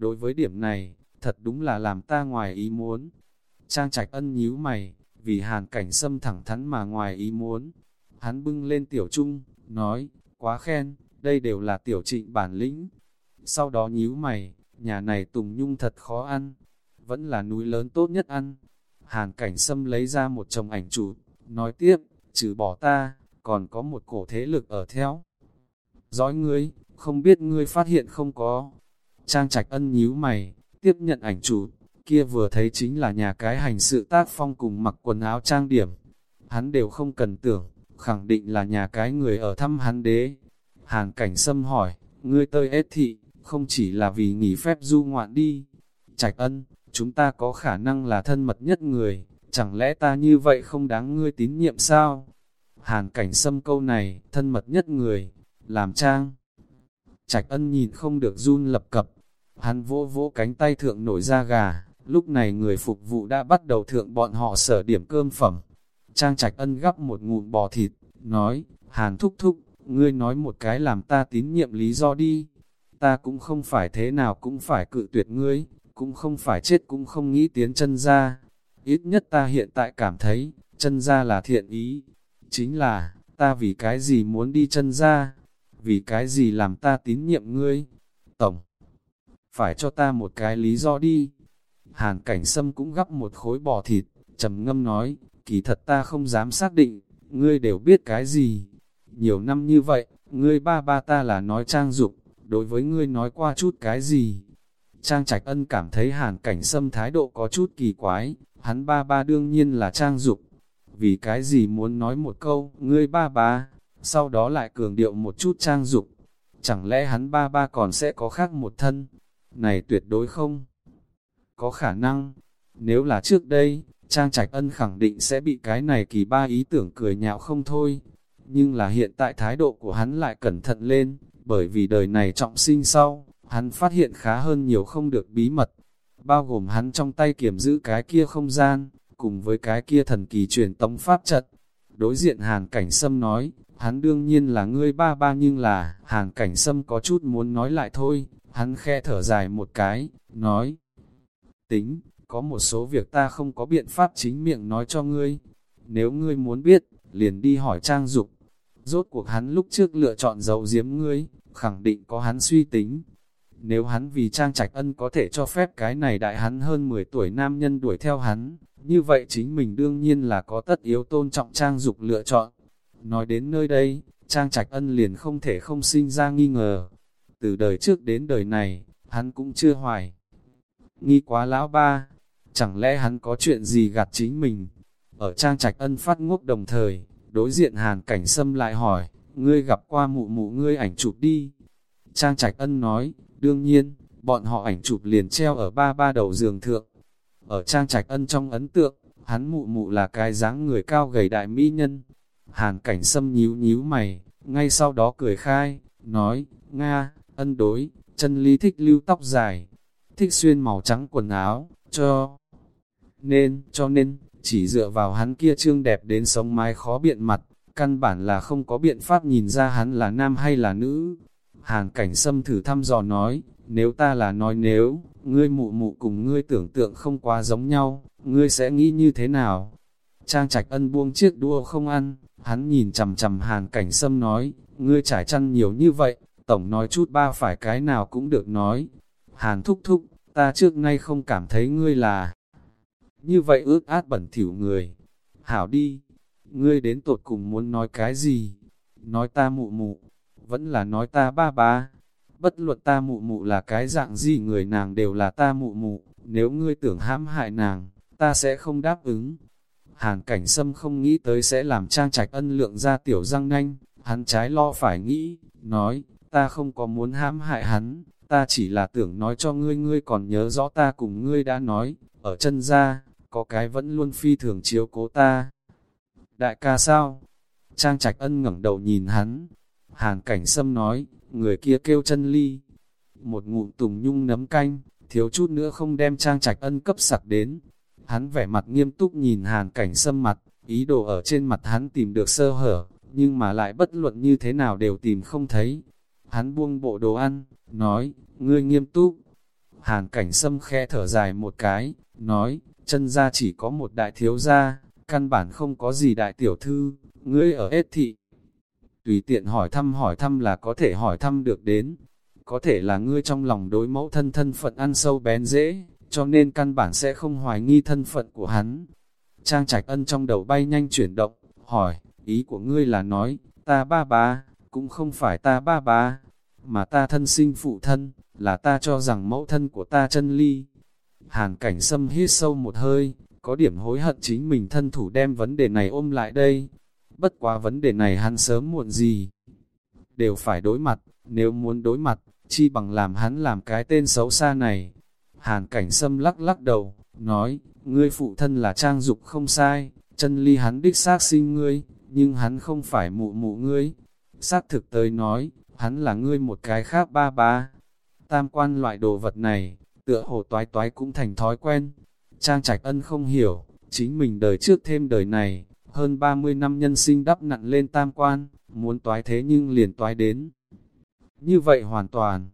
Đối với điểm này, thật đúng là làm ta ngoài ý muốn. Trang trạch ân nhíu mày, vì hàn cảnh xâm thẳng thắn mà ngoài ý muốn. Hắn bưng lên tiểu trung, nói, quá khen, đây đều là tiểu trịnh bản lĩnh. Sau đó nhíu mày, nhà này tùng nhung thật khó ăn, vẫn là núi lớn tốt nhất ăn. Hàn cảnh xâm lấy ra một chồng ảnh chụp, nói tiếp, trừ bỏ ta, còn có một cổ thế lực ở theo. Dõi ngươi, không biết ngươi phát hiện không có, Trang trạch ân nhíu mày, tiếp nhận ảnh chụp, kia vừa thấy chính là nhà cái hành sự tác phong cùng mặc quần áo trang điểm. Hắn đều không cần tưởng, khẳng định là nhà cái người ở thăm hắn đế. Hàn cảnh sâm hỏi, ngươi tơi ết thị, không chỉ là vì nghỉ phép du ngoạn đi. Trạch ân, chúng ta có khả năng là thân mật nhất người, chẳng lẽ ta như vậy không đáng ngươi tín nhiệm sao? Hàn cảnh sâm câu này, thân mật nhất người, làm trang. Trạch ân nhìn không được run lập cập, Hắn vỗ vỗ cánh tay thượng nổi ra gà, lúc này người phục vụ đã bắt đầu thượng bọn họ sở điểm cơm phẩm. Trang trạch ân gắp một ngụm bò thịt, nói, Hàn thúc thúc, ngươi nói một cái làm ta tín nhiệm lý do đi. Ta cũng không phải thế nào cũng phải cự tuyệt ngươi, cũng không phải chết cũng không nghĩ tiến chân ra. Ít nhất ta hiện tại cảm thấy, chân ra là thiện ý. Chính là, ta vì cái gì muốn đi chân ra? Vì cái gì làm ta tín nhiệm ngươi? Tổng phải cho ta một cái lý do đi. Hàn cảnh sâm cũng gắp một khối bò thịt, trầm ngâm nói, kỳ thật ta không dám xác định, ngươi đều biết cái gì. Nhiều năm như vậy, ngươi ba ba ta là nói trang dục, đối với ngươi nói qua chút cái gì. Trang Trạch Ân cảm thấy hàn cảnh sâm thái độ có chút kỳ quái, hắn ba ba đương nhiên là Trang Dục. Vì cái gì muốn nói một câu, ngươi ba ba, sau đó lại cường điệu một chút Trang Dục. Chẳng lẽ hắn ba ba còn sẽ có khác một thân? Này tuyệt đối không. Có khả năng, nếu là trước đây, Trang Trạch Ân khẳng định sẽ bị cái này kỳ ba ý tưởng cười nhạo không thôi. Nhưng là hiện tại thái độ của hắn lại cẩn thận lên, bởi vì đời này trọng sinh sau, hắn phát hiện khá hơn nhiều không được bí mật, bao gồm hắn trong tay kiểm giữ cái kia không gian, cùng với cái kia thần kỳ truyền tống pháp trận. Đối diện Hàn Cảnh Sâm nói, hắn đương nhiên là ngươi ba ba nhưng là, Hàn Cảnh Sâm có chút muốn nói lại thôi, hắn khe thở dài một cái, nói, tính, có một số việc ta không có biện pháp chính miệng nói cho ngươi, nếu ngươi muốn biết, liền đi hỏi trang dục. Rốt cuộc hắn lúc trước lựa chọn giấu giếm ngươi, khẳng định có hắn suy tính, nếu hắn vì Trang Trạch Ân có thể cho phép cái này đại hắn hơn 10 tuổi nam nhân đuổi theo hắn, như vậy chính mình đương nhiên là có tất yếu tôn trọng Trang Dục lựa chọn. Nói đến nơi đây, Trang Trạch Ân liền không thể không sinh ra nghi ngờ. Từ đời trước đến đời này, hắn cũng chưa hoài. Nghi quá lão ba, chẳng lẽ hắn có chuyện gì gạt chính mình? Ở Trang Trạch Ân phát ngốc đồng thời, đối diện Hàn Cảnh Sâm lại hỏi, ngươi gặp qua mụ mụ ngươi ảnh chụp đi. Trang Trạch Ân nói, Đương nhiên, bọn họ ảnh chụp liền treo ở ba ba đầu giường thượng. Ở trang trạch ân trong ấn tượng, hắn mụ mụ là cái dáng người cao gầy đại mỹ nhân. Hàn cảnh sâm nhíu nhíu mày, ngay sau đó cười khai, nói, Nga, ân đối, chân lý thích lưu tóc dài, thích xuyên màu trắng quần áo, cho nên, cho nên, chỉ dựa vào hắn kia trương đẹp đến sống mái khó biện mặt, căn bản là không có biện pháp nhìn ra hắn là nam hay là nữ, Hàn cảnh sâm thử thăm dò nói, nếu ta là nói nếu, ngươi mụ mụ cùng ngươi tưởng tượng không quá giống nhau, ngươi sẽ nghĩ như thế nào? Trang trạch ân buông chiếc đua không ăn, hắn nhìn chầm chầm hàn cảnh sâm nói, ngươi trải chăn nhiều như vậy, tổng nói chút ba phải cái nào cũng được nói. Hàn thúc thúc, ta trước nay không cảm thấy ngươi là như vậy ước át bẩn thỉu người. Hảo đi, ngươi đến tột cùng muốn nói cái gì? Nói ta mụ mụ, vẫn là nói ta ba ba. Bất luận ta mụ mụ là cái dạng gì người nàng đều là ta mụ mụ, nếu ngươi tưởng hãm hại nàng, ta sẽ không đáp ứng. Hàn cảnh sâm không nghĩ tới sẽ làm trang trạch ân lượng ra tiểu răng nanh, hắn trái lo phải nghĩ, nói, ta không có muốn hãm hại hắn, ta chỉ là tưởng nói cho ngươi ngươi còn nhớ rõ ta cùng ngươi đã nói, ở chân ra, có cái vẫn luôn phi thường chiếu cố ta. Đại ca sao? Trang trạch ân ngẩng đầu nhìn hắn, Hàn cảnh sâm nói, người kia kêu chân ly. Một ngụm tùng nhung nấm canh, thiếu chút nữa không đem trang trạch ân cấp sặc đến. Hắn vẻ mặt nghiêm túc nhìn hàn cảnh sâm mặt, ý đồ ở trên mặt hắn tìm được sơ hở, nhưng mà lại bất luận như thế nào đều tìm không thấy. Hắn buông bộ đồ ăn, nói, ngươi nghiêm túc. Hàn cảnh sâm khe thở dài một cái, nói, chân ra chỉ có một đại thiếu gia, căn bản không có gì đại tiểu thư, ngươi ở ết thị, tùy tiện hỏi thăm hỏi thăm là có thể hỏi thăm được đến. Có thể là ngươi trong lòng đối mẫu thân thân phận ăn sâu bén dễ, cho nên căn bản sẽ không hoài nghi thân phận của hắn. Trang trạch ân trong đầu bay nhanh chuyển động, hỏi, ý của ngươi là nói, ta ba ba, cũng không phải ta ba ba, mà ta thân sinh phụ thân, là ta cho rằng mẫu thân của ta chân ly. Hàn cảnh sâm hít sâu một hơi, có điểm hối hận chính mình thân thủ đem vấn đề này ôm lại đây, Bất quá vấn đề này hắn sớm muộn gì. Đều phải đối mặt, nếu muốn đối mặt, chi bằng làm hắn làm cái tên xấu xa này. Hàn cảnh sâm lắc lắc đầu, nói, ngươi phụ thân là trang dục không sai, chân ly hắn đích xác sinh ngươi, nhưng hắn không phải mụ mụ ngươi. Xác thực tới nói, hắn là ngươi một cái khác ba ba. Tam quan loại đồ vật này, tựa hồ toái toái cũng thành thói quen. Trang trạch ân không hiểu, chính mình đời trước thêm đời này, hơn 30 năm nhân sinh đắp nặn lên tam quan, muốn toái thế nhưng liền toái đến. Như vậy hoàn toàn,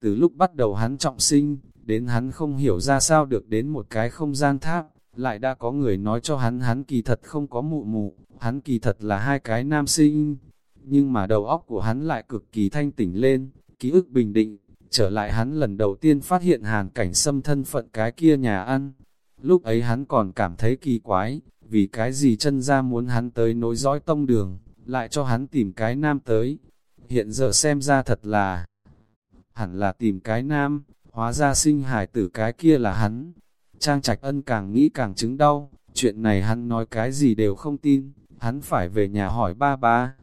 từ lúc bắt đầu hắn trọng sinh, đến hắn không hiểu ra sao được đến một cái không gian tháp, lại đã có người nói cho hắn hắn kỳ thật không có mụ mụ, hắn kỳ thật là hai cái nam sinh. Nhưng mà đầu óc của hắn lại cực kỳ thanh tỉnh lên, ký ức bình định, trở lại hắn lần đầu tiên phát hiện hàn cảnh xâm thân phận cái kia nhà ăn. Lúc ấy hắn còn cảm thấy kỳ quái, vì cái gì chân ra muốn hắn tới nối dõi tông đường, lại cho hắn tìm cái nam tới. Hiện giờ xem ra thật là, hẳn là tìm cái nam, hóa ra sinh hải tử cái kia là hắn. Trang Trạch Ân càng nghĩ càng chứng đau, chuyện này hắn nói cái gì đều không tin, hắn phải về nhà hỏi ba ba.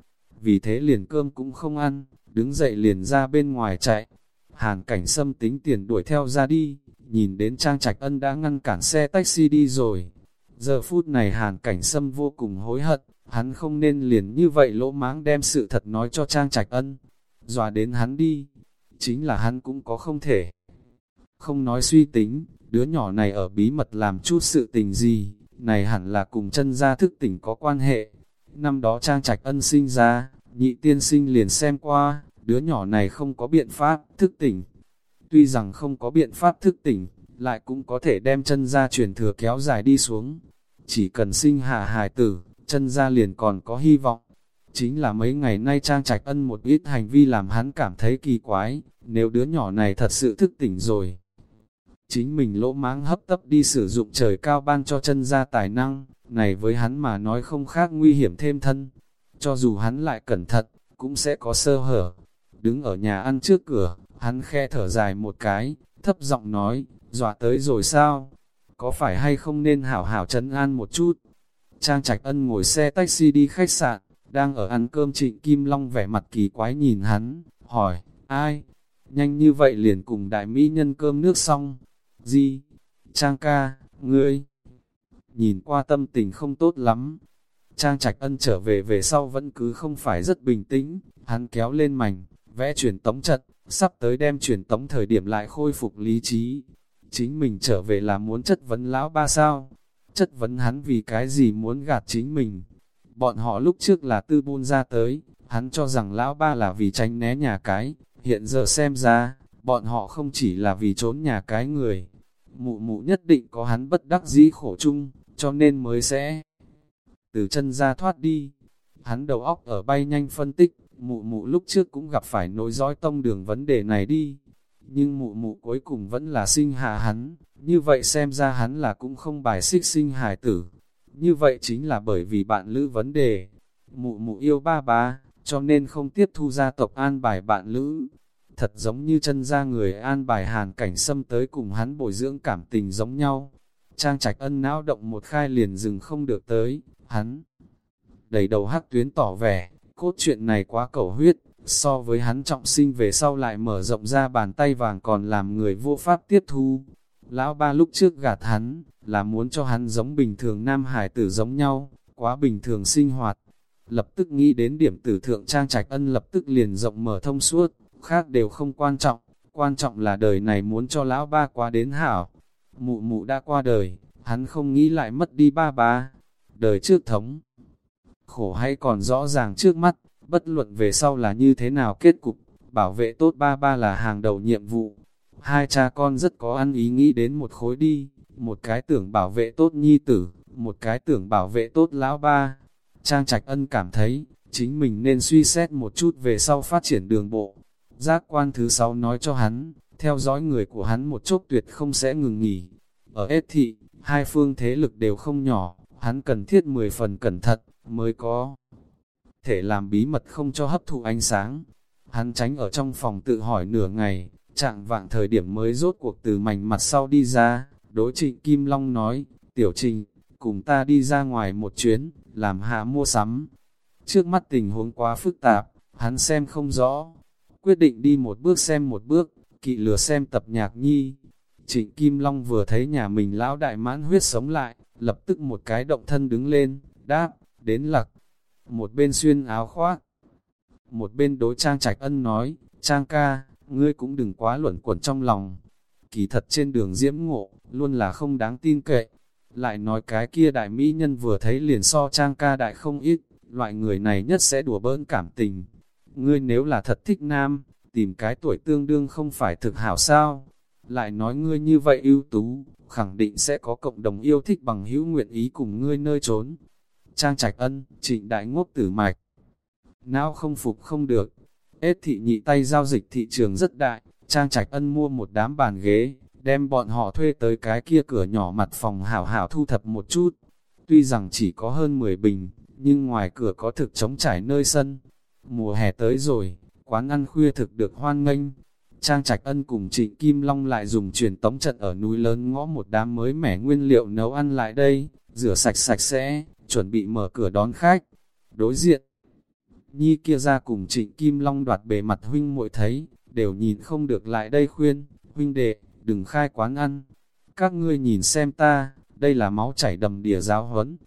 Vì thế liền cơm cũng không ăn, đứng dậy liền ra bên ngoài chạy. Hàn cảnh Sâm tính tiền đuổi theo ra đi, nhìn đến Trang Trạch Ân đã ngăn cản xe taxi đi rồi. Giờ phút này Hàn cảnh Sâm vô cùng hối hận, hắn không nên liền như vậy lỗ máng đem sự thật nói cho Trang Trạch Ân. Dòa đến hắn đi, chính là hắn cũng có không thể. Không nói suy tính, đứa nhỏ này ở bí mật làm chút sự tình gì, này hẳn là cùng chân gia thức tỉnh có quan hệ. Năm đó Trang Trạch Ân sinh ra, nhị tiên sinh liền xem qua, đứa nhỏ này không có biện pháp thức tỉnh. Tuy rằng không có biện pháp thức tỉnh, lại cũng có thể đem chân ra truyền thừa kéo dài đi xuống. Chỉ cần sinh hạ hài tử, chân ra liền còn có hy vọng. Chính là mấy ngày nay Trang Trạch Ân một ít hành vi làm hắn cảm thấy kỳ quái, nếu đứa nhỏ này thật sự thức tỉnh rồi. Chính mình lỗ máng hấp tấp đi sử dụng trời cao ban cho chân ra tài năng, này với hắn mà nói không khác nguy hiểm thêm thân. Cho dù hắn lại cẩn thận, cũng sẽ có sơ hở. Đứng ở nhà ăn trước cửa, hắn khe thở dài một cái, thấp giọng nói, dọa tới rồi sao? Có phải hay không nên hảo hảo trấn an một chút? Trang Trạch Ân ngồi xe taxi đi khách sạn, đang ở ăn cơm trịnh Kim Long vẻ mặt kỳ quái nhìn hắn, hỏi, ai? Nhanh như vậy liền cùng đại mỹ nhân cơm nước xong. Gì? Trang ca, ngươi? Nhìn qua tâm tình không tốt lắm. Trang Trạch Ân trở về về sau vẫn cứ không phải rất bình tĩnh, hắn kéo lên mảnh, vẽ truyền tống trận, sắp tới đem truyền tống thời điểm lại khôi phục lý trí. Chính mình trở về là muốn chất vấn lão ba sao? Chất vấn hắn vì cái gì muốn gạt chính mình? Bọn họ lúc trước là tư buôn ra tới, hắn cho rằng lão ba là vì tránh né nhà cái, hiện giờ xem ra, bọn họ không chỉ là vì trốn nhà cái người. Mụ mụ nhất định có hắn bất đắc dĩ khổ chung, cho nên mới sẽ từ chân ra thoát đi. Hắn đầu óc ở bay nhanh phân tích, mụ mụ lúc trước cũng gặp phải nối dõi tông đường vấn đề này đi. Nhưng mụ mụ cuối cùng vẫn là sinh hạ hắn, như vậy xem ra hắn là cũng không bài xích sinh hài tử. Như vậy chính là bởi vì bạn lữ vấn đề. Mụ mụ yêu ba ba, cho nên không tiếp thu gia tộc an bài bạn lữ. Thật giống như chân ra người an bài hàn cảnh xâm tới cùng hắn bồi dưỡng cảm tình giống nhau. Trang trạch ân não động một khai liền dừng không được tới, hắn đầy đầu hắc tuyến tỏ vẻ, cốt chuyện này quá cầu huyết, so với hắn trọng sinh về sau lại mở rộng ra bàn tay vàng còn làm người vô pháp tiếp thu. Lão ba lúc trước gạt hắn, là muốn cho hắn giống bình thường nam hải tử giống nhau, quá bình thường sinh hoạt. Lập tức nghĩ đến điểm tử thượng trang trạch ân lập tức liền rộng mở thông suốt, khác đều không quan trọng, quan trọng là đời này muốn cho lão ba qua đến hảo. Mụ mụ đã qua đời, hắn không nghĩ lại mất đi ba ba. Đời trước thống, khổ hay còn rõ ràng trước mắt, bất luận về sau là như thế nào kết cục, bảo vệ tốt ba ba là hàng đầu nhiệm vụ. Hai cha con rất có ăn ý nghĩ đến một khối đi, một cái tưởng bảo vệ tốt nhi tử, một cái tưởng bảo vệ tốt lão ba. Trang Trạch Ân cảm thấy, chính mình nên suy xét một chút về sau phát triển đường bộ. Giác quan thứ sáu nói cho hắn, theo dõi người của hắn một chốc tuyệt không sẽ ngừng nghỉ. Ở ết thị, hai phương thế lực đều không nhỏ, hắn cần thiết 10 phần cẩn thận, mới có thể làm bí mật không cho hấp thụ ánh sáng. Hắn tránh ở trong phòng tự hỏi nửa ngày, trạng vạng thời điểm mới rốt cuộc từ mảnh mặt sau đi ra, đối trịnh Kim Long nói, tiểu trình, cùng ta đi ra ngoài một chuyến, làm hạ mua sắm. Trước mắt tình huống quá phức tạp, hắn xem không rõ, quyết định đi một bước xem một bước, kỵ lừa xem tập nhạc nhi. Trịnh Kim Long vừa thấy nhà mình lão đại mãn huyết sống lại, lập tức một cái động thân đứng lên, đáp, đến lặc. Một bên xuyên áo khoác, một bên đối Trang Trạch Ân nói, Trang ca, ngươi cũng đừng quá luẩn quẩn trong lòng. Kỳ thật trên đường diễm ngộ, luôn là không đáng tin cậy. Lại nói cái kia đại mỹ nhân vừa thấy liền so Trang ca đại không ít, loại người này nhất sẽ đùa bỡn cảm tình. Ngươi nếu là thật thích nam, tìm cái tuổi tương đương không phải thực hảo sao. Lại nói ngươi như vậy ưu tú, khẳng định sẽ có cộng đồng yêu thích bằng hữu nguyện ý cùng ngươi nơi trốn. Trang Trạch Ân, trịnh đại ngốc tử mạch. Não không phục không được. Ết thị nhị tay giao dịch thị trường rất đại, Trang Trạch Ân mua một đám bàn ghế, đem bọn họ thuê tới cái kia cửa nhỏ mặt phòng hảo hảo thu thập một chút. Tuy rằng chỉ có hơn 10 bình, nhưng ngoài cửa có thực chống trải nơi sân. Mùa hè tới rồi, quán ăn khuya thực được hoan nghênh. Trang Trạch Ân cùng Trịnh Kim Long lại dùng truyền tống trận ở núi lớn ngõ một đám mới mẻ nguyên liệu nấu ăn lại đây, rửa sạch sạch sẽ, chuẩn bị mở cửa đón khách. Đối diện, Nhi kia ra cùng Trịnh Kim Long đoạt bề mặt huynh muội thấy, đều nhìn không được lại đây khuyên, huynh đệ, đừng khai quán ăn. Các ngươi nhìn xem ta, đây là máu chảy đầm đìa giáo huấn.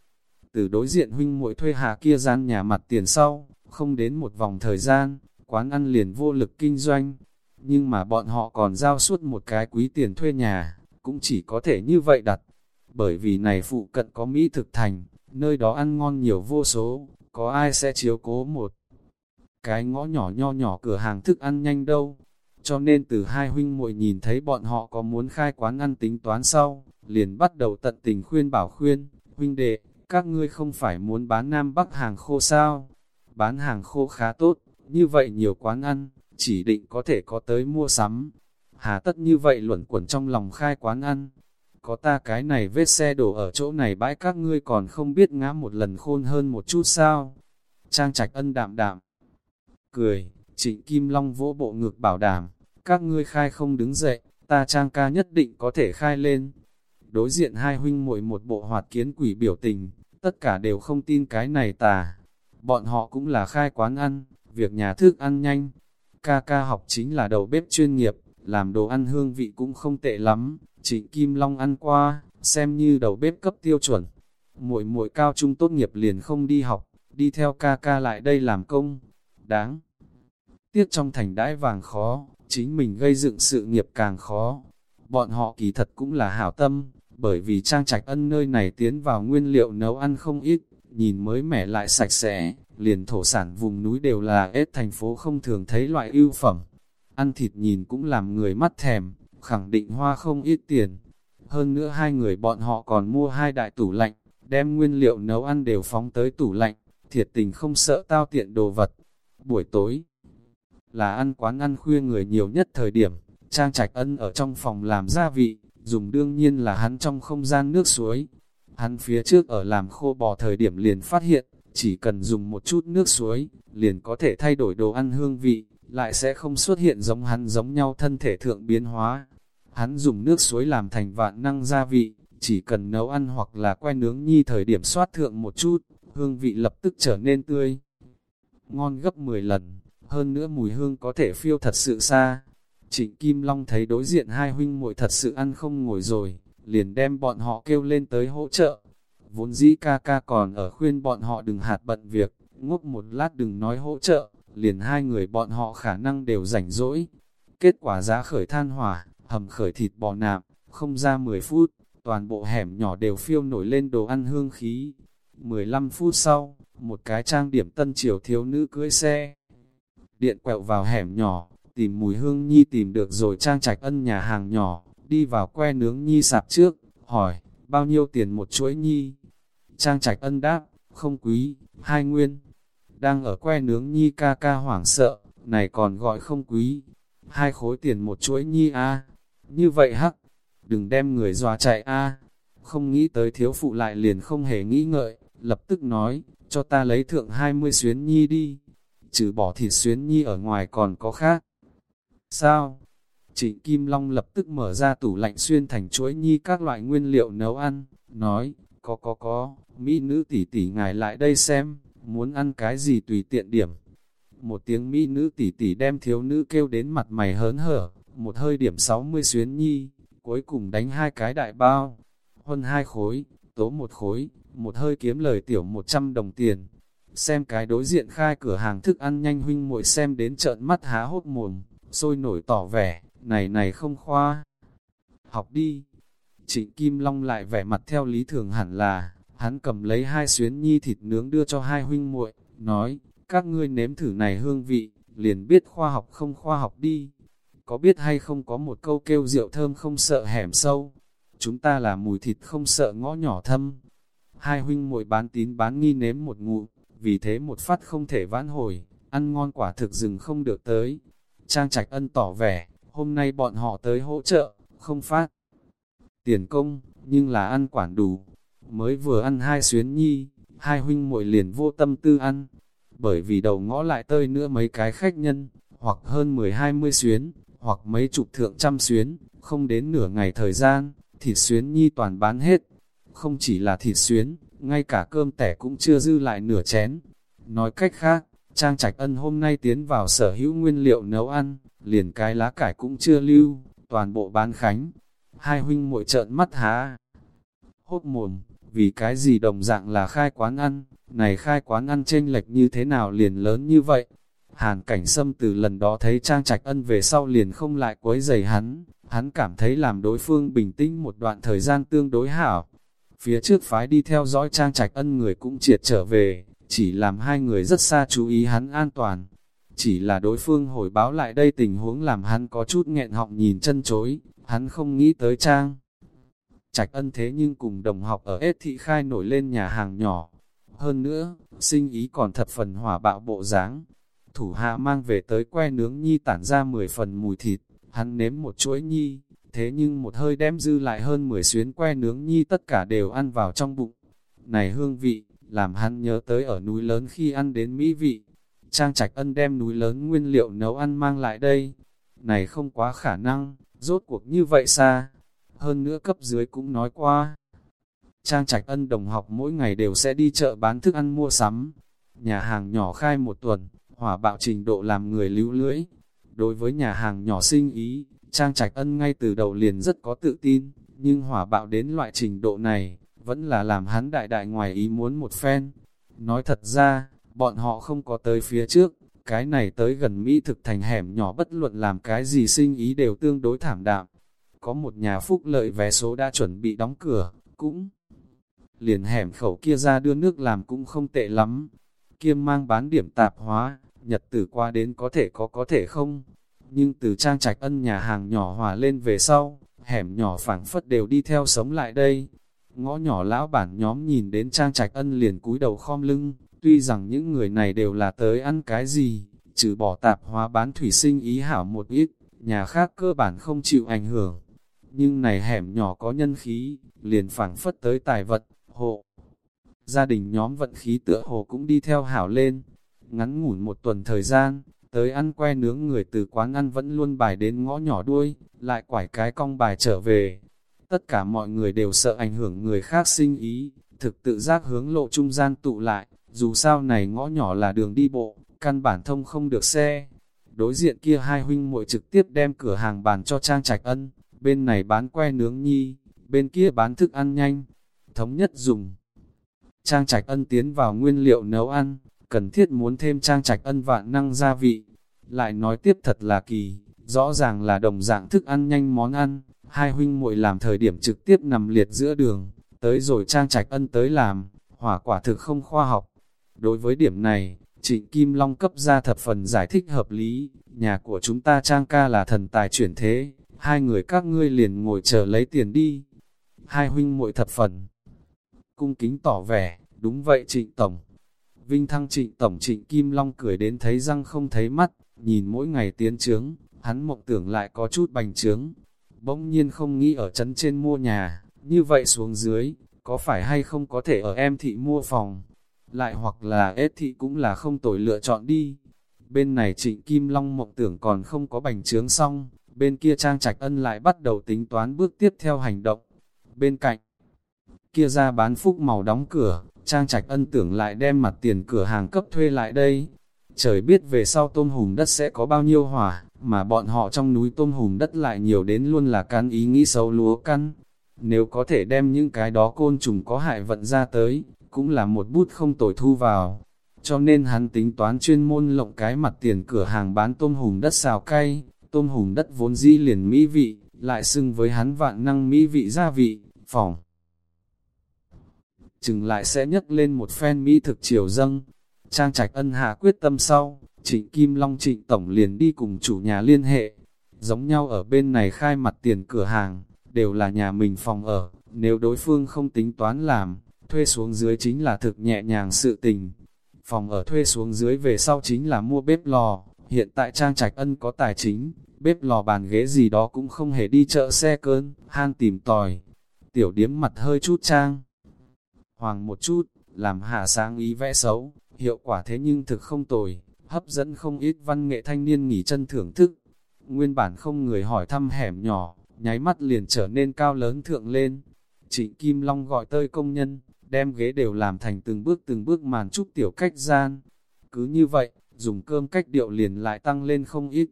Từ đối diện huynh muội thuê hạ kia gian nhà mặt tiền sau, không đến một vòng thời gian, quán ăn liền vô lực kinh doanh. Nhưng mà bọn họ còn giao suốt một cái quý tiền thuê nhà, cũng chỉ có thể như vậy đặt. Bởi vì này phụ cận có Mỹ thực thành, nơi đó ăn ngon nhiều vô số, có ai sẽ chiếu cố một cái ngõ nhỏ nho nhỏ cửa hàng thức ăn nhanh đâu. Cho nên từ hai huynh muội nhìn thấy bọn họ có muốn khai quán ăn tính toán sau, liền bắt đầu tận tình khuyên bảo khuyên, huynh đệ, các ngươi không phải muốn bán Nam Bắc hàng khô sao? Bán hàng khô khá tốt, như vậy nhiều quán ăn, chỉ định có thể có tới mua sắm. Hà tất như vậy luẩn quẩn trong lòng khai quán ăn. Có ta cái này vết xe đổ ở chỗ này bãi các ngươi còn không biết ngã một lần khôn hơn một chút sao? Trang trạch ân đạm đạm. Cười, trịnh Kim Long vỗ bộ ngực bảo đảm, các ngươi khai không đứng dậy, ta trang ca nhất định có thể khai lên. Đối diện hai huynh muội một bộ hoạt kiến quỷ biểu tình, tất cả đều không tin cái này tà. Bọn họ cũng là khai quán ăn, việc nhà thức ăn nhanh. Ca ca học chính là đầu bếp chuyên nghiệp, làm đồ ăn hương vị cũng không tệ lắm. Trịnh Kim Long ăn qua, xem như đầu bếp cấp tiêu chuẩn. Muội muội cao trung tốt nghiệp liền không đi học, đi theo ca ca lại đây làm công. Đáng tiếc trong thành đãi vàng khó, chính mình gây dựng sự nghiệp càng khó. Bọn họ kỳ thật cũng là hảo tâm, bởi vì trang trạch ân nơi này tiến vào nguyên liệu nấu ăn không ít, nhìn mới mẻ lại sạch sẽ, liền thổ sản vùng núi đều là ết thành phố không thường thấy loại ưu phẩm. Ăn thịt nhìn cũng làm người mắt thèm, khẳng định hoa không ít tiền. Hơn nữa hai người bọn họ còn mua hai đại tủ lạnh, đem nguyên liệu nấu ăn đều phóng tới tủ lạnh, thiệt tình không sợ tao tiện đồ vật. Buổi tối là ăn quán ăn khuya người nhiều nhất thời điểm, Trang Trạch Ân ở trong phòng làm gia vị, dùng đương nhiên là hắn trong không gian nước suối. Hắn phía trước ở làm khô bò thời điểm liền phát hiện, chỉ cần dùng một chút nước suối, liền có thể thay đổi đồ ăn hương vị, lại sẽ không xuất hiện giống hắn giống nhau thân thể thượng biến hóa. Hắn dùng nước suối làm thành vạn năng gia vị, chỉ cần nấu ăn hoặc là quay nướng nhi thời điểm soát thượng một chút, hương vị lập tức trở nên tươi. Ngon gấp 10 lần, hơn nữa mùi hương có thể phiêu thật sự xa. Trịnh Kim Long thấy đối diện hai huynh muội thật sự ăn không ngồi rồi, liền đem bọn họ kêu lên tới hỗ trợ. Vốn dĩ ca ca còn ở khuyên bọn họ đừng hạt bận việc, ngốc một lát đừng nói hỗ trợ, liền hai người bọn họ khả năng đều rảnh rỗi. Kết quả giá khởi than hỏa, hầm khởi thịt bò nạm, không ra 10 phút, toàn bộ hẻm nhỏ đều phiêu nổi lên đồ ăn hương khí. 15 phút sau, một cái trang điểm tân triều thiếu nữ cưới xe. Điện quẹo vào hẻm nhỏ, tìm mùi hương nhi tìm được rồi trang trạch ân nhà hàng nhỏ, đi vào que nướng nhi sạp trước, hỏi, bao nhiêu tiền một chuỗi nhi? Trang trạch ân đáp, không quý, hai nguyên. Đang ở que nướng nhi ca ca hoảng sợ, này còn gọi không quý. Hai khối tiền một chuỗi nhi a Như vậy hắc, đừng đem người dọa chạy a Không nghĩ tới thiếu phụ lại liền không hề nghĩ ngợi, lập tức nói, cho ta lấy thượng 20 xuyến nhi đi. Trừ bỏ thịt xuyến nhi ở ngoài còn có khác. Sao? Trịnh Kim Long lập tức mở ra tủ lạnh xuyên thành chuỗi nhi các loại nguyên liệu nấu ăn, nói, có có có, Mỹ nữ tỷ tỷ ngài lại đây xem, muốn ăn cái gì tùy tiện điểm. Một tiếng Mỹ nữ tỷ tỷ đem thiếu nữ kêu đến mặt mày hớn hở, một hơi điểm 60 xuyến nhi, cuối cùng đánh hai cái đại bao, huân hai khối, tố một khối, một hơi kiếm lời tiểu 100 đồng tiền. Xem cái đối diện khai cửa hàng thức ăn nhanh huynh muội xem đến trợn mắt há hốt mồm, sôi nổi tỏ vẻ, này này không khoa. Học đi. Trịnh Kim Long lại vẻ mặt theo lý thường hẳn là, hắn cầm lấy hai xuyến nhi thịt nướng đưa cho hai huynh muội, nói, các ngươi nếm thử này hương vị, liền biết khoa học không khoa học đi. Có biết hay không có một câu kêu rượu thơm không sợ hẻm sâu, chúng ta là mùi thịt không sợ ngõ nhỏ thâm. Hai huynh muội bán tín bán nghi nếm một ngụ, vì thế một phát không thể vãn hồi, ăn ngon quả thực rừng không được tới. Trang Trạch Ân tỏ vẻ, hôm nay bọn họ tới hỗ trợ, không phát tiền công, nhưng là ăn quản đủ. Mới vừa ăn hai xuyến nhi, hai huynh muội liền vô tâm tư ăn, bởi vì đầu ngõ lại tơi nữa mấy cái khách nhân, hoặc hơn 10-20 xuyến, hoặc mấy chục thượng trăm xuyến, không đến nửa ngày thời gian, thịt xuyến nhi toàn bán hết. Không chỉ là thịt xuyến, ngay cả cơm tẻ cũng chưa dư lại nửa chén. Nói cách khác, Trang Trạch Ân hôm nay tiến vào sở hữu nguyên liệu nấu ăn, liền cái lá cải cũng chưa lưu, toàn bộ bán khánh. Hai huynh muội trợn mắt há. Hốt mồm, vì cái gì đồng dạng là khai quán ăn, này khai quán ăn chênh lệch như thế nào liền lớn như vậy. Hàn cảnh sâm từ lần đó thấy Trang Trạch Ân về sau liền không lại quấy giày hắn, hắn cảm thấy làm đối phương bình tĩnh một đoạn thời gian tương đối hảo. Phía trước phái đi theo dõi Trang Trạch Ân người cũng triệt trở về, chỉ làm hai người rất xa chú ý hắn an toàn. Chỉ là đối phương hồi báo lại đây tình huống làm hắn có chút nghẹn họng nhìn chân chối, hắn không nghĩ tới Trang. Trạch ân thế nhưng cùng đồng học ở ết thị khai nổi lên nhà hàng nhỏ. Hơn nữa, sinh ý còn thật phần hỏa bạo bộ dáng. Thủ hạ mang về tới que nướng nhi tản ra 10 phần mùi thịt, hắn nếm một chuỗi nhi, thế nhưng một hơi đem dư lại hơn 10 xuyến que nướng nhi tất cả đều ăn vào trong bụng. Này hương vị, làm hắn nhớ tới ở núi lớn khi ăn đến mỹ vị. Trang Trạch Ân đem núi lớn nguyên liệu nấu ăn mang lại đây. Này không quá khả năng, rốt cuộc như vậy xa. Hơn nữa cấp dưới cũng nói qua. Trang Trạch Ân đồng học mỗi ngày đều sẽ đi chợ bán thức ăn mua sắm. Nhà hàng nhỏ khai một tuần, hỏa bạo trình độ làm người lưu lưỡi. Đối với nhà hàng nhỏ sinh ý, Trang Trạch Ân ngay từ đầu liền rất có tự tin, nhưng hỏa bạo đến loại trình độ này, vẫn là làm hắn đại đại ngoài ý muốn một phen. Nói thật ra, bọn họ không có tới phía trước, cái này tới gần Mỹ thực thành hẻm nhỏ bất luận làm cái gì sinh ý đều tương đối thảm đạm. Có một nhà phúc lợi vé số đã chuẩn bị đóng cửa, cũng liền hẻm khẩu kia ra đưa nước làm cũng không tệ lắm. Kiêm mang bán điểm tạp hóa, nhật tử qua đến có thể có có thể không. Nhưng từ trang trạch ân nhà hàng nhỏ hòa lên về sau, hẻm nhỏ phảng phất đều đi theo sống lại đây. Ngõ nhỏ lão bản nhóm nhìn đến trang trạch ân liền cúi đầu khom lưng, tuy rằng những người này đều là tới ăn cái gì, trừ bỏ tạp hóa bán thủy sinh ý hảo một ít, nhà khác cơ bản không chịu ảnh hưởng. Nhưng này hẻm nhỏ có nhân khí, liền phảng phất tới tài vật, hộ. Gia đình nhóm vận khí tựa hồ cũng đi theo hảo lên. Ngắn ngủn một tuần thời gian, tới ăn que nướng người từ quán ăn vẫn luôn bài đến ngõ nhỏ đuôi, lại quải cái cong bài trở về. Tất cả mọi người đều sợ ảnh hưởng người khác sinh ý, thực tự giác hướng lộ trung gian tụ lại, dù sao này ngõ nhỏ là đường đi bộ, căn bản thông không được xe. Đối diện kia hai huynh muội trực tiếp đem cửa hàng bàn cho Trang Trạch Ân, bên này bán que nướng nhi, bên kia bán thức ăn nhanh, thống nhất dùng. Trang Trạch Ân tiến vào nguyên liệu nấu ăn, cần thiết muốn thêm Trang Trạch Ân vạn năng gia vị. Lại nói tiếp thật là kỳ, rõ ràng là đồng dạng thức ăn nhanh món ăn, hai huynh muội làm thời điểm trực tiếp nằm liệt giữa đường, tới rồi Trang Trạch Ân tới làm, hỏa quả thực không khoa học. Đối với điểm này, Trịnh Kim Long cấp ra thập phần giải thích hợp lý, nhà của chúng ta Trang ca là thần tài chuyển thế, hai người các ngươi liền ngồi chờ lấy tiền đi. Hai huynh muội thập phần. Cung kính tỏ vẻ, đúng vậy Trịnh Tổng. Vinh thăng Trịnh Tổng Trịnh Kim Long cười đến thấy răng không thấy mắt, nhìn mỗi ngày tiến trướng, hắn mộng tưởng lại có chút bành trướng. Bỗng nhiên không nghĩ ở trấn trên mua nhà, như vậy xuống dưới, có phải hay không có thể ở em thị mua phòng lại hoặc là ết thị cũng là không tồi lựa chọn đi. Bên này trịnh Kim Long mộng tưởng còn không có bành trướng xong, bên kia Trang Trạch Ân lại bắt đầu tính toán bước tiếp theo hành động. Bên cạnh, kia ra bán phúc màu đóng cửa, Trang Trạch Ân tưởng lại đem mặt tiền cửa hàng cấp thuê lại đây. Trời biết về sau tôm hùm đất sẽ có bao nhiêu hỏa, mà bọn họ trong núi tôm hùm đất lại nhiều đến luôn là căn ý nghĩ xấu lúa căn. Nếu có thể đem những cái đó côn trùng có hại vận ra tới, cũng là một bút không tồi thu vào. Cho nên hắn tính toán chuyên môn lộng cái mặt tiền cửa hàng bán tôm hùm đất xào cay, tôm hùm đất vốn dĩ liền mỹ vị, lại xưng với hắn vạn năng mỹ vị gia vị, phòng. Chừng lại sẽ nhấc lên một phen mỹ thực chiều dâng. Trang trạch ân hạ quyết tâm sau, trịnh Kim Long trịnh tổng liền đi cùng chủ nhà liên hệ. Giống nhau ở bên này khai mặt tiền cửa hàng, đều là nhà mình phòng ở, nếu đối phương không tính toán làm, thuê xuống dưới chính là thực nhẹ nhàng sự tình. Phòng ở thuê xuống dưới về sau chính là mua bếp lò, hiện tại Trang Trạch Ân có tài chính, bếp lò bàn ghế gì đó cũng không hề đi chợ xe cơn, han tìm tòi. Tiểu điếm mặt hơi chút trang. Hoàng một chút, làm hạ sáng ý vẽ xấu, hiệu quả thế nhưng thực không tồi, hấp dẫn không ít văn nghệ thanh niên nghỉ chân thưởng thức. nguyên bản không người hỏi thăm hẻm nhỏ, nháy mắt liền trở nên cao lớn thượng lên. Trịnh Kim Long gọi tơi công nhân, đem ghế đều làm thành từng bước từng bước màn trúc tiểu cách gian. Cứ như vậy, dùng cơm cách điệu liền lại tăng lên không ít.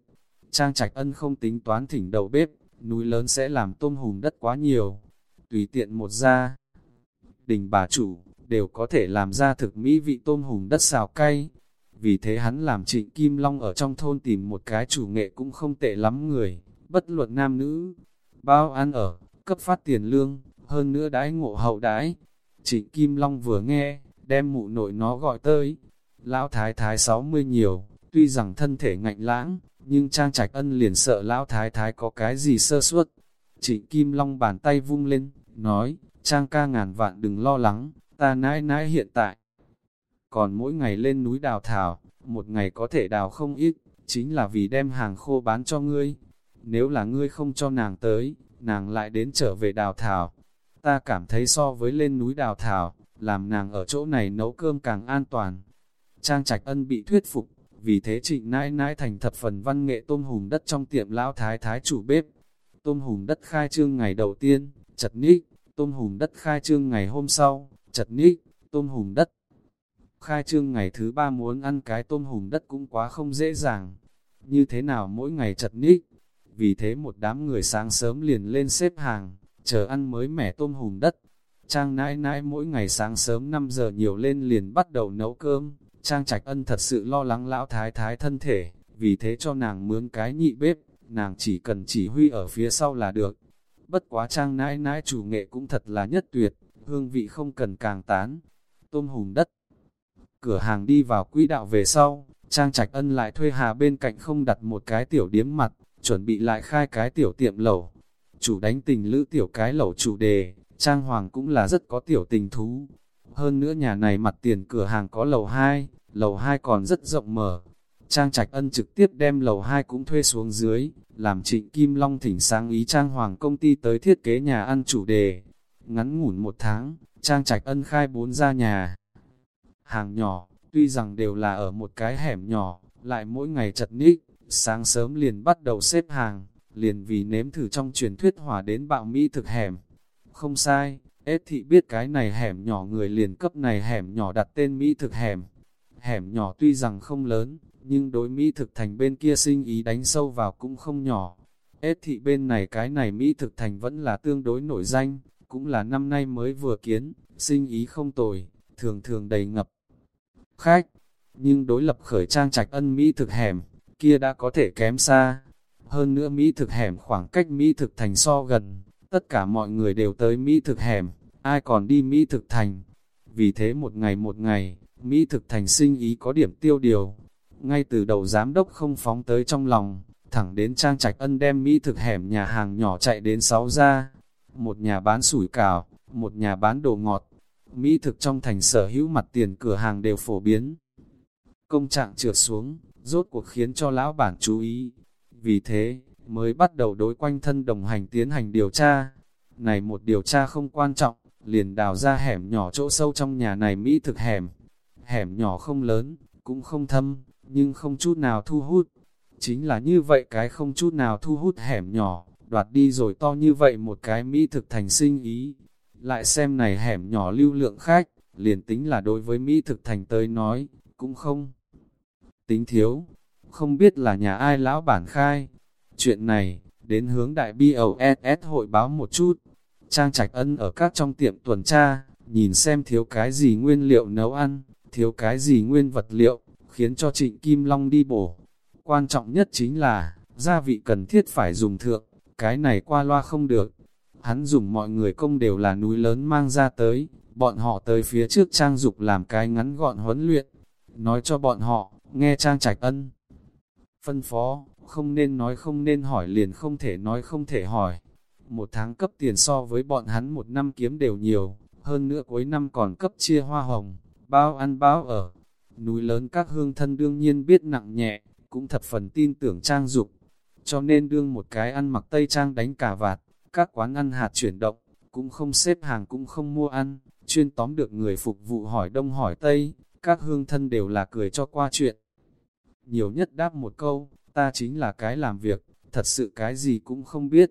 Trang Trạch Ân không tính toán thỉnh đầu bếp, núi lớn sẽ làm tôm hùm đất quá nhiều. Tùy tiện một gia đình bà chủ, đều có thể làm ra thực mỹ vị tôm hùm đất xào cay. Vì thế hắn làm trịnh Kim Long ở trong thôn tìm một cái chủ nghệ cũng không tệ lắm người, bất luận nam nữ, bao ăn ở, cấp phát tiền lương, hơn nữa đãi ngộ hậu đãi. Trịnh Kim Long vừa nghe, đem mụ nội nó gọi tới. Lão Thái Thái 60 nhiều, tuy rằng thân thể ngạnh lãng, nhưng Trang Trạch Ân liền sợ Lão Thái Thái có cái gì sơ suất. Trịnh Kim Long bàn tay vung lên, nói, Trang ca ngàn vạn đừng lo lắng, ta nãi nãi hiện tại. Còn mỗi ngày lên núi đào thảo, một ngày có thể đào không ít, chính là vì đem hàng khô bán cho ngươi. Nếu là ngươi không cho nàng tới, nàng lại đến trở về đào thảo. Ta cảm thấy so với lên núi đào thảo, làm nàng ở chỗ này nấu cơm càng an toàn. Trang Trạch Ân bị thuyết phục, vì thế trịnh nãi nãi thành thập phần văn nghệ tôm hùm đất trong tiệm lão thái thái chủ bếp. Tôm hùm đất khai trương ngày đầu tiên, chật nít, tôm hùm đất khai trương ngày hôm sau, chật nít, tôm hùm đất. Khai trương ngày thứ ba muốn ăn cái tôm hùm đất cũng quá không dễ dàng. Như thế nào mỗi ngày chật nít, Vì thế một đám người sáng sớm liền lên xếp hàng, chờ ăn mới mẻ tôm hùm đất. Trang nãi nãi mỗi ngày sáng sớm 5 giờ nhiều lên liền bắt đầu nấu cơm. Trang Trạch Ân thật sự lo lắng lão thái thái thân thể, vì thế cho nàng mướn cái nhị bếp, nàng chỉ cần chỉ huy ở phía sau là được. Bất quá Trang nãi nãi chủ nghệ cũng thật là nhất tuyệt, hương vị không cần càng tán. Tôm hùm đất. Cửa hàng đi vào quỹ đạo về sau, Trang Trạch Ân lại thuê hà bên cạnh không đặt một cái tiểu điếm mặt, chuẩn bị lại khai cái tiểu tiệm lẩu. Chủ đánh tình lữ tiểu cái lẩu chủ đề, Trang Hoàng cũng là rất có tiểu tình thú. Hơn nữa nhà này mặt tiền cửa hàng có lầu 2, lầu 2 còn rất rộng mở. Trang Trạch Ân trực tiếp đem lầu 2 cũng thuê xuống dưới, làm trịnh Kim Long thỉnh sáng ý Trang Hoàng công ty tới thiết kế nhà ăn chủ đề. Ngắn ngủn một tháng, Trang Trạch Ân khai bốn ra nhà. Hàng nhỏ, tuy rằng đều là ở một cái hẻm nhỏ, lại mỗi ngày chật ních, sáng sớm liền bắt đầu xếp hàng, liền vì nếm thử trong truyền thuyết hỏa đến bạo Mỹ thực hẻm. Không sai, ết thị biết cái này hẻm nhỏ người liền cấp này hẻm nhỏ đặt tên Mỹ thực hẻm. Hẻm nhỏ tuy rằng không lớn, nhưng đối Mỹ thực thành bên kia sinh ý đánh sâu vào cũng không nhỏ. Ết thị bên này cái này Mỹ thực thành vẫn là tương đối nổi danh, cũng là năm nay mới vừa kiến, sinh ý không tồi, thường thường đầy ngập. Khách, nhưng đối lập khởi trang trạch ân Mỹ thực hẻm, kia đã có thể kém xa. Hơn nữa Mỹ thực hẻm khoảng cách Mỹ thực thành so gần, tất cả mọi người đều tới Mỹ thực hẻm, ai còn đi Mỹ thực thành. Vì thế một ngày một ngày, Mỹ thực thành sinh ý có điểm tiêu điều. Ngay từ đầu giám đốc không phóng tới trong lòng, thẳng đến trang trạch ân đem Mỹ thực hẻm nhà hàng nhỏ chạy đến sáu ra. Một nhà bán sủi cảo, một nhà bán đồ ngọt. Mỹ thực trong thành sở hữu mặt tiền cửa hàng đều phổ biến. Công trạng trượt xuống, rốt cuộc khiến cho lão bản chú ý. Vì thế, mới bắt đầu đối quanh thân đồng hành tiến hành điều tra. Này một điều tra không quan trọng, liền đào ra hẻm nhỏ chỗ sâu trong nhà này Mỹ thực hẻm. Hẻm nhỏ không lớn, cũng không thâm, nhưng không chút nào thu hút. Chính là như vậy cái không chút nào thu hút hẻm nhỏ, đoạt đi rồi to như vậy một cái Mỹ thực thành sinh ý. Lại xem này hẻm nhỏ lưu lượng khách, liền tính là đối với Mỹ thực thành tới nói, cũng không tính thiếu. Không biết là nhà ai lão bản khai. Chuyện này, đến hướng đại BOSS hội báo một chút. Trang Trạch Ân ở các trong tiệm tuần tra, nhìn xem thiếu cái gì nguyên liệu nấu ăn, thiếu cái gì nguyên vật liệu, khiến cho Trịnh Kim Long đi bổ. Quan trọng nhất chính là, gia vị cần thiết phải dùng thượng, cái này qua loa không được. Hắn dùng mọi người công đều là núi lớn mang ra tới, bọn họ tới phía trước trang dục làm cái ngắn gọn huấn luyện. Nói cho bọn họ, nghe trang trạch ân. Phân phó, không nên nói không nên hỏi liền không thể nói không thể hỏi. Một tháng cấp tiền so với bọn hắn một năm kiếm đều nhiều, hơn nữa cuối năm còn cấp chia hoa hồng, bao ăn bao ở. Núi lớn các hương thân đương nhiên biết nặng nhẹ, cũng thập phần tin tưởng trang dục. Cho nên đương một cái ăn mặc tây trang đánh cả vạt, các quán ăn hạt chuyển động, cũng không xếp hàng cũng không mua ăn, chuyên tóm được người phục vụ hỏi đông hỏi tây, các hương thân đều là cười cho qua chuyện. Nhiều nhất đáp một câu, ta chính là cái làm việc, thật sự cái gì cũng không biết.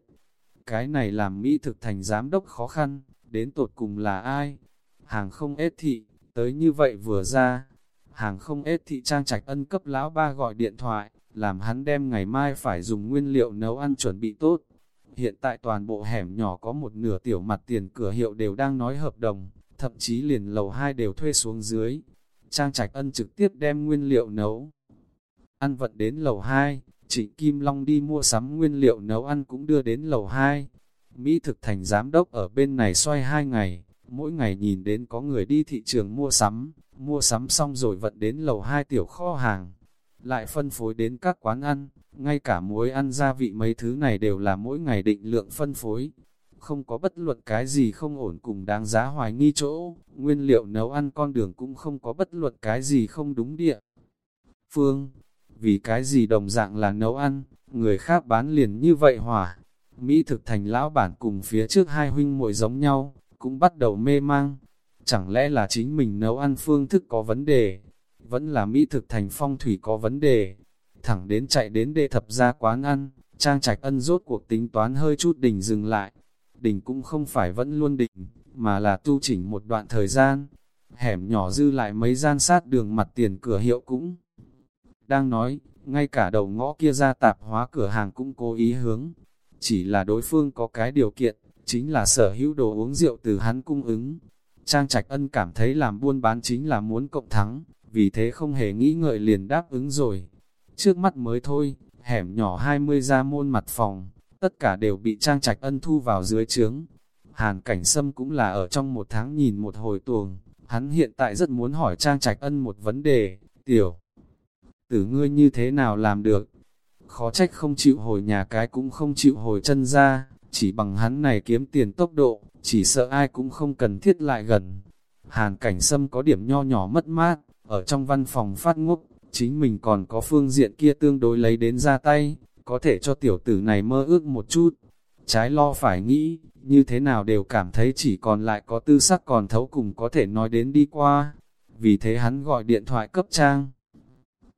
Cái này làm Mỹ thực thành giám đốc khó khăn, đến tột cùng là ai? Hàng không ết thị, tới như vậy vừa ra. Hàng không ết thị trang trạch ân cấp lão ba gọi điện thoại, làm hắn đem ngày mai phải dùng nguyên liệu nấu ăn chuẩn bị tốt. Hiện tại toàn bộ hẻm nhỏ có một nửa tiểu mặt tiền cửa hiệu đều đang nói hợp đồng, thậm chí liền lầu 2 đều thuê xuống dưới. Trang Trạch Ân trực tiếp đem nguyên liệu nấu. Ăn vận đến lầu 2, Trịnh Kim Long đi mua sắm nguyên liệu nấu ăn cũng đưa đến lầu 2. Mỹ thực thành giám đốc ở bên này xoay hai ngày, mỗi ngày nhìn đến có người đi thị trường mua sắm, mua sắm xong rồi vận đến lầu 2 tiểu kho hàng, lại phân phối đến các quán ăn, ngay cả muối ăn gia vị mấy thứ này đều là mỗi ngày định lượng phân phối. Không có bất luận cái gì không ổn cùng đáng giá hoài nghi chỗ, nguyên liệu nấu ăn con đường cũng không có bất luận cái gì không đúng địa. Phương, vì cái gì đồng dạng là nấu ăn, người khác bán liền như vậy hỏa. Mỹ thực thành lão bản cùng phía trước hai huynh muội giống nhau, cũng bắt đầu mê mang. Chẳng lẽ là chính mình nấu ăn phương thức có vấn đề, vẫn là Mỹ thực thành phong thủy có vấn đề. Thẳng đến chạy đến đệ thập ra quán ăn, Trang Trạch Ân rốt cuộc tính toán hơi chút đỉnh dừng lại. Đỉnh cũng không phải vẫn luôn đỉnh, mà là tu chỉnh một đoạn thời gian. Hẻm nhỏ dư lại mấy gian sát đường mặt tiền cửa hiệu cũng. Đang nói, ngay cả đầu ngõ kia ra tạp hóa cửa hàng cũng cố ý hướng. Chỉ là đối phương có cái điều kiện, chính là sở hữu đồ uống rượu từ hắn cung ứng. Trang Trạch Ân cảm thấy làm buôn bán chính là muốn cộng thắng, vì thế không hề nghĩ ngợi liền đáp ứng rồi. Trước mắt mới thôi, hẻm nhỏ 20 ra môn mặt phòng, tất cả đều bị Trang Trạch Ân thu vào dưới trướng. Hàn Cảnh Sâm cũng là ở trong một tháng nhìn một hồi tuồng, hắn hiện tại rất muốn hỏi Trang Trạch Ân một vấn đề, tiểu. Tử ngươi như thế nào làm được? Khó trách không chịu hồi nhà cái cũng không chịu hồi chân ra, chỉ bằng hắn này kiếm tiền tốc độ, chỉ sợ ai cũng không cần thiết lại gần. Hàn cảnh sâm có điểm nho nhỏ mất mát, ở trong văn phòng phát ngốc, chính mình còn có phương diện kia tương đối lấy đến ra tay, có thể cho tiểu tử này mơ ước một chút. Trái lo phải nghĩ, như thế nào đều cảm thấy chỉ còn lại có tư sắc còn thấu cùng có thể nói đến đi qua. Vì thế hắn gọi điện thoại cấp trang.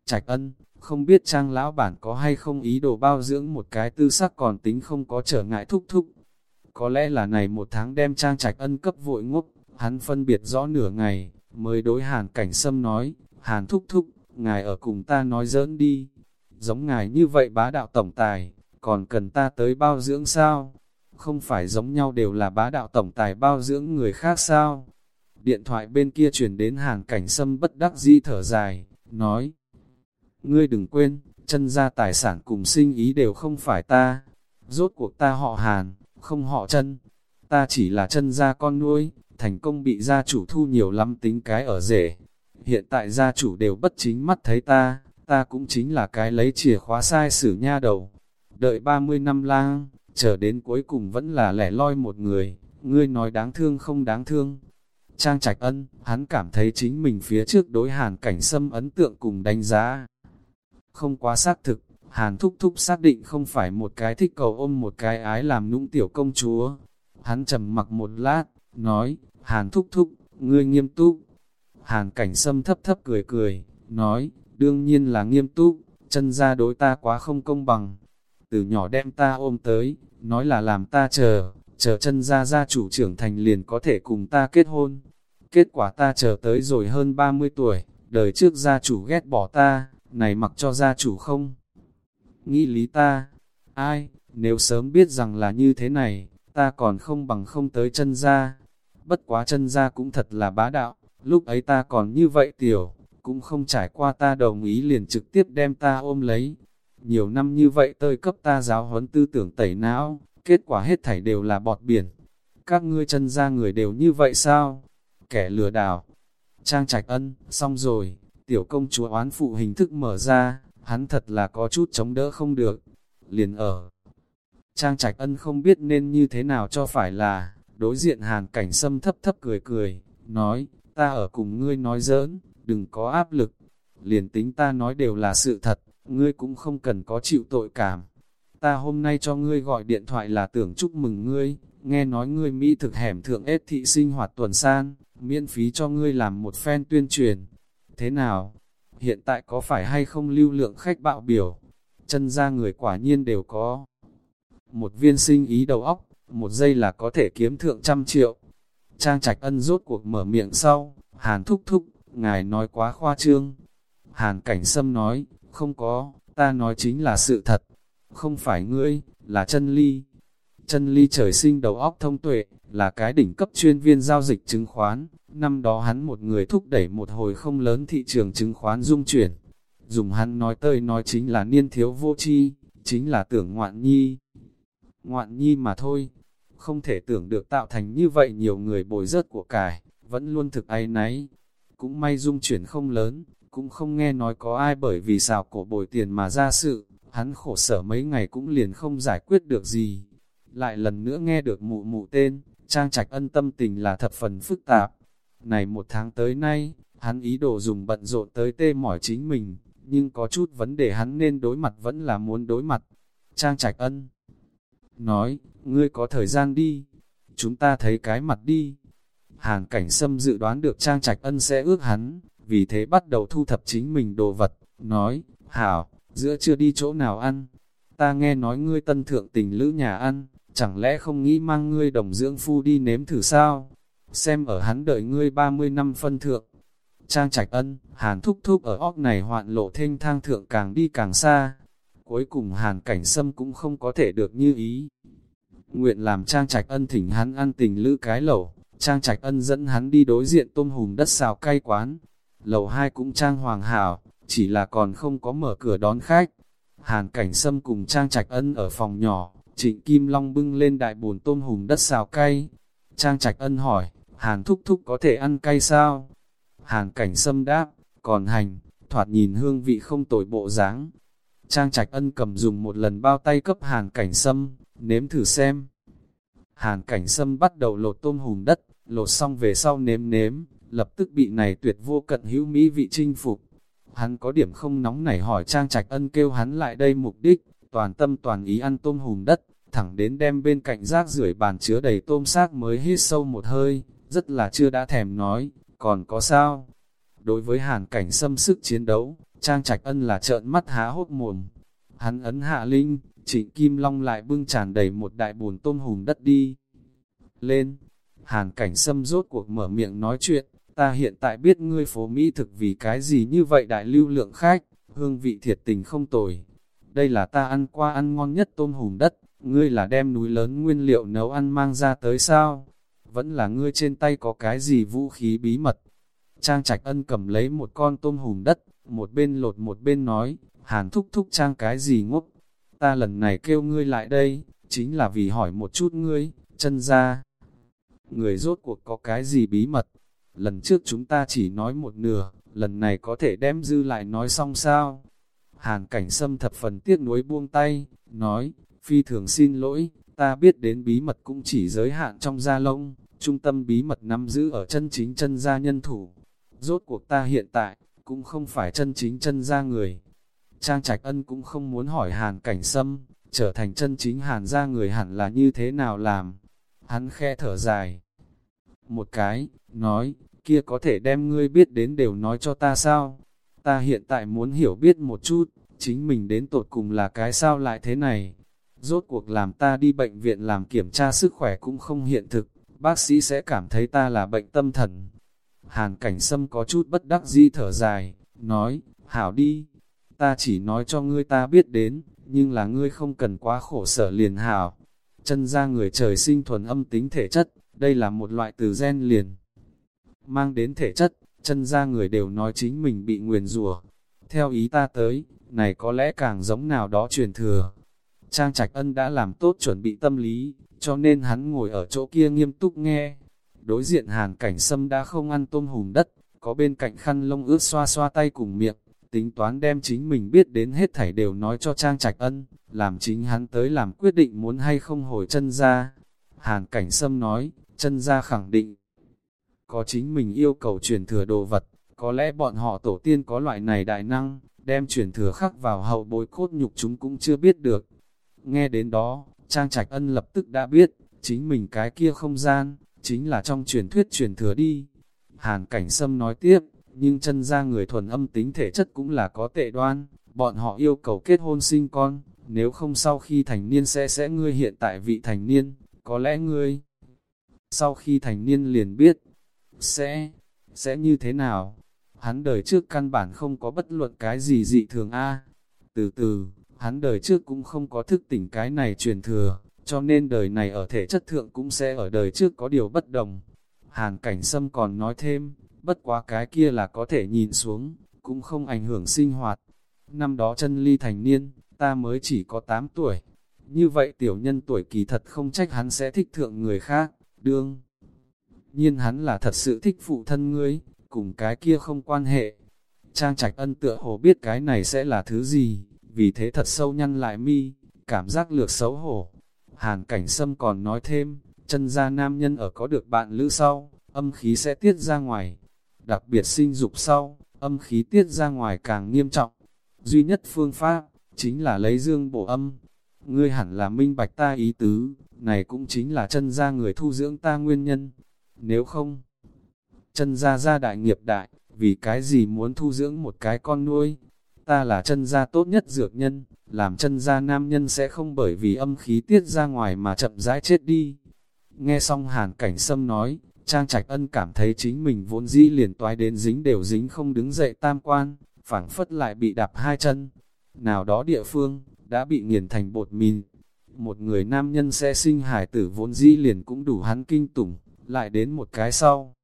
Trạch ân, không biết trang lão bản có hay không ý đồ bao dưỡng một cái tư sắc còn tính không có trở ngại thúc thúc. Có lẽ là này một tháng đem trang trạch ân cấp vội ngốc, hắn phân biệt rõ nửa ngày, mới đối hàn cảnh sâm nói, hàn thúc thúc, ngài ở cùng ta nói giỡn đi. Giống ngài như vậy bá đạo tổng tài, còn cần ta tới bao dưỡng sao? Không phải giống nhau đều là bá đạo tổng tài bao dưỡng người khác sao? Điện thoại bên kia chuyển đến hàn cảnh sâm bất đắc dĩ thở dài, nói, Ngươi đừng quên, chân gia tài sản cùng sinh ý đều không phải ta. Rốt cuộc ta họ hàn, không họ chân. Ta chỉ là chân gia con nuôi, thành công bị gia chủ thu nhiều lắm tính cái ở rể. Hiện tại gia chủ đều bất chính mắt thấy ta, ta cũng chính là cái lấy chìa khóa sai sử nha đầu. Đợi 30 năm lang, chờ đến cuối cùng vẫn là lẻ loi một người, ngươi nói đáng thương không đáng thương. Trang Trạch Ân, hắn cảm thấy chính mình phía trước đối hàn cảnh xâm ấn tượng cùng đánh giá không quá xác thực, Hàn Thúc Thúc xác định không phải một cái thích cầu ôm một cái ái làm nũng tiểu công chúa. Hắn trầm mặc một lát, nói, Hàn Thúc Thúc, ngươi nghiêm túc. Hàn Cảnh Sâm thấp thấp cười cười, nói, đương nhiên là nghiêm túc, chân ra đối ta quá không công bằng. Từ nhỏ đem ta ôm tới, nói là làm ta chờ, chờ chân ra gia chủ trưởng thành liền có thể cùng ta kết hôn. Kết quả ta chờ tới rồi hơn 30 tuổi, đời trước gia chủ ghét bỏ ta, này mặc cho gia chủ không? Nghĩ lý ta, ai, nếu sớm biết rằng là như thế này, ta còn không bằng không tới chân ra. Bất quá chân ra cũng thật là bá đạo, lúc ấy ta còn như vậy tiểu, cũng không trải qua ta đồng ý liền trực tiếp đem ta ôm lấy. Nhiều năm như vậy tơi cấp ta giáo huấn tư tưởng tẩy não, kết quả hết thảy đều là bọt biển. Các ngươi chân ra người đều như vậy sao? Kẻ lừa đảo. Trang trạch ân, xong rồi, Tiểu công chúa oán phụ hình thức mở ra, hắn thật là có chút chống đỡ không được. Liền ở. Trang trạch ân không biết nên như thế nào cho phải là, đối diện hàn cảnh sâm thấp thấp cười cười, nói, ta ở cùng ngươi nói giỡn, đừng có áp lực. Liền tính ta nói đều là sự thật, ngươi cũng không cần có chịu tội cảm. Ta hôm nay cho ngươi gọi điện thoại là tưởng chúc mừng ngươi, nghe nói ngươi Mỹ thực hẻm thượng ết thị sinh hoạt tuần san, miễn phí cho ngươi làm một phen tuyên truyền, thế nào? Hiện tại có phải hay không lưu lượng khách bạo biểu? chân ra người quả nhiên đều có. Một viên sinh ý đầu óc, một giây là có thể kiếm thượng trăm triệu. Trang trạch ân rốt cuộc mở miệng sau, hàn thúc thúc, ngài nói quá khoa trương. Hàn cảnh sâm nói, không có, ta nói chính là sự thật. Không phải ngươi, là chân ly. Chân ly trời sinh đầu óc thông tuệ, là cái đỉnh cấp chuyên viên giao dịch chứng khoán. Năm đó hắn một người thúc đẩy một hồi không lớn thị trường chứng khoán dung chuyển. Dùng hắn nói tơi nói chính là niên thiếu vô chi, chính là tưởng ngoạn nhi. Ngoạn nhi mà thôi, không thể tưởng được tạo thành như vậy nhiều người bồi rớt của cải, vẫn luôn thực ai náy. Cũng may dung chuyển không lớn, cũng không nghe nói có ai bởi vì xào cổ bồi tiền mà ra sự, hắn khổ sở mấy ngày cũng liền không giải quyết được gì. Lại lần nữa nghe được mụ mụ tên, Trang Trạch ân tâm tình là thập phần phức tạp. Này một tháng tới nay, hắn ý đồ dùng bận rộn tới tê mỏi chính mình, nhưng có chút vấn đề hắn nên đối mặt vẫn là muốn đối mặt. Trang Trạch ân nói, ngươi có thời gian đi, chúng ta thấy cái mặt đi. Hàn cảnh sâm dự đoán được Trang Trạch ân sẽ ước hắn, vì thế bắt đầu thu thập chính mình đồ vật, nói, hảo, giữa chưa đi chỗ nào ăn. Ta nghe nói ngươi tân thượng tình lữ nhà ăn, chẳng lẽ không nghĩ mang ngươi đồng dưỡng phu đi nếm thử sao? Xem ở hắn đợi ngươi 30 năm phân thượng. Trang trạch ân, hàn thúc thúc ở óc này hoạn lộ thênh thang thượng càng đi càng xa. Cuối cùng hàn cảnh sâm cũng không có thể được như ý. Nguyện làm trang trạch ân thỉnh hắn ăn tình lữ cái lẩu, trang trạch ân dẫn hắn đi đối diện tôm hùm đất xào cay quán. Lầu hai cũng trang hoàng hảo, chỉ là còn không có mở cửa đón khách. Hàn cảnh sâm cùng trang trạch ân ở phòng nhỏ, trịnh Kim Long bưng lên đại bồn tôm hùm đất xào cay. Trang trạch ân hỏi, Hàn thúc thúc có thể ăn cay sao? Hàn cảnh sâm đáp, còn hành, thoạt nhìn hương vị không tồi bộ dáng. Trang trạch ân cầm dùng một lần bao tay cấp hàn cảnh sâm, nếm thử xem. Hàn cảnh sâm bắt đầu lột tôm hùm đất, lột xong về sau nếm nếm, lập tức bị này tuyệt vô cận hữu mỹ vị chinh phục. Hắn có điểm không nóng nảy hỏi Trang Trạch Ân kêu hắn lại đây mục đích, toàn tâm toàn ý ăn tôm hùm đất, thẳng đến đem bên cạnh rác rưởi bàn chứa đầy tôm xác mới hít sâu một hơi, rất là chưa đã thèm nói, còn có sao? Đối với hàn cảnh xâm sức chiến đấu, Trang Trạch Ân là trợn mắt há hốt mồm. Hắn ấn hạ linh, trịnh Kim Long lại bưng tràn đầy một đại bồn tôm hùm đất đi. Lên, hàn cảnh xâm rốt cuộc mở miệng nói chuyện, ta hiện tại biết ngươi phố Mỹ thực vì cái gì như vậy đại lưu lượng khách, hương vị thiệt tình không tồi. Đây là ta ăn qua ăn ngon nhất tôm hùm đất, ngươi là đem núi lớn nguyên liệu nấu ăn mang ra tới sao? Vẫn là ngươi trên tay có cái gì vũ khí bí mật? Trang Trạch Ân cầm lấy một con tôm hùm đất, một bên lột một bên nói, hàn thúc thúc trang cái gì ngốc? Ta lần này kêu ngươi lại đây, chính là vì hỏi một chút ngươi, chân ra. Người rốt cuộc có cái gì bí mật? lần trước chúng ta chỉ nói một nửa, lần này có thể đem dư lại nói xong sao? Hàn cảnh sâm thập phần tiếc nuối buông tay, nói, phi thường xin lỗi, ta biết đến bí mật cũng chỉ giới hạn trong da lông, trung tâm bí mật nắm giữ ở chân chính chân gia nhân thủ. Rốt cuộc ta hiện tại, cũng không phải chân chính chân gia người. Trang Trạch Ân cũng không muốn hỏi hàn cảnh sâm, trở thành chân chính hàn gia người hẳn là như thế nào làm. Hắn khe thở dài. Một cái, nói, kia có thể đem ngươi biết đến đều nói cho ta sao? Ta hiện tại muốn hiểu biết một chút, chính mình đến tột cùng là cái sao lại thế này. Rốt cuộc làm ta đi bệnh viện làm kiểm tra sức khỏe cũng không hiện thực, bác sĩ sẽ cảm thấy ta là bệnh tâm thần. Hàn cảnh sâm có chút bất đắc di thở dài, nói, hảo đi, ta chỉ nói cho ngươi ta biết đến, nhưng là ngươi không cần quá khổ sở liền hảo. Chân ra người trời sinh thuần âm tính thể chất, đây là một loại từ gen liền mang đến thể chất, chân ra người đều nói chính mình bị nguyền rủa. Theo ý ta tới, này có lẽ càng giống nào đó truyền thừa. Trang Trạch Ân đã làm tốt chuẩn bị tâm lý, cho nên hắn ngồi ở chỗ kia nghiêm túc nghe. Đối diện hàn cảnh sâm đã không ăn tôm hùm đất, có bên cạnh khăn lông ướt xoa xoa tay cùng miệng, tính toán đem chính mình biết đến hết thảy đều nói cho Trang Trạch Ân, làm chính hắn tới làm quyết định muốn hay không hồi chân ra. Hàn cảnh sâm nói, chân ra khẳng định, có chính mình yêu cầu truyền thừa đồ vật, có lẽ bọn họ tổ tiên có loại này đại năng, đem truyền thừa khắc vào hậu bối cốt nhục chúng cũng chưa biết được. Nghe đến đó, Trang Trạch Ân lập tức đã biết, chính mình cái kia không gian, chính là trong truyền thuyết truyền thừa đi. Hàn Cảnh Sâm nói tiếp, nhưng chân ra người thuần âm tính thể chất cũng là có tệ đoan, bọn họ yêu cầu kết hôn sinh con, nếu không sau khi thành niên sẽ sẽ ngươi hiện tại vị thành niên, có lẽ ngươi sau khi thành niên liền biết, sẽ, sẽ như thế nào? Hắn đời trước căn bản không có bất luận cái gì dị thường a Từ từ, hắn đời trước cũng không có thức tỉnh cái này truyền thừa, cho nên đời này ở thể chất thượng cũng sẽ ở đời trước có điều bất đồng. Hàn cảnh sâm còn nói thêm, bất quá cái kia là có thể nhìn xuống, cũng không ảnh hưởng sinh hoạt. Năm đó chân ly thành niên, ta mới chỉ có 8 tuổi. Như vậy tiểu nhân tuổi kỳ thật không trách hắn sẽ thích thượng người khác, đương. Nhiên hắn là thật sự thích phụ thân ngươi, cùng cái kia không quan hệ. Trang trạch ân tựa hồ biết cái này sẽ là thứ gì, vì thế thật sâu nhăn lại mi, cảm giác lược xấu hổ. Hàn cảnh sâm còn nói thêm, chân gia nam nhân ở có được bạn lữ sau, âm khí sẽ tiết ra ngoài. Đặc biệt sinh dục sau, âm khí tiết ra ngoài càng nghiêm trọng. Duy nhất phương pháp, chính là lấy dương bổ âm. Ngươi hẳn là minh bạch ta ý tứ, này cũng chính là chân gia người thu dưỡng ta nguyên nhân. Nếu không, chân gia gia đại nghiệp đại, vì cái gì muốn thu dưỡng một cái con nuôi? Ta là chân gia tốt nhất dược nhân, làm chân gia nam nhân sẽ không bởi vì âm khí tiết ra ngoài mà chậm rãi chết đi. Nghe xong hàn cảnh sâm nói, Trang Trạch Ân cảm thấy chính mình vốn dĩ liền toái đến dính đều dính không đứng dậy tam quan, phảng phất lại bị đạp hai chân. Nào đó địa phương, đã bị nghiền thành bột mìn. Một người nam nhân sẽ sinh hải tử vốn dĩ liền cũng đủ hắn kinh tủng, lại đến một cái sau.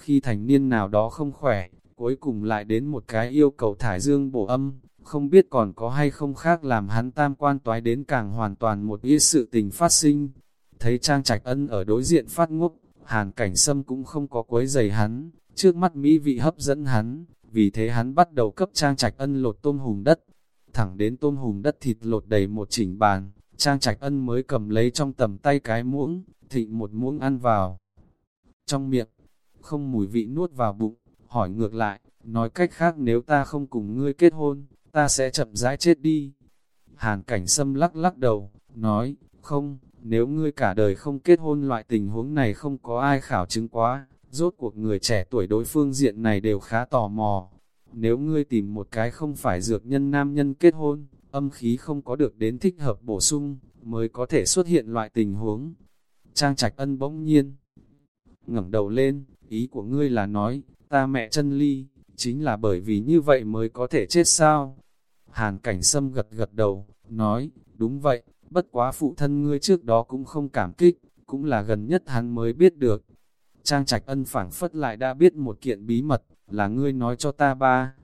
Khi thành niên nào đó không khỏe, cuối cùng lại đến một cái yêu cầu thải dương bổ âm, không biết còn có hay không khác làm hắn tam quan toái đến càng hoàn toàn một ít sự tình phát sinh. Thấy Trang Trạch Ân ở đối diện phát ngốc, Hàn cảnh sâm cũng không có quấy giày hắn, trước mắt mỹ vị hấp dẫn hắn, vì thế hắn bắt đầu cấp trang trạch ân lột tôm hùm đất. Thẳng đến tôm hùm đất thịt lột đầy một chỉnh bàn, trang trạch ân mới cầm lấy trong tầm tay cái muỗng, thịnh một muỗng ăn vào. Trong miệng, không mùi vị nuốt vào bụng, hỏi ngược lại, nói cách khác nếu ta không cùng ngươi kết hôn, ta sẽ chậm rãi chết đi. Hàn cảnh sâm lắc lắc đầu, nói, không, nếu ngươi cả đời không kết hôn loại tình huống này không có ai khảo chứng quá, rốt cuộc người trẻ tuổi đối phương diện này đều khá tò mò. Nếu ngươi tìm một cái không phải dược nhân nam nhân kết hôn, âm khí không có được đến thích hợp bổ sung, mới có thể xuất hiện loại tình huống. Trang trạch ân bỗng nhiên, ngẩng đầu lên, ý của ngươi là nói, ta mẹ chân ly, chính là bởi vì như vậy mới có thể chết sao? Hàn cảnh sâm gật gật đầu, nói, đúng vậy, bất quá phụ thân ngươi trước đó cũng không cảm kích, cũng là gần nhất hắn mới biết được. Trang trạch ân phảng phất lại đã biết một kiện bí mật, là ngươi nói cho ta ba.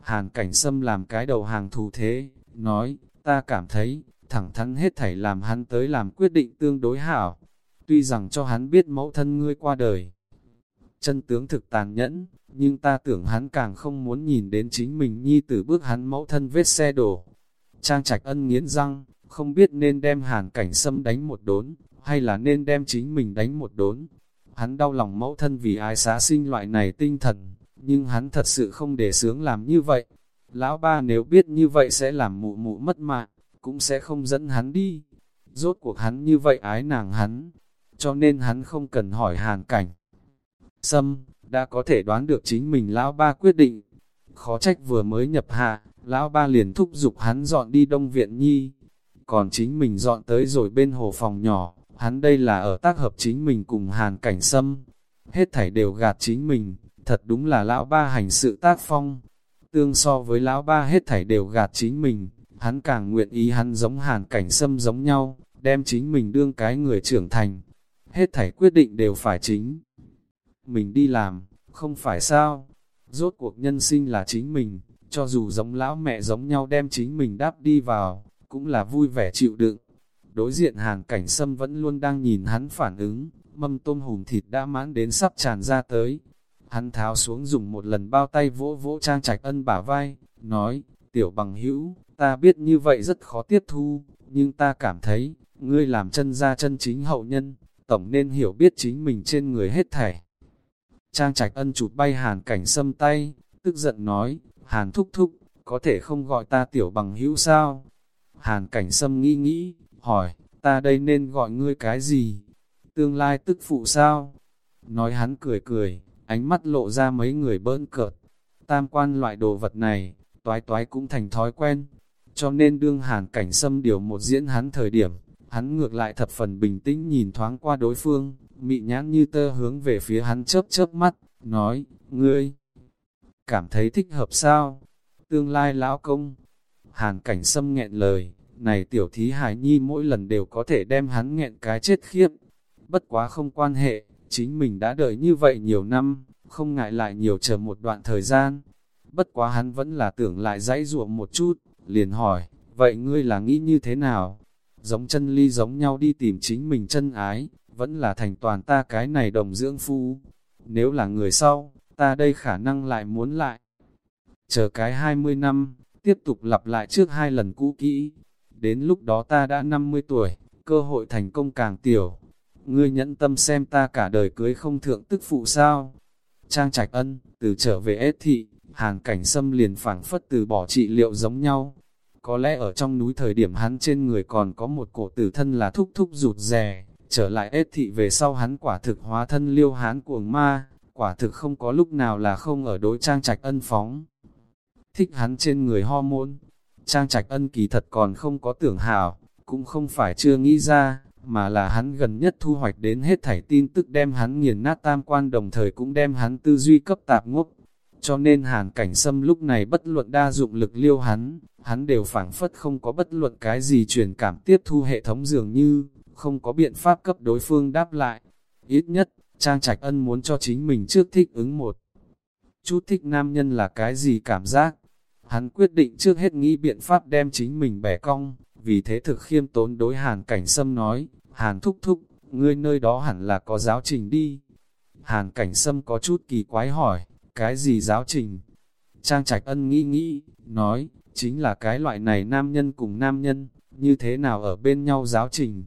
Hàn cảnh sâm làm cái đầu hàng thù thế, nói, ta cảm thấy, thẳng thắn hết thảy làm hắn tới làm quyết định tương đối hảo. Tuy rằng cho hắn biết mẫu thân ngươi qua đời, chân tướng thực tàn nhẫn, nhưng ta tưởng hắn càng không muốn nhìn đến chính mình nhi tử bước hắn mẫu thân vết xe đổ. Trang trạch ân nghiến răng, không biết nên đem hàn cảnh sâm đánh một đốn, hay là nên đem chính mình đánh một đốn. Hắn đau lòng mẫu thân vì ai xá sinh loại này tinh thần, nhưng hắn thật sự không để sướng làm như vậy. Lão ba nếu biết như vậy sẽ làm mụ mụ mất mạng, cũng sẽ không dẫn hắn đi. Rốt cuộc hắn như vậy ái nàng hắn, cho nên hắn không cần hỏi hàn cảnh. Sâm, đã có thể đoán được chính mình lão ba quyết định. Khó trách vừa mới nhập hạ, lão ba liền thúc giục hắn dọn đi đông viện nhi, còn chính mình dọn tới rồi bên hồ phòng nhỏ, hắn đây là ở tác hợp chính mình cùng hàn cảnh sâm. Hết thảy đều gạt chính mình, thật đúng là lão ba hành sự tác phong. Tương so với lão ba hết thảy đều gạt chính mình, hắn càng nguyện ý hắn giống hàn cảnh sâm giống nhau, đem chính mình đương cái người trưởng thành. Hết thảy quyết định đều phải chính. Mình đi làm, không phải sao. Rốt cuộc nhân sinh là chính mình, cho dù giống lão mẹ giống nhau đem chính mình đáp đi vào, cũng là vui vẻ chịu đựng. Đối diện hàn cảnh sâm vẫn luôn đang nhìn hắn phản ứng, mâm tôm hùm thịt đã mãn đến sắp tràn ra tới. Hắn tháo xuống dùng một lần bao tay vỗ vỗ trang trạch ân bả vai, nói, tiểu bằng hữu, ta biết như vậy rất khó tiếp thu, nhưng ta cảm thấy, ngươi làm chân ra chân chính hậu nhân, tổng nên hiểu biết chính mình trên người hết thảy. Trang trạch ân chụp bay hàn cảnh sâm tay, tức giận nói, hàn thúc thúc, có thể không gọi ta tiểu bằng hữu sao? Hàn cảnh sâm nghĩ nghĩ, hỏi, ta đây nên gọi ngươi cái gì? Tương lai tức phụ sao? Nói hắn cười cười, ánh mắt lộ ra mấy người bỡn cợt. Tam quan loại đồ vật này, toái toái cũng thành thói quen. Cho nên đương hàn cảnh Sâm điều một diễn hắn thời điểm, hắn ngược lại thập phần bình tĩnh nhìn thoáng qua đối phương, mị nhãn như tơ hướng về phía hắn chớp chớp mắt, nói, ngươi, cảm thấy thích hợp sao? Tương lai lão công, hàn cảnh xâm nghẹn lời, này tiểu thí hải nhi mỗi lần đều có thể đem hắn nghẹn cái chết khiếp. Bất quá không quan hệ, chính mình đã đợi như vậy nhiều năm, không ngại lại nhiều chờ một đoạn thời gian. Bất quá hắn vẫn là tưởng lại dãy ruộng một chút, liền hỏi, vậy ngươi là nghĩ như thế nào? Giống chân ly giống nhau đi tìm chính mình chân ái, vẫn là thành toàn ta cái này đồng dưỡng phu. Nếu là người sau, ta đây khả năng lại muốn lại. Chờ cái 20 năm, tiếp tục lặp lại trước hai lần cũ kỹ. Đến lúc đó ta đã 50 tuổi, cơ hội thành công càng tiểu. Ngươi nhẫn tâm xem ta cả đời cưới không thượng tức phụ sao. Trang trạch ân, từ trở về ết thị, hàng cảnh xâm liền phảng phất từ bỏ trị liệu giống nhau. Có lẽ ở trong núi thời điểm hắn trên người còn có một cổ tử thân là thúc thúc rụt rè, trở lại ết thị về sau hắn quả thực hóa thân liêu hán cuồng ma, quả thực không có lúc nào là không ở đối trang trạch ân phóng. Thích hắn trên người hormone, trang trạch ân kỳ thật còn không có tưởng hảo, cũng không phải chưa nghĩ ra, mà là hắn gần nhất thu hoạch đến hết thảy tin tức đem hắn nghiền nát tam quan đồng thời cũng đem hắn tư duy cấp tạp ngốc. Cho nên hàn cảnh xâm lúc này bất luận đa dụng lực liêu hắn, hắn đều phảng phất không có bất luận cái gì truyền cảm tiếp thu hệ thống dường như, không có biện pháp cấp đối phương đáp lại. Ít nhất, Trang Trạch Ân muốn cho chính mình trước thích ứng một chút thích nam nhân là cái gì cảm giác. Hắn quyết định trước hết nghĩ biện pháp đem chính mình bẻ cong, vì thế thực khiêm tốn đối Hàn Cảnh Sâm nói, Hàn thúc thúc, ngươi nơi đó hẳn là có giáo trình đi. Hàn Cảnh Sâm có chút kỳ quái hỏi, cái gì giáo trình? Trang Trạch Ân nghĩ nghĩ, nói, chính là cái loại này nam nhân cùng nam nhân, như thế nào ở bên nhau giáo trình.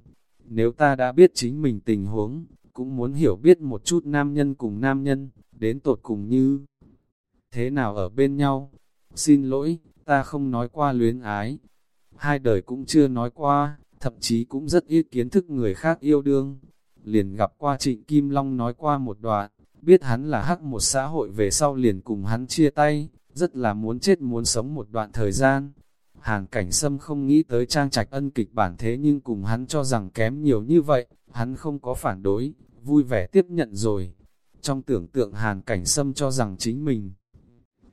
Nếu ta đã biết chính mình tình huống, cũng muốn hiểu biết một chút nam nhân cùng nam nhân, đến tột cùng như thế nào ở bên nhau. Xin lỗi, ta không nói qua luyến ái. Hai đời cũng chưa nói qua, thậm chí cũng rất ít kiến thức người khác yêu đương. Liền gặp qua trịnh Kim Long nói qua một đoạn, biết hắn là hắc một xã hội về sau liền cùng hắn chia tay, rất là muốn chết muốn sống một đoạn thời gian. Hàn cảnh sâm không nghĩ tới trang trạch ân kịch bản thế nhưng cùng hắn cho rằng kém nhiều như vậy, hắn không có phản đối, vui vẻ tiếp nhận rồi. Trong tưởng tượng hàn cảnh sâm cho rằng chính mình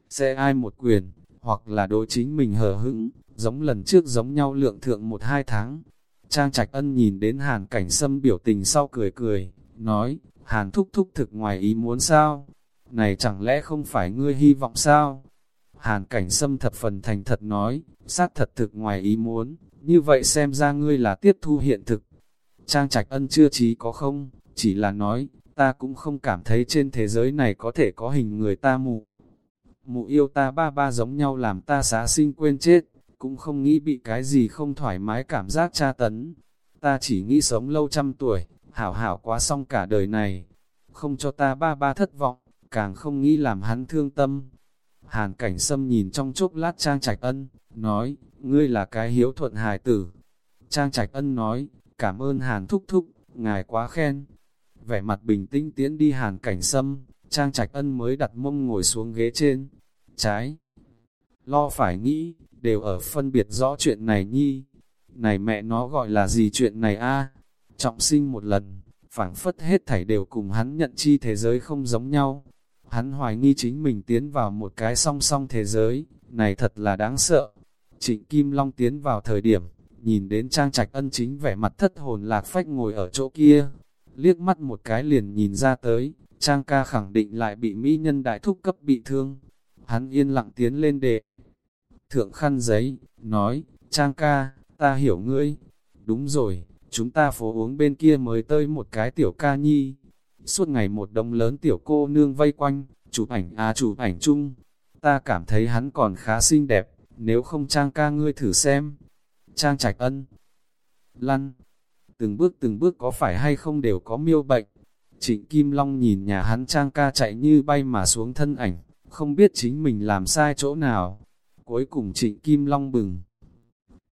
sẽ ai một quyền, hoặc là đối chính mình hờ hững, giống lần trước giống nhau lượng thượng một hai tháng. Trang Trạch Ân nhìn đến hàn cảnh sâm biểu tình sau cười cười, nói, hàn thúc thúc thực ngoài ý muốn sao? Này chẳng lẽ không phải ngươi hy vọng sao? Hàn cảnh sâm thập phần thành thật nói, sát thật thực ngoài ý muốn, như vậy xem ra ngươi là tiếp thu hiện thực. Trang Trạch Ân chưa trí có không, chỉ là nói, ta cũng không cảm thấy trên thế giới này có thể có hình người ta mù. Mụ yêu ta ba ba giống nhau làm ta xá sinh quên chết, cũng không nghĩ bị cái gì không thoải mái cảm giác tra tấn. Ta chỉ nghĩ sống lâu trăm tuổi, hảo hảo quá xong cả đời này. Không cho ta ba ba thất vọng, càng không nghĩ làm hắn thương tâm. Hàn cảnh sâm nhìn trong chốc lát Trang Trạch Ân, nói, ngươi là cái hiếu thuận hài tử. Trang Trạch Ân nói, cảm ơn Hàn thúc thúc, ngài quá khen. Vẻ mặt bình tĩnh tiến đi Hàn cảnh sâm, Trang Trạch Ân mới đặt mông ngồi xuống ghế trên. Trái, lo phải nghĩ, đều ở phân biệt rõ chuyện này nhi. Này mẹ nó gọi là gì chuyện này a Trọng sinh một lần, phảng phất hết thảy đều cùng hắn nhận chi thế giới không giống nhau. Hắn hoài nghi chính mình tiến vào một cái song song thế giới, này thật là đáng sợ. Trịnh Kim Long tiến vào thời điểm, nhìn đến Trang Trạch Ân chính vẻ mặt thất hồn lạc phách ngồi ở chỗ kia, liếc mắt một cái liền nhìn ra tới, Trang ca khẳng định lại bị mỹ nhân đại thúc cấp bị thương. Hắn yên lặng tiến lên đề. Thượng khăn giấy, nói, Trang ca, ta hiểu ngươi. Đúng rồi, chúng ta phố uống bên kia mới tơi một cái tiểu ca nhi. Suốt ngày một đông lớn tiểu cô nương vây quanh, chụp ảnh à chụp ảnh chung. Ta cảm thấy hắn còn khá xinh đẹp, nếu không Trang ca ngươi thử xem. Trang trạch ân. Lăn. Từng bước từng bước có phải hay không đều có miêu bệnh. Trịnh Kim Long nhìn nhà hắn Trang ca chạy như bay mà xuống thân ảnh, không biết chính mình làm sai chỗ nào. Cuối cùng Trịnh Kim Long bừng.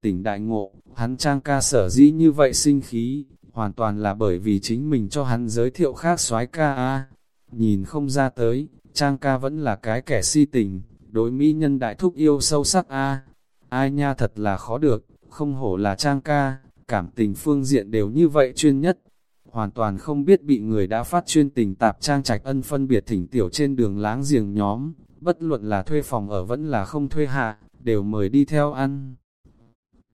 Tỉnh đại ngộ, hắn Trang ca sở dĩ như vậy sinh khí, hoàn toàn là bởi vì chính mình cho hắn giới thiệu khác soái ca a. Nhìn không ra tới, Trang ca vẫn là cái kẻ si tình, đối mỹ nhân đại thúc yêu sâu sắc a ai nha thật là khó được, không hổ là trang ca, cảm tình phương diện đều như vậy chuyên nhất. Hoàn toàn không biết bị người đã phát chuyên tình tạp trang trạch ân phân biệt thỉnh tiểu trên đường láng giềng nhóm, bất luận là thuê phòng ở vẫn là không thuê hạ, đều mời đi theo ăn.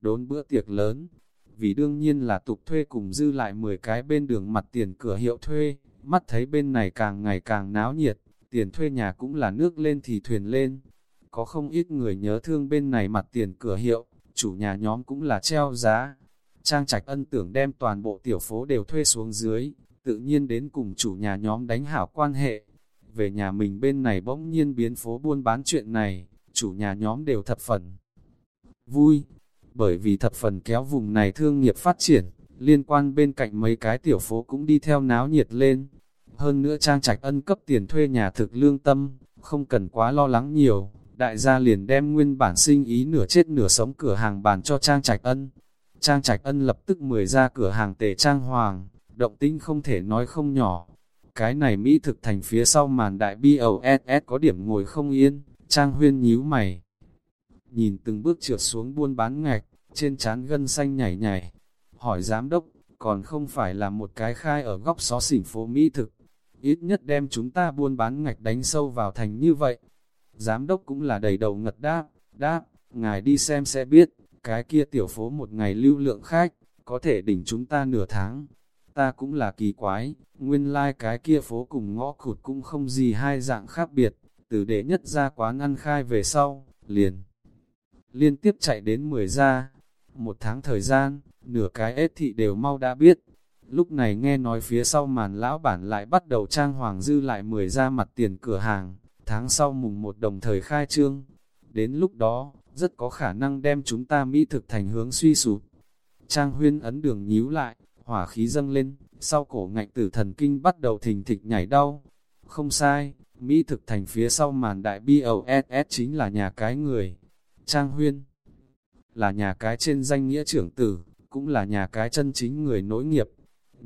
Đốn bữa tiệc lớn, vì đương nhiên là tục thuê cùng dư lại 10 cái bên đường mặt tiền cửa hiệu thuê, mắt thấy bên này càng ngày càng náo nhiệt, tiền thuê nhà cũng là nước lên thì thuyền lên. Có không ít người nhớ thương bên này mặt tiền cửa hiệu, chủ nhà nhóm cũng là treo giá. Trang trạch ân tưởng đem toàn bộ tiểu phố đều thuê xuống dưới, tự nhiên đến cùng chủ nhà nhóm đánh hảo quan hệ. Về nhà mình bên này bỗng nhiên biến phố buôn bán chuyện này, chủ nhà nhóm đều thập phần. Vui, bởi vì thập phần kéo vùng này thương nghiệp phát triển, liên quan bên cạnh mấy cái tiểu phố cũng đi theo náo nhiệt lên. Hơn nữa trang trạch ân cấp tiền thuê nhà thực lương tâm, không cần quá lo lắng nhiều, đại gia liền đem nguyên bản sinh ý nửa chết nửa sống cửa hàng bàn cho trang trạch ân. Trang trạch ân lập tức mời ra cửa hàng tề trang hoàng, động tinh không thể nói không nhỏ. Cái này Mỹ thực thành phía sau màn đại BOSS có điểm ngồi không yên, trang huyên nhíu mày. Nhìn từng bước trượt xuống buôn bán ngạch, trên trán gân xanh nhảy nhảy. Hỏi giám đốc, còn không phải là một cái khai ở góc xó xỉnh phố Mỹ thực. Ít nhất đem chúng ta buôn bán ngạch đánh sâu vào thành như vậy. Giám đốc cũng là đầy đầu ngật đáp, đáp, ngài đi xem sẽ biết, cái kia tiểu phố một ngày lưu lượng khách, có thể đỉnh chúng ta nửa tháng. Ta cũng là kỳ quái, nguyên lai like cái kia phố cùng ngõ cụt cũng không gì hai dạng khác biệt, từ đệ nhất ra quán ăn khai về sau, liền. Liên tiếp chạy đến 10 ra, một tháng thời gian, nửa cái ết thị đều mau đã biết. Lúc này nghe nói phía sau màn lão bản lại bắt đầu trang hoàng dư lại 10 ra mặt tiền cửa hàng, tháng sau mùng một đồng thời khai trương. Đến lúc đó, rất có khả năng đem chúng ta Mỹ thực thành hướng suy sụp. Trang huyên ấn đường nhíu lại, hỏa khí dâng lên, sau cổ ngạnh tử thần kinh bắt đầu thình thịch nhảy đau. Không sai, Mỹ thực thành phía sau màn đại BOSS chính là nhà cái người. Trang huyên là nhà cái trên danh nghĩa trưởng tử, cũng là nhà cái chân chính người nối nghiệp.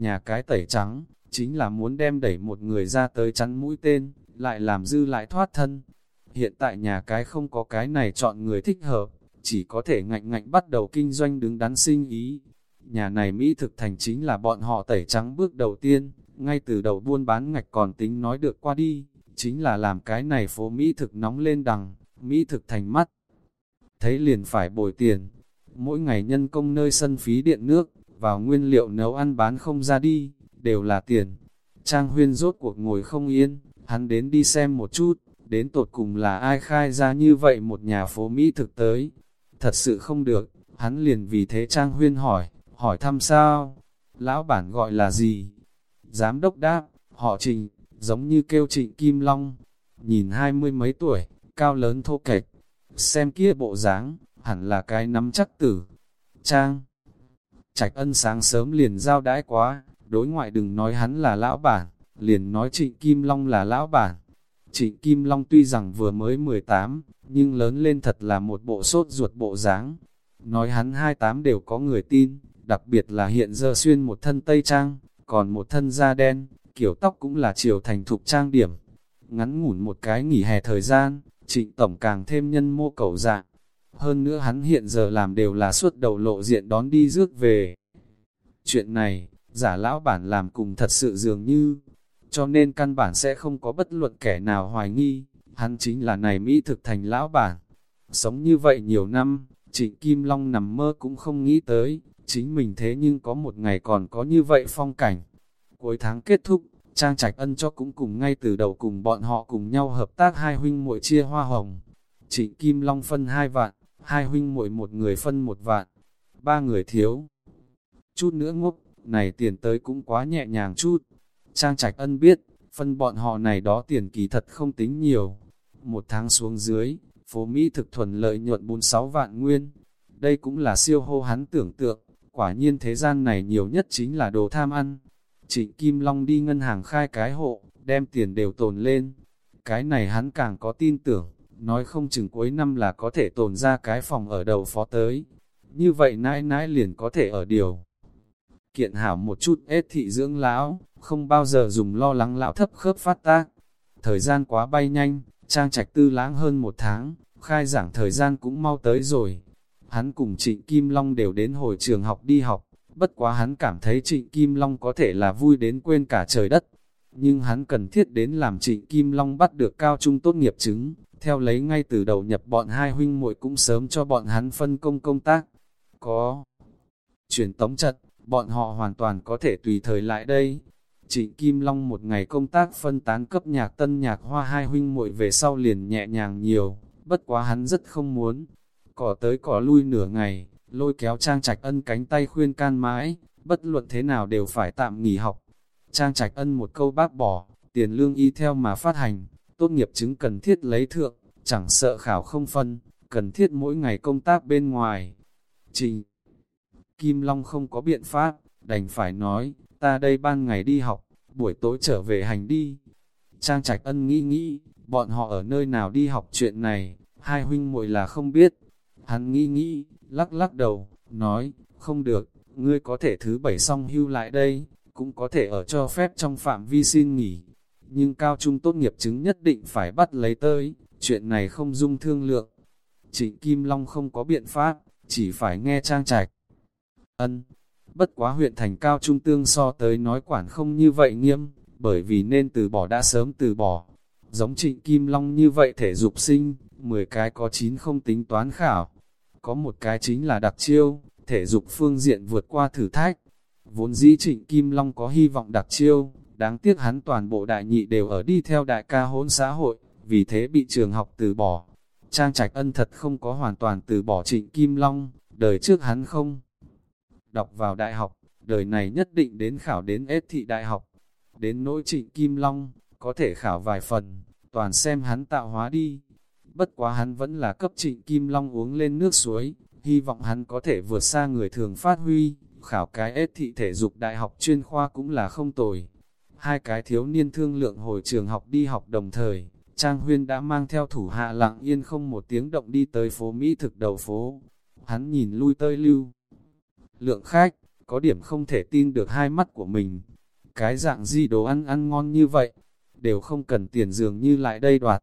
Nhà cái tẩy trắng, chính là muốn đem đẩy một người ra tới chắn mũi tên, lại làm dư lại thoát thân. Hiện tại nhà cái không có cái này chọn người thích hợp, chỉ có thể ngạnh ngạnh bắt đầu kinh doanh đứng đắn sinh ý. Nhà này Mỹ thực thành chính là bọn họ tẩy trắng bước đầu tiên, ngay từ đầu buôn bán ngạch còn tính nói được qua đi, chính là làm cái này phố Mỹ thực nóng lên đằng, Mỹ thực thành mắt. Thấy liền phải bồi tiền, mỗi ngày nhân công nơi sân phí điện nước, vào nguyên liệu nấu ăn bán không ra đi, đều là tiền. Trang huyên rốt cuộc ngồi không yên, hắn đến đi xem một chút, đến tột cùng là ai khai ra như vậy một nhà phố Mỹ thực tới. Thật sự không được, hắn liền vì thế Trang Huyên hỏi, hỏi thăm sao? Lão bản gọi là gì? Giám đốc đáp, họ trình, giống như kêu trịnh Kim Long, nhìn hai mươi mấy tuổi, cao lớn thô kệch, xem kia bộ dáng, hẳn là cái nắm chắc tử. Trang Trạch ân sáng sớm liền giao đãi quá, đối ngoại đừng nói hắn là lão bản, liền nói trịnh Kim Long là lão bản. Trịnh Kim Long tuy rằng vừa mới 18, nhưng lớn lên thật là một bộ sốt ruột bộ dáng. Nói hắn 28 đều có người tin, đặc biệt là hiện giờ xuyên một thân tây trang, còn một thân da đen, kiểu tóc cũng là chiều thành thục trang điểm. Ngắn ngủn một cái nghỉ hè thời gian, trịnh tổng càng thêm nhân mô cầu dạng. Hơn nữa hắn hiện giờ làm đều là suốt đầu lộ diện đón đi rước về. Chuyện này, giả lão bản làm cùng thật sự dường như, cho nên căn bản sẽ không có bất luận kẻ nào hoài nghi, hắn chính là này Mỹ thực thành lão bản. Sống như vậy nhiều năm, trịnh Kim Long nằm mơ cũng không nghĩ tới, chính mình thế nhưng có một ngày còn có như vậy phong cảnh. Cuối tháng kết thúc, Trang Trạch Ân cho cũng cùng ngay từ đầu cùng bọn họ cùng nhau hợp tác hai huynh muội chia hoa hồng. Trịnh Kim Long phân hai vạn, hai huynh muội một người phân một vạn, ba người thiếu. Chút nữa ngốc, này tiền tới cũng quá nhẹ nhàng chút. Trang Trạch Ân biết, phân bọn họ này đó tiền kỳ thật không tính nhiều. Một tháng xuống dưới, phố Mỹ thực thuần lợi nhuận 46 vạn nguyên. Đây cũng là siêu hô hắn tưởng tượng, quả nhiên thế gian này nhiều nhất chính là đồ tham ăn. Trịnh Kim Long đi ngân hàng khai cái hộ, đem tiền đều tồn lên. Cái này hắn càng có tin tưởng, nói không chừng cuối năm là có thể tồn ra cái phòng ở đầu phó tới. Như vậy nãi nãi liền có thể ở điều. Kiện hảo một chút ết thị dưỡng lão, không bao giờ dùng lo lắng lão thấp khớp phát tác. Thời gian quá bay nhanh, Trang trạch tư lãng hơn một tháng, khai giảng thời gian cũng mau tới rồi. Hắn cùng Trịnh Kim Long đều đến hồi trường học đi học, bất quá hắn cảm thấy Trịnh Kim Long có thể là vui đến quên cả trời đất. Nhưng hắn cần thiết đến làm Trịnh Kim Long bắt được cao trung tốt nghiệp chứng, theo lấy ngay từ đầu nhập bọn hai huynh muội cũng sớm cho bọn hắn phân công công tác. Có truyền tống trận, bọn họ hoàn toàn có thể tùy thời lại đây. Trịnh Kim Long một ngày công tác phân tán cấp nhạc tân nhạc hoa hai huynh muội về sau liền nhẹ nhàng nhiều, bất quá hắn rất không muốn. Cỏ tới cỏ lui nửa ngày, lôi kéo Trang Trạch Ân cánh tay khuyên can mãi, bất luận thế nào đều phải tạm nghỉ học. Trang Trạch Ân một câu bác bỏ, tiền lương y theo mà phát hành, tốt nghiệp chứng cần thiết lấy thượng, chẳng sợ khảo không phân, cần thiết mỗi ngày công tác bên ngoài. Trình Kim Long không có biện pháp, đành phải nói, ta đây ban ngày đi học, buổi tối trở về hành đi. Trang Trạch Ân nghĩ nghĩ, bọn họ ở nơi nào đi học chuyện này, hai huynh muội là không biết. Hắn nghĩ nghĩ, lắc lắc đầu, nói, không được, ngươi có thể thứ bảy xong hưu lại đây, cũng có thể ở cho phép trong phạm vi xin nghỉ. Nhưng cao trung tốt nghiệp chứng nhất định phải bắt lấy tới, chuyện này không dung thương lượng. Trịnh Kim Long không có biện pháp, chỉ phải nghe trang trạch. Ân, bất quá huyện thành cao trung tương so tới nói quản không như vậy nghiêm, bởi vì nên từ bỏ đã sớm từ bỏ. Giống trịnh Kim Long như vậy thể dục sinh, 10 cái có 9 không tính toán khảo. Có một cái chính là đặc chiêu, thể dục phương diện vượt qua thử thách. Vốn dĩ trịnh Kim Long có hy vọng đặc chiêu, đáng tiếc hắn toàn bộ đại nhị đều ở đi theo đại ca hỗn xã hội, vì thế bị trường học từ bỏ. Trang Trạch Ân thật không có hoàn toàn từ bỏ trịnh Kim Long, đời trước hắn không. Đọc vào đại học, đời này nhất định đến khảo đến ết thị đại học. Đến nỗi trịnh Kim Long, có thể khảo vài phần, toàn xem hắn tạo hóa đi. Bất quá hắn vẫn là cấp trịnh Kim Long uống lên nước suối, hy vọng hắn có thể vượt xa người thường phát huy, khảo cái ết thị thể dục đại học chuyên khoa cũng là không tồi. Hai cái thiếu niên thương lượng hồi trường học đi học đồng thời, Trang Huyên đã mang theo thủ hạ lặng yên không một tiếng động đi tới phố Mỹ thực đầu phố. Hắn nhìn lui tơi lưu. Lượng khách, có điểm không thể tin được hai mắt của mình. Cái dạng gì đồ ăn ăn ngon như vậy, đều không cần tiền dường như lại đây đoạt.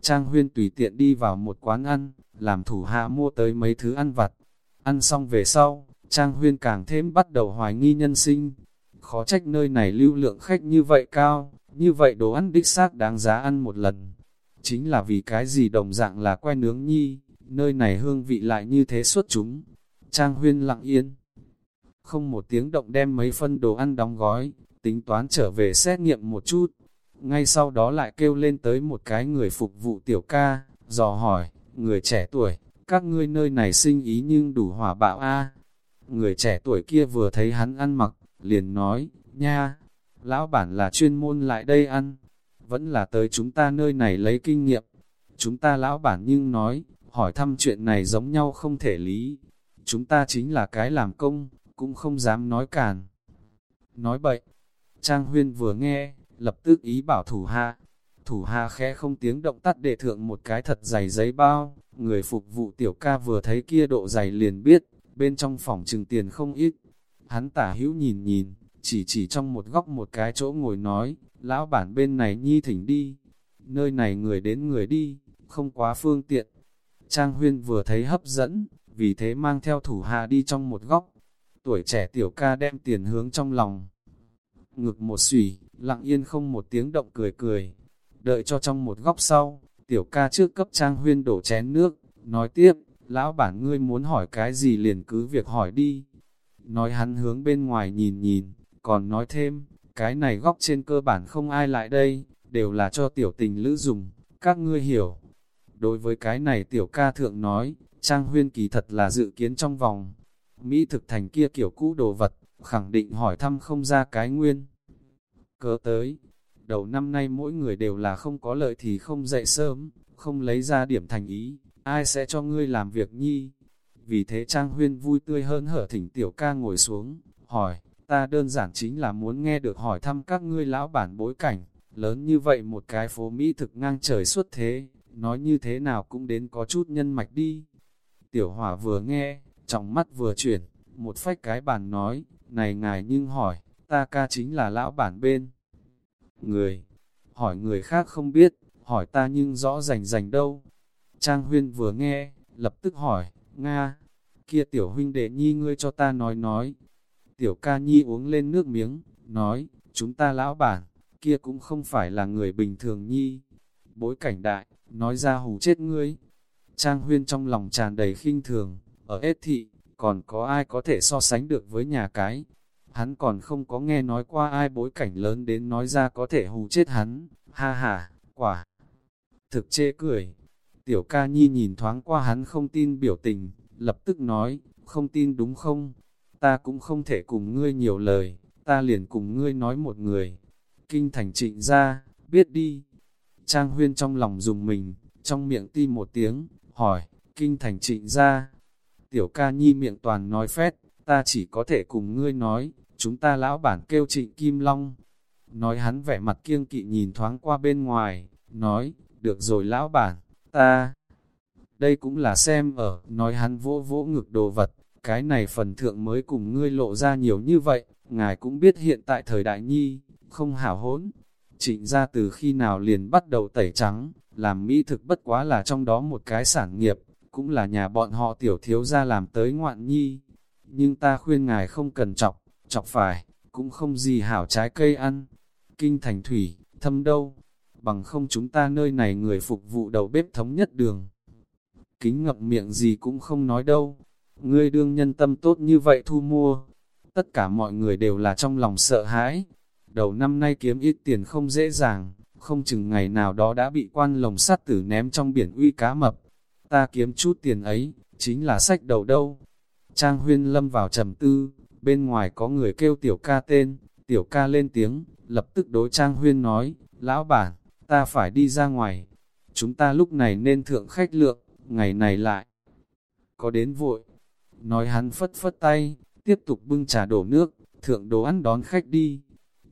Trang Huyên tùy tiện đi vào một quán ăn, làm thủ hạ mua tới mấy thứ ăn vặt. Ăn xong về sau, Trang Huyên càng thêm bắt đầu hoài nghi nhân sinh. Khó trách nơi này lưu lượng khách như vậy cao, như vậy đồ ăn đích xác đáng giá ăn một lần chính là vì cái gì đồng dạng là que nướng nhi, nơi này hương vị lại như thế suốt chúng. Trang huyên lặng yên, không một tiếng động đem mấy phân đồ ăn đóng gói, tính toán trở về xét nghiệm một chút. Ngay sau đó lại kêu lên tới một cái người phục vụ tiểu ca, dò hỏi, người trẻ tuổi, các ngươi nơi này sinh ý nhưng đủ hỏa bạo a Người trẻ tuổi kia vừa thấy hắn ăn mặc, liền nói, nha, lão bản là chuyên môn lại đây ăn, vẫn là tới chúng ta nơi này lấy kinh nghiệm. Chúng ta lão bản nhưng nói, hỏi thăm chuyện này giống nhau không thể lý. Chúng ta chính là cái làm công, cũng không dám nói càn. Nói bậy, Trang Huyên vừa nghe, lập tức ý bảo thủ hạ. Thủ hạ khẽ không tiếng động tắt để thượng một cái thật dày giấy bao, người phục vụ tiểu ca vừa thấy kia độ dày liền biết, bên trong phòng trừng tiền không ít. Hắn tả hữu nhìn nhìn, chỉ chỉ trong một góc một cái chỗ ngồi nói, lão bản bên này nhi thỉnh đi, nơi này người đến người đi, không quá phương tiện. Trang huyên vừa thấy hấp dẫn, vì thế mang theo thủ hạ đi trong một góc. Tuổi trẻ tiểu ca đem tiền hướng trong lòng. Ngực một xủy, lặng yên không một tiếng động cười cười. Đợi cho trong một góc sau, tiểu ca trước cấp trang huyên đổ chén nước, nói tiếp, lão bản ngươi muốn hỏi cái gì liền cứ việc hỏi đi. Nói hắn hướng bên ngoài nhìn nhìn, còn nói thêm, cái này góc trên cơ bản không ai lại đây, đều là cho tiểu tình lữ dùng, các ngươi hiểu. Đối với cái này tiểu ca thượng nói, Trang Huyên kỳ thật là dự kiến trong vòng. Mỹ thực thành kia kiểu cũ đồ vật, khẳng định hỏi thăm không ra cái nguyên. Cớ tới, đầu năm nay mỗi người đều là không có lợi thì không dậy sớm, không lấy ra điểm thành ý, ai sẽ cho ngươi làm việc nhi. Vì thế Trang Huyên vui tươi hơn hở thỉnh tiểu ca ngồi xuống, hỏi, ta đơn giản chính là muốn nghe được hỏi thăm các ngươi lão bản bối cảnh, lớn như vậy một cái phố Mỹ thực ngang trời suốt thế, nói như thế nào cũng đến có chút nhân mạch đi. Tiểu hỏa vừa nghe, trong mắt vừa chuyển, một phách cái bàn nói, này ngài nhưng hỏi, ta ca chính là lão bản bên. Người, hỏi người khác không biết, hỏi ta nhưng rõ rành rành đâu. Trang huyên vừa nghe, lập tức hỏi, Nga, kia tiểu huynh đệ nhi ngươi cho ta nói nói. Tiểu ca nhi uống lên nước miếng, nói, chúng ta lão bản, kia cũng không phải là người bình thường nhi. Bối cảnh đại, nói ra hù chết ngươi. Trang huyên trong lòng tràn đầy khinh thường, ở ết thị, còn có ai có thể so sánh được với nhà cái. Hắn còn không có nghe nói qua ai bối cảnh lớn đến nói ra có thể hù chết hắn, ha ha, quả. Thực chê cười, tiểu ca nhi nhìn thoáng qua hắn không tin biểu tình, lập tức nói, không tin đúng không? Ta cũng không thể cùng ngươi nhiều lời, ta liền cùng ngươi nói một người. Kinh thành trịnh ra, biết đi. Trang huyên trong lòng dùng mình, trong miệng ti một tiếng, hỏi, kinh thành trịnh ra. Tiểu ca nhi miệng toàn nói phét, ta chỉ có thể cùng ngươi nói, chúng ta lão bản kêu trịnh Kim Long. Nói hắn vẻ mặt kiêng kỵ nhìn thoáng qua bên ngoài, nói, được rồi lão bản, ta. Đây cũng là xem ở, nói hắn vỗ vỗ ngực đồ vật, cái này phần thượng mới cùng ngươi lộ ra nhiều như vậy, ngài cũng biết hiện tại thời đại nhi, không hảo hỗn. Trịnh ra từ khi nào liền bắt đầu tẩy trắng, làm mỹ thực bất quá là trong đó một cái sản nghiệp, cũng là nhà bọn họ tiểu thiếu ra làm tới ngoạn nhi. Nhưng ta khuyên ngài không cần chọc, chọc phải, cũng không gì hảo trái cây ăn. Kinh thành thủy, thâm đâu, bằng không chúng ta nơi này người phục vụ đầu bếp thống nhất đường. Kính ngập miệng gì cũng không nói đâu, ngươi đương nhân tâm tốt như vậy thu mua. Tất cả mọi người đều là trong lòng sợ hãi. Đầu năm nay kiếm ít tiền không dễ dàng, không chừng ngày nào đó đã bị quan lồng sắt tử ném trong biển uy cá mập. Ta kiếm chút tiền ấy, chính là sách đầu đâu. Trang huyên lâm vào trầm tư, bên ngoài có người kêu tiểu ca tên, tiểu ca lên tiếng, lập tức đối Trang huyên nói, lão bản, ta phải đi ra ngoài. Chúng ta lúc này nên thượng khách lượng, ngày này lại. Có đến vội, nói hắn phất phất tay, tiếp tục bưng trà đổ nước, thượng đồ ăn đón khách đi.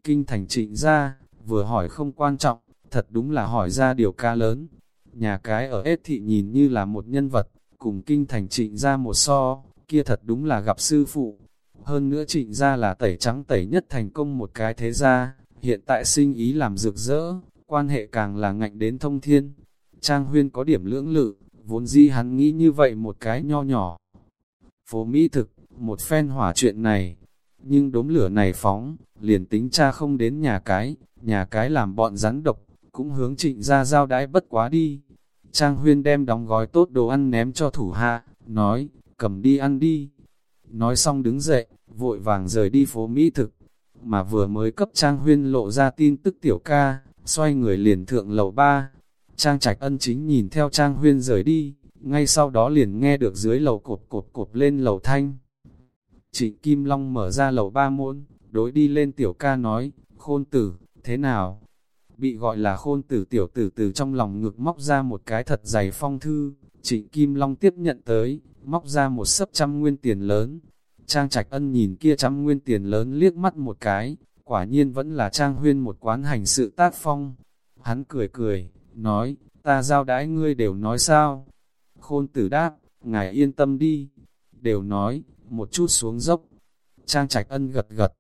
Kinh thành trịnh ra, vừa hỏi không quan trọng, thật đúng là hỏi ra điều ca lớn. Nhà cái ở ết thị nhìn như là một nhân vật, cùng kinh thành trịnh ra một so, kia thật đúng là gặp sư phụ. Hơn nữa trịnh ra là tẩy trắng tẩy nhất thành công một cái thế gia, hiện tại sinh ý làm rực rỡ, quan hệ càng là ngạnh đến thông thiên. Trang huyên có điểm lưỡng lự, vốn di hắn nghĩ như vậy một cái nho nhỏ. Phố Mỹ thực, một phen hỏa chuyện này, nhưng đốm lửa này phóng, liền tính cha không đến nhà cái, nhà cái làm bọn rắn độc, cũng hướng trịnh ra giao đái bất quá đi. Trang huyên đem đóng gói tốt đồ ăn ném cho thủ hạ, nói, cầm đi ăn đi. Nói xong đứng dậy, vội vàng rời đi phố Mỹ thực, mà vừa mới cấp Trang huyên lộ ra tin tức tiểu ca, xoay người liền thượng lầu ba. Trang trạch ân chính nhìn theo Trang huyên rời đi, ngay sau đó liền nghe được dưới lầu cột cột cột lên lầu thanh. Trịnh Kim Long mở ra lầu ba môn, đối đi lên tiểu ca nói, khôn tử, thế nào? Bị gọi là khôn tử tiểu tử từ trong lòng ngực móc ra một cái thật dày phong thư, trịnh Kim Long tiếp nhận tới, móc ra một sấp trăm nguyên tiền lớn. Trang Trạch Ân nhìn kia trăm nguyên tiền lớn liếc mắt một cái, quả nhiên vẫn là Trang Huyên một quán hành sự tác phong. Hắn cười cười, nói, ta giao đãi ngươi đều nói sao? Khôn tử đáp, ngài yên tâm đi. Đều nói, một chút xuống dốc. Trang Trạch Ân gật gật.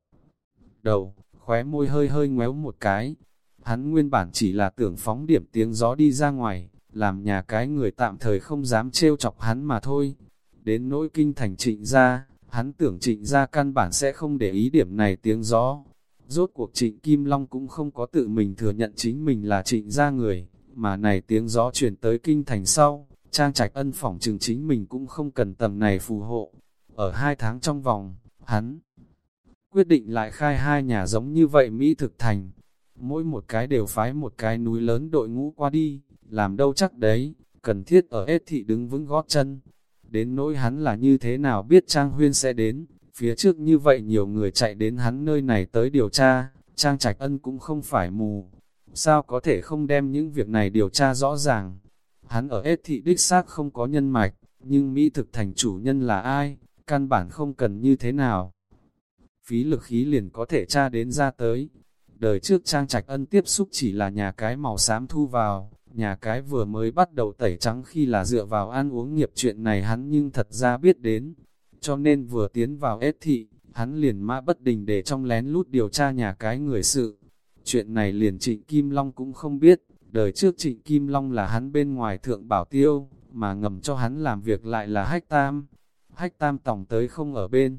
Đầu, khóe môi hơi hơi ngoéo một cái. Hắn nguyên bản chỉ là tưởng phóng điểm tiếng gió đi ra ngoài, làm nhà cái người tạm thời không dám trêu chọc hắn mà thôi. Đến nỗi kinh thành trịnh ra, hắn tưởng trịnh ra căn bản sẽ không để ý điểm này tiếng gió. Rốt cuộc trịnh Kim Long cũng không có tự mình thừa nhận chính mình là trịnh gia người, mà này tiếng gió truyền tới kinh thành sau, trang trạch ân phỏng chừng chính mình cũng không cần tầm này phù hộ. Ở hai tháng trong vòng, hắn quyết định lại khai hai nhà giống như vậy Mỹ thực thành. Mỗi một cái đều phái một cái núi lớn đội ngũ qua đi, làm đâu chắc đấy, cần thiết ở ết thị đứng vững gót chân. Đến nỗi hắn là như thế nào biết Trang Huyên sẽ đến, phía trước như vậy nhiều người chạy đến hắn nơi này tới điều tra, Trang Trạch Ân cũng không phải mù. Sao có thể không đem những việc này điều tra rõ ràng? Hắn ở ết thị đích xác không có nhân mạch, nhưng Mỹ thực thành chủ nhân là ai, căn bản không cần như thế nào. Phí lực khí liền có thể tra đến ra tới. Đời trước Trang Trạch Ân tiếp xúc chỉ là nhà cái màu xám thu vào, nhà cái vừa mới bắt đầu tẩy trắng khi là dựa vào ăn uống nghiệp chuyện này hắn nhưng thật ra biết đến. Cho nên vừa tiến vào ết thị, hắn liền mã bất đình để trong lén lút điều tra nhà cái người sự. Chuyện này liền trịnh Kim Long cũng không biết, Đời trước trịnh Kim Long là hắn bên ngoài thượng bảo tiêu, mà ngầm cho hắn làm việc lại là hách tam. Hách tam tổng tới không ở bên.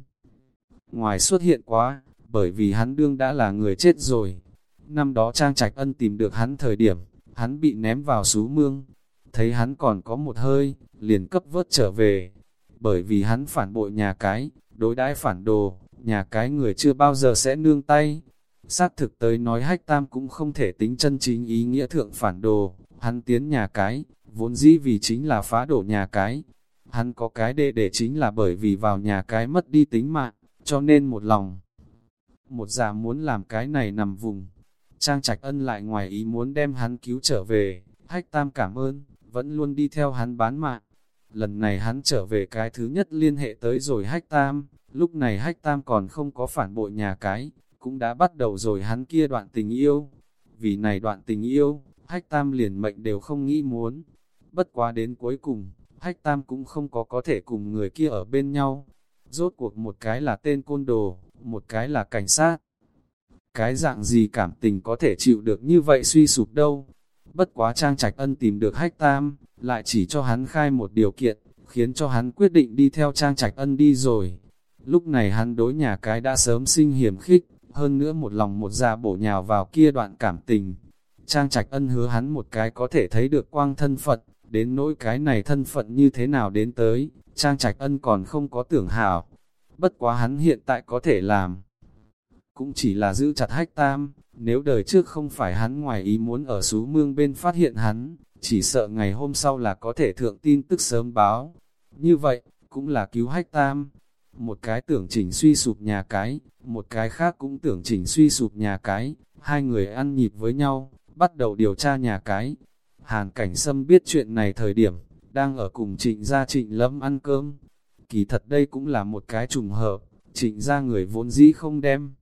Ngoài xuất hiện quá, bởi vì hắn đương đã là người chết rồi. Năm đó Trang Trạch Ân tìm được hắn thời điểm, hắn bị ném vào sú mương. Thấy hắn còn có một hơi, liền cấp vớt trở về. Bởi vì hắn phản bội nhà cái, đối đãi phản đồ, nhà cái người chưa bao giờ sẽ nương tay. Xác thực tới nói hách tam cũng không thể tính chân chính ý nghĩa thượng phản đồ, hắn tiến nhà cái, vốn dĩ vì chính là phá đổ nhà cái. Hắn có cái đệ để chính là bởi vì vào nhà cái mất đi tính mạng, cho nên một lòng. Một già muốn làm cái này nằm vùng. Trang trạch ân lại ngoài ý muốn đem hắn cứu trở về, hách tam cảm ơn, vẫn luôn đi theo hắn bán mạng. Lần này hắn trở về cái thứ nhất liên hệ tới rồi hách tam, lúc này hách tam còn không có phản bội nhà cái, cũng đã bắt đầu rồi hắn kia đoạn tình yêu. Vì này đoạn tình yêu, hách tam liền mệnh đều không nghĩ muốn. Bất quá đến cuối cùng, hách tam cũng không có có thể cùng người kia ở bên nhau. Rốt cuộc một cái là tên côn đồ, một cái là cảnh sát. Cái dạng gì cảm tình có thể chịu được như vậy suy sụp đâu. Bất quá Trang Trạch Ân tìm được hách tam, lại chỉ cho hắn khai một điều kiện, khiến cho hắn quyết định đi theo Trang Trạch Ân đi rồi. Lúc này hắn đối nhà cái đã sớm sinh hiểm khích, hơn nữa một lòng một dạ bổ nhào vào kia đoạn cảm tình. Trang Trạch Ân hứa hắn một cái có thể thấy được quang thân phận, đến nỗi cái này thân phận như thế nào đến tới, Trang Trạch Ân còn không có tưởng hảo. Bất quá hắn hiện tại có thể làm. Cũng chỉ là giữ chặt hách tam, nếu đời trước không phải hắn ngoài ý muốn ở sú mương bên phát hiện hắn, chỉ sợ ngày hôm sau là có thể thượng tin tức sớm báo. Như vậy, cũng là cứu hách tam. Một cái tưởng chỉnh suy sụp nhà cái, một cái khác cũng tưởng chỉnh suy sụp nhà cái, hai người ăn nhịp với nhau, bắt đầu điều tra nhà cái. Hàn cảnh sâm biết chuyện này thời điểm, đang ở cùng trịnh gia trịnh lâm ăn cơm. Kỳ thật đây cũng là một cái trùng hợp, trịnh gia người vốn dĩ không đem.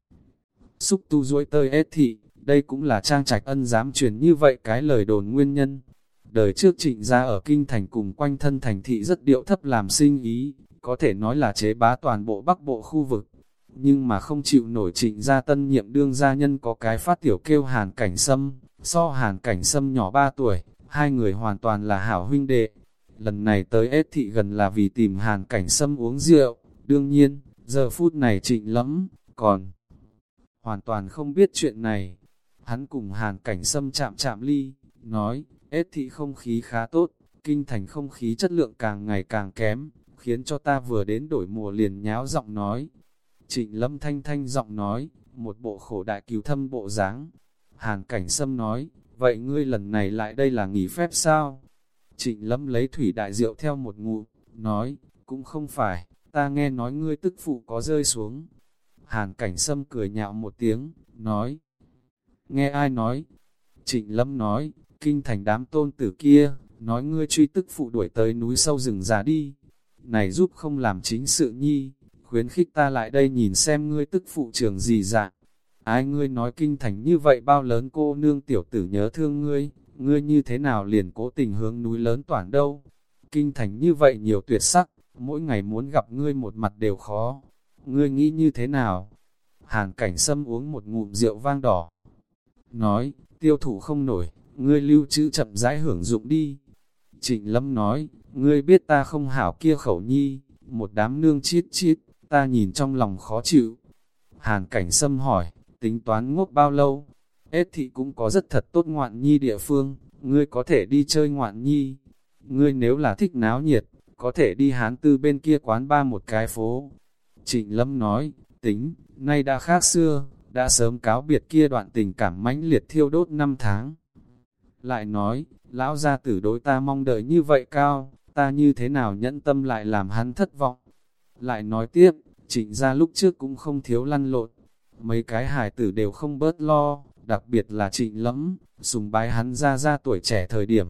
Xúc tu duỗi tơi ết thị, đây cũng là trang trạch ân dám truyền như vậy cái lời đồn nguyên nhân. Đời trước trịnh gia ở kinh thành cùng quanh thân thành thị rất điệu thấp làm sinh ý, có thể nói là chế bá toàn bộ bắc bộ khu vực. Nhưng mà không chịu nổi trịnh gia tân nhiệm đương gia nhân có cái phát tiểu kêu hàn cảnh sâm, so hàn cảnh sâm nhỏ 3 tuổi, hai người hoàn toàn là hảo huynh đệ. Lần này tới ết thị gần là vì tìm hàn cảnh sâm uống rượu, đương nhiên, giờ phút này trịnh lắm, còn hoàn toàn không biết chuyện này. Hắn cùng hàn cảnh sâm chạm chạm ly, nói, ết thị không khí khá tốt, kinh thành không khí chất lượng càng ngày càng kém, khiến cho ta vừa đến đổi mùa liền nháo giọng nói. Trịnh lâm thanh thanh giọng nói, một bộ khổ đại cứu thâm bộ dáng. Hàn cảnh sâm nói, vậy ngươi lần này lại đây là nghỉ phép sao? Trịnh lâm lấy thủy đại rượu theo một ngụ, nói, cũng không phải, ta nghe nói ngươi tức phụ có rơi xuống. Hàn cảnh sâm cười nhạo một tiếng, nói, nghe ai nói? Trịnh lâm nói, kinh thành đám tôn tử kia, nói ngươi truy tức phụ đuổi tới núi sâu rừng già đi. Này giúp không làm chính sự nhi, khuyến khích ta lại đây nhìn xem ngươi tức phụ trường gì dạng. Ai ngươi nói kinh thành như vậy bao lớn cô nương tiểu tử nhớ thương ngươi, ngươi như thế nào liền cố tình hướng núi lớn toàn đâu. Kinh thành như vậy nhiều tuyệt sắc, mỗi ngày muốn gặp ngươi một mặt đều khó. Ngươi nghĩ như thế nào? Hàn cảnh sâm uống một ngụm rượu vang đỏ. Nói, tiêu thụ không nổi, ngươi lưu trữ chậm rãi hưởng dụng đi. Trịnh Lâm nói, ngươi biết ta không hảo kia khẩu nhi, một đám nương chít chít, ta nhìn trong lòng khó chịu. Hàn cảnh sâm hỏi, tính toán ngốc bao lâu? Ết thị cũng có rất thật tốt ngoạn nhi địa phương, ngươi có thể đi chơi ngoạn nhi. Ngươi nếu là thích náo nhiệt, có thể đi hán tư bên kia quán ba một cái phố. Trịnh Lâm nói, tính, nay đã khác xưa, đã sớm cáo biệt kia đoạn tình cảm mãnh liệt thiêu đốt năm tháng. Lại nói, lão gia tử đối ta mong đợi như vậy cao, ta như thế nào nhẫn tâm lại làm hắn thất vọng. Lại nói tiếp, trịnh gia lúc trước cũng không thiếu lăn lộn, mấy cái hài tử đều không bớt lo, đặc biệt là trịnh lẫm, sùng bái hắn ra ra tuổi trẻ thời điểm.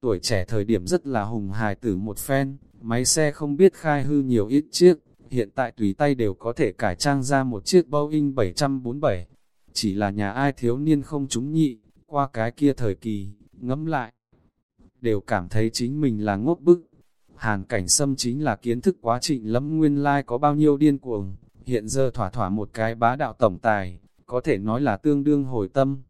Tuổi trẻ thời điểm rất là hùng hài tử một phen, máy xe không biết khai hư nhiều ít chiếc, hiện tại tùy tay đều có thể cải trang ra một chiếc Boeing 747. Chỉ là nhà ai thiếu niên không trúng nhị, qua cái kia thời kỳ, ngẫm lại. Đều cảm thấy chính mình là ngốc bức. Hàn cảnh xâm chính là kiến thức quá trình lẫm nguyên lai like có bao nhiêu điên cuồng, hiện giờ thỏa thỏa một cái bá đạo tổng tài, có thể nói là tương đương hồi tâm.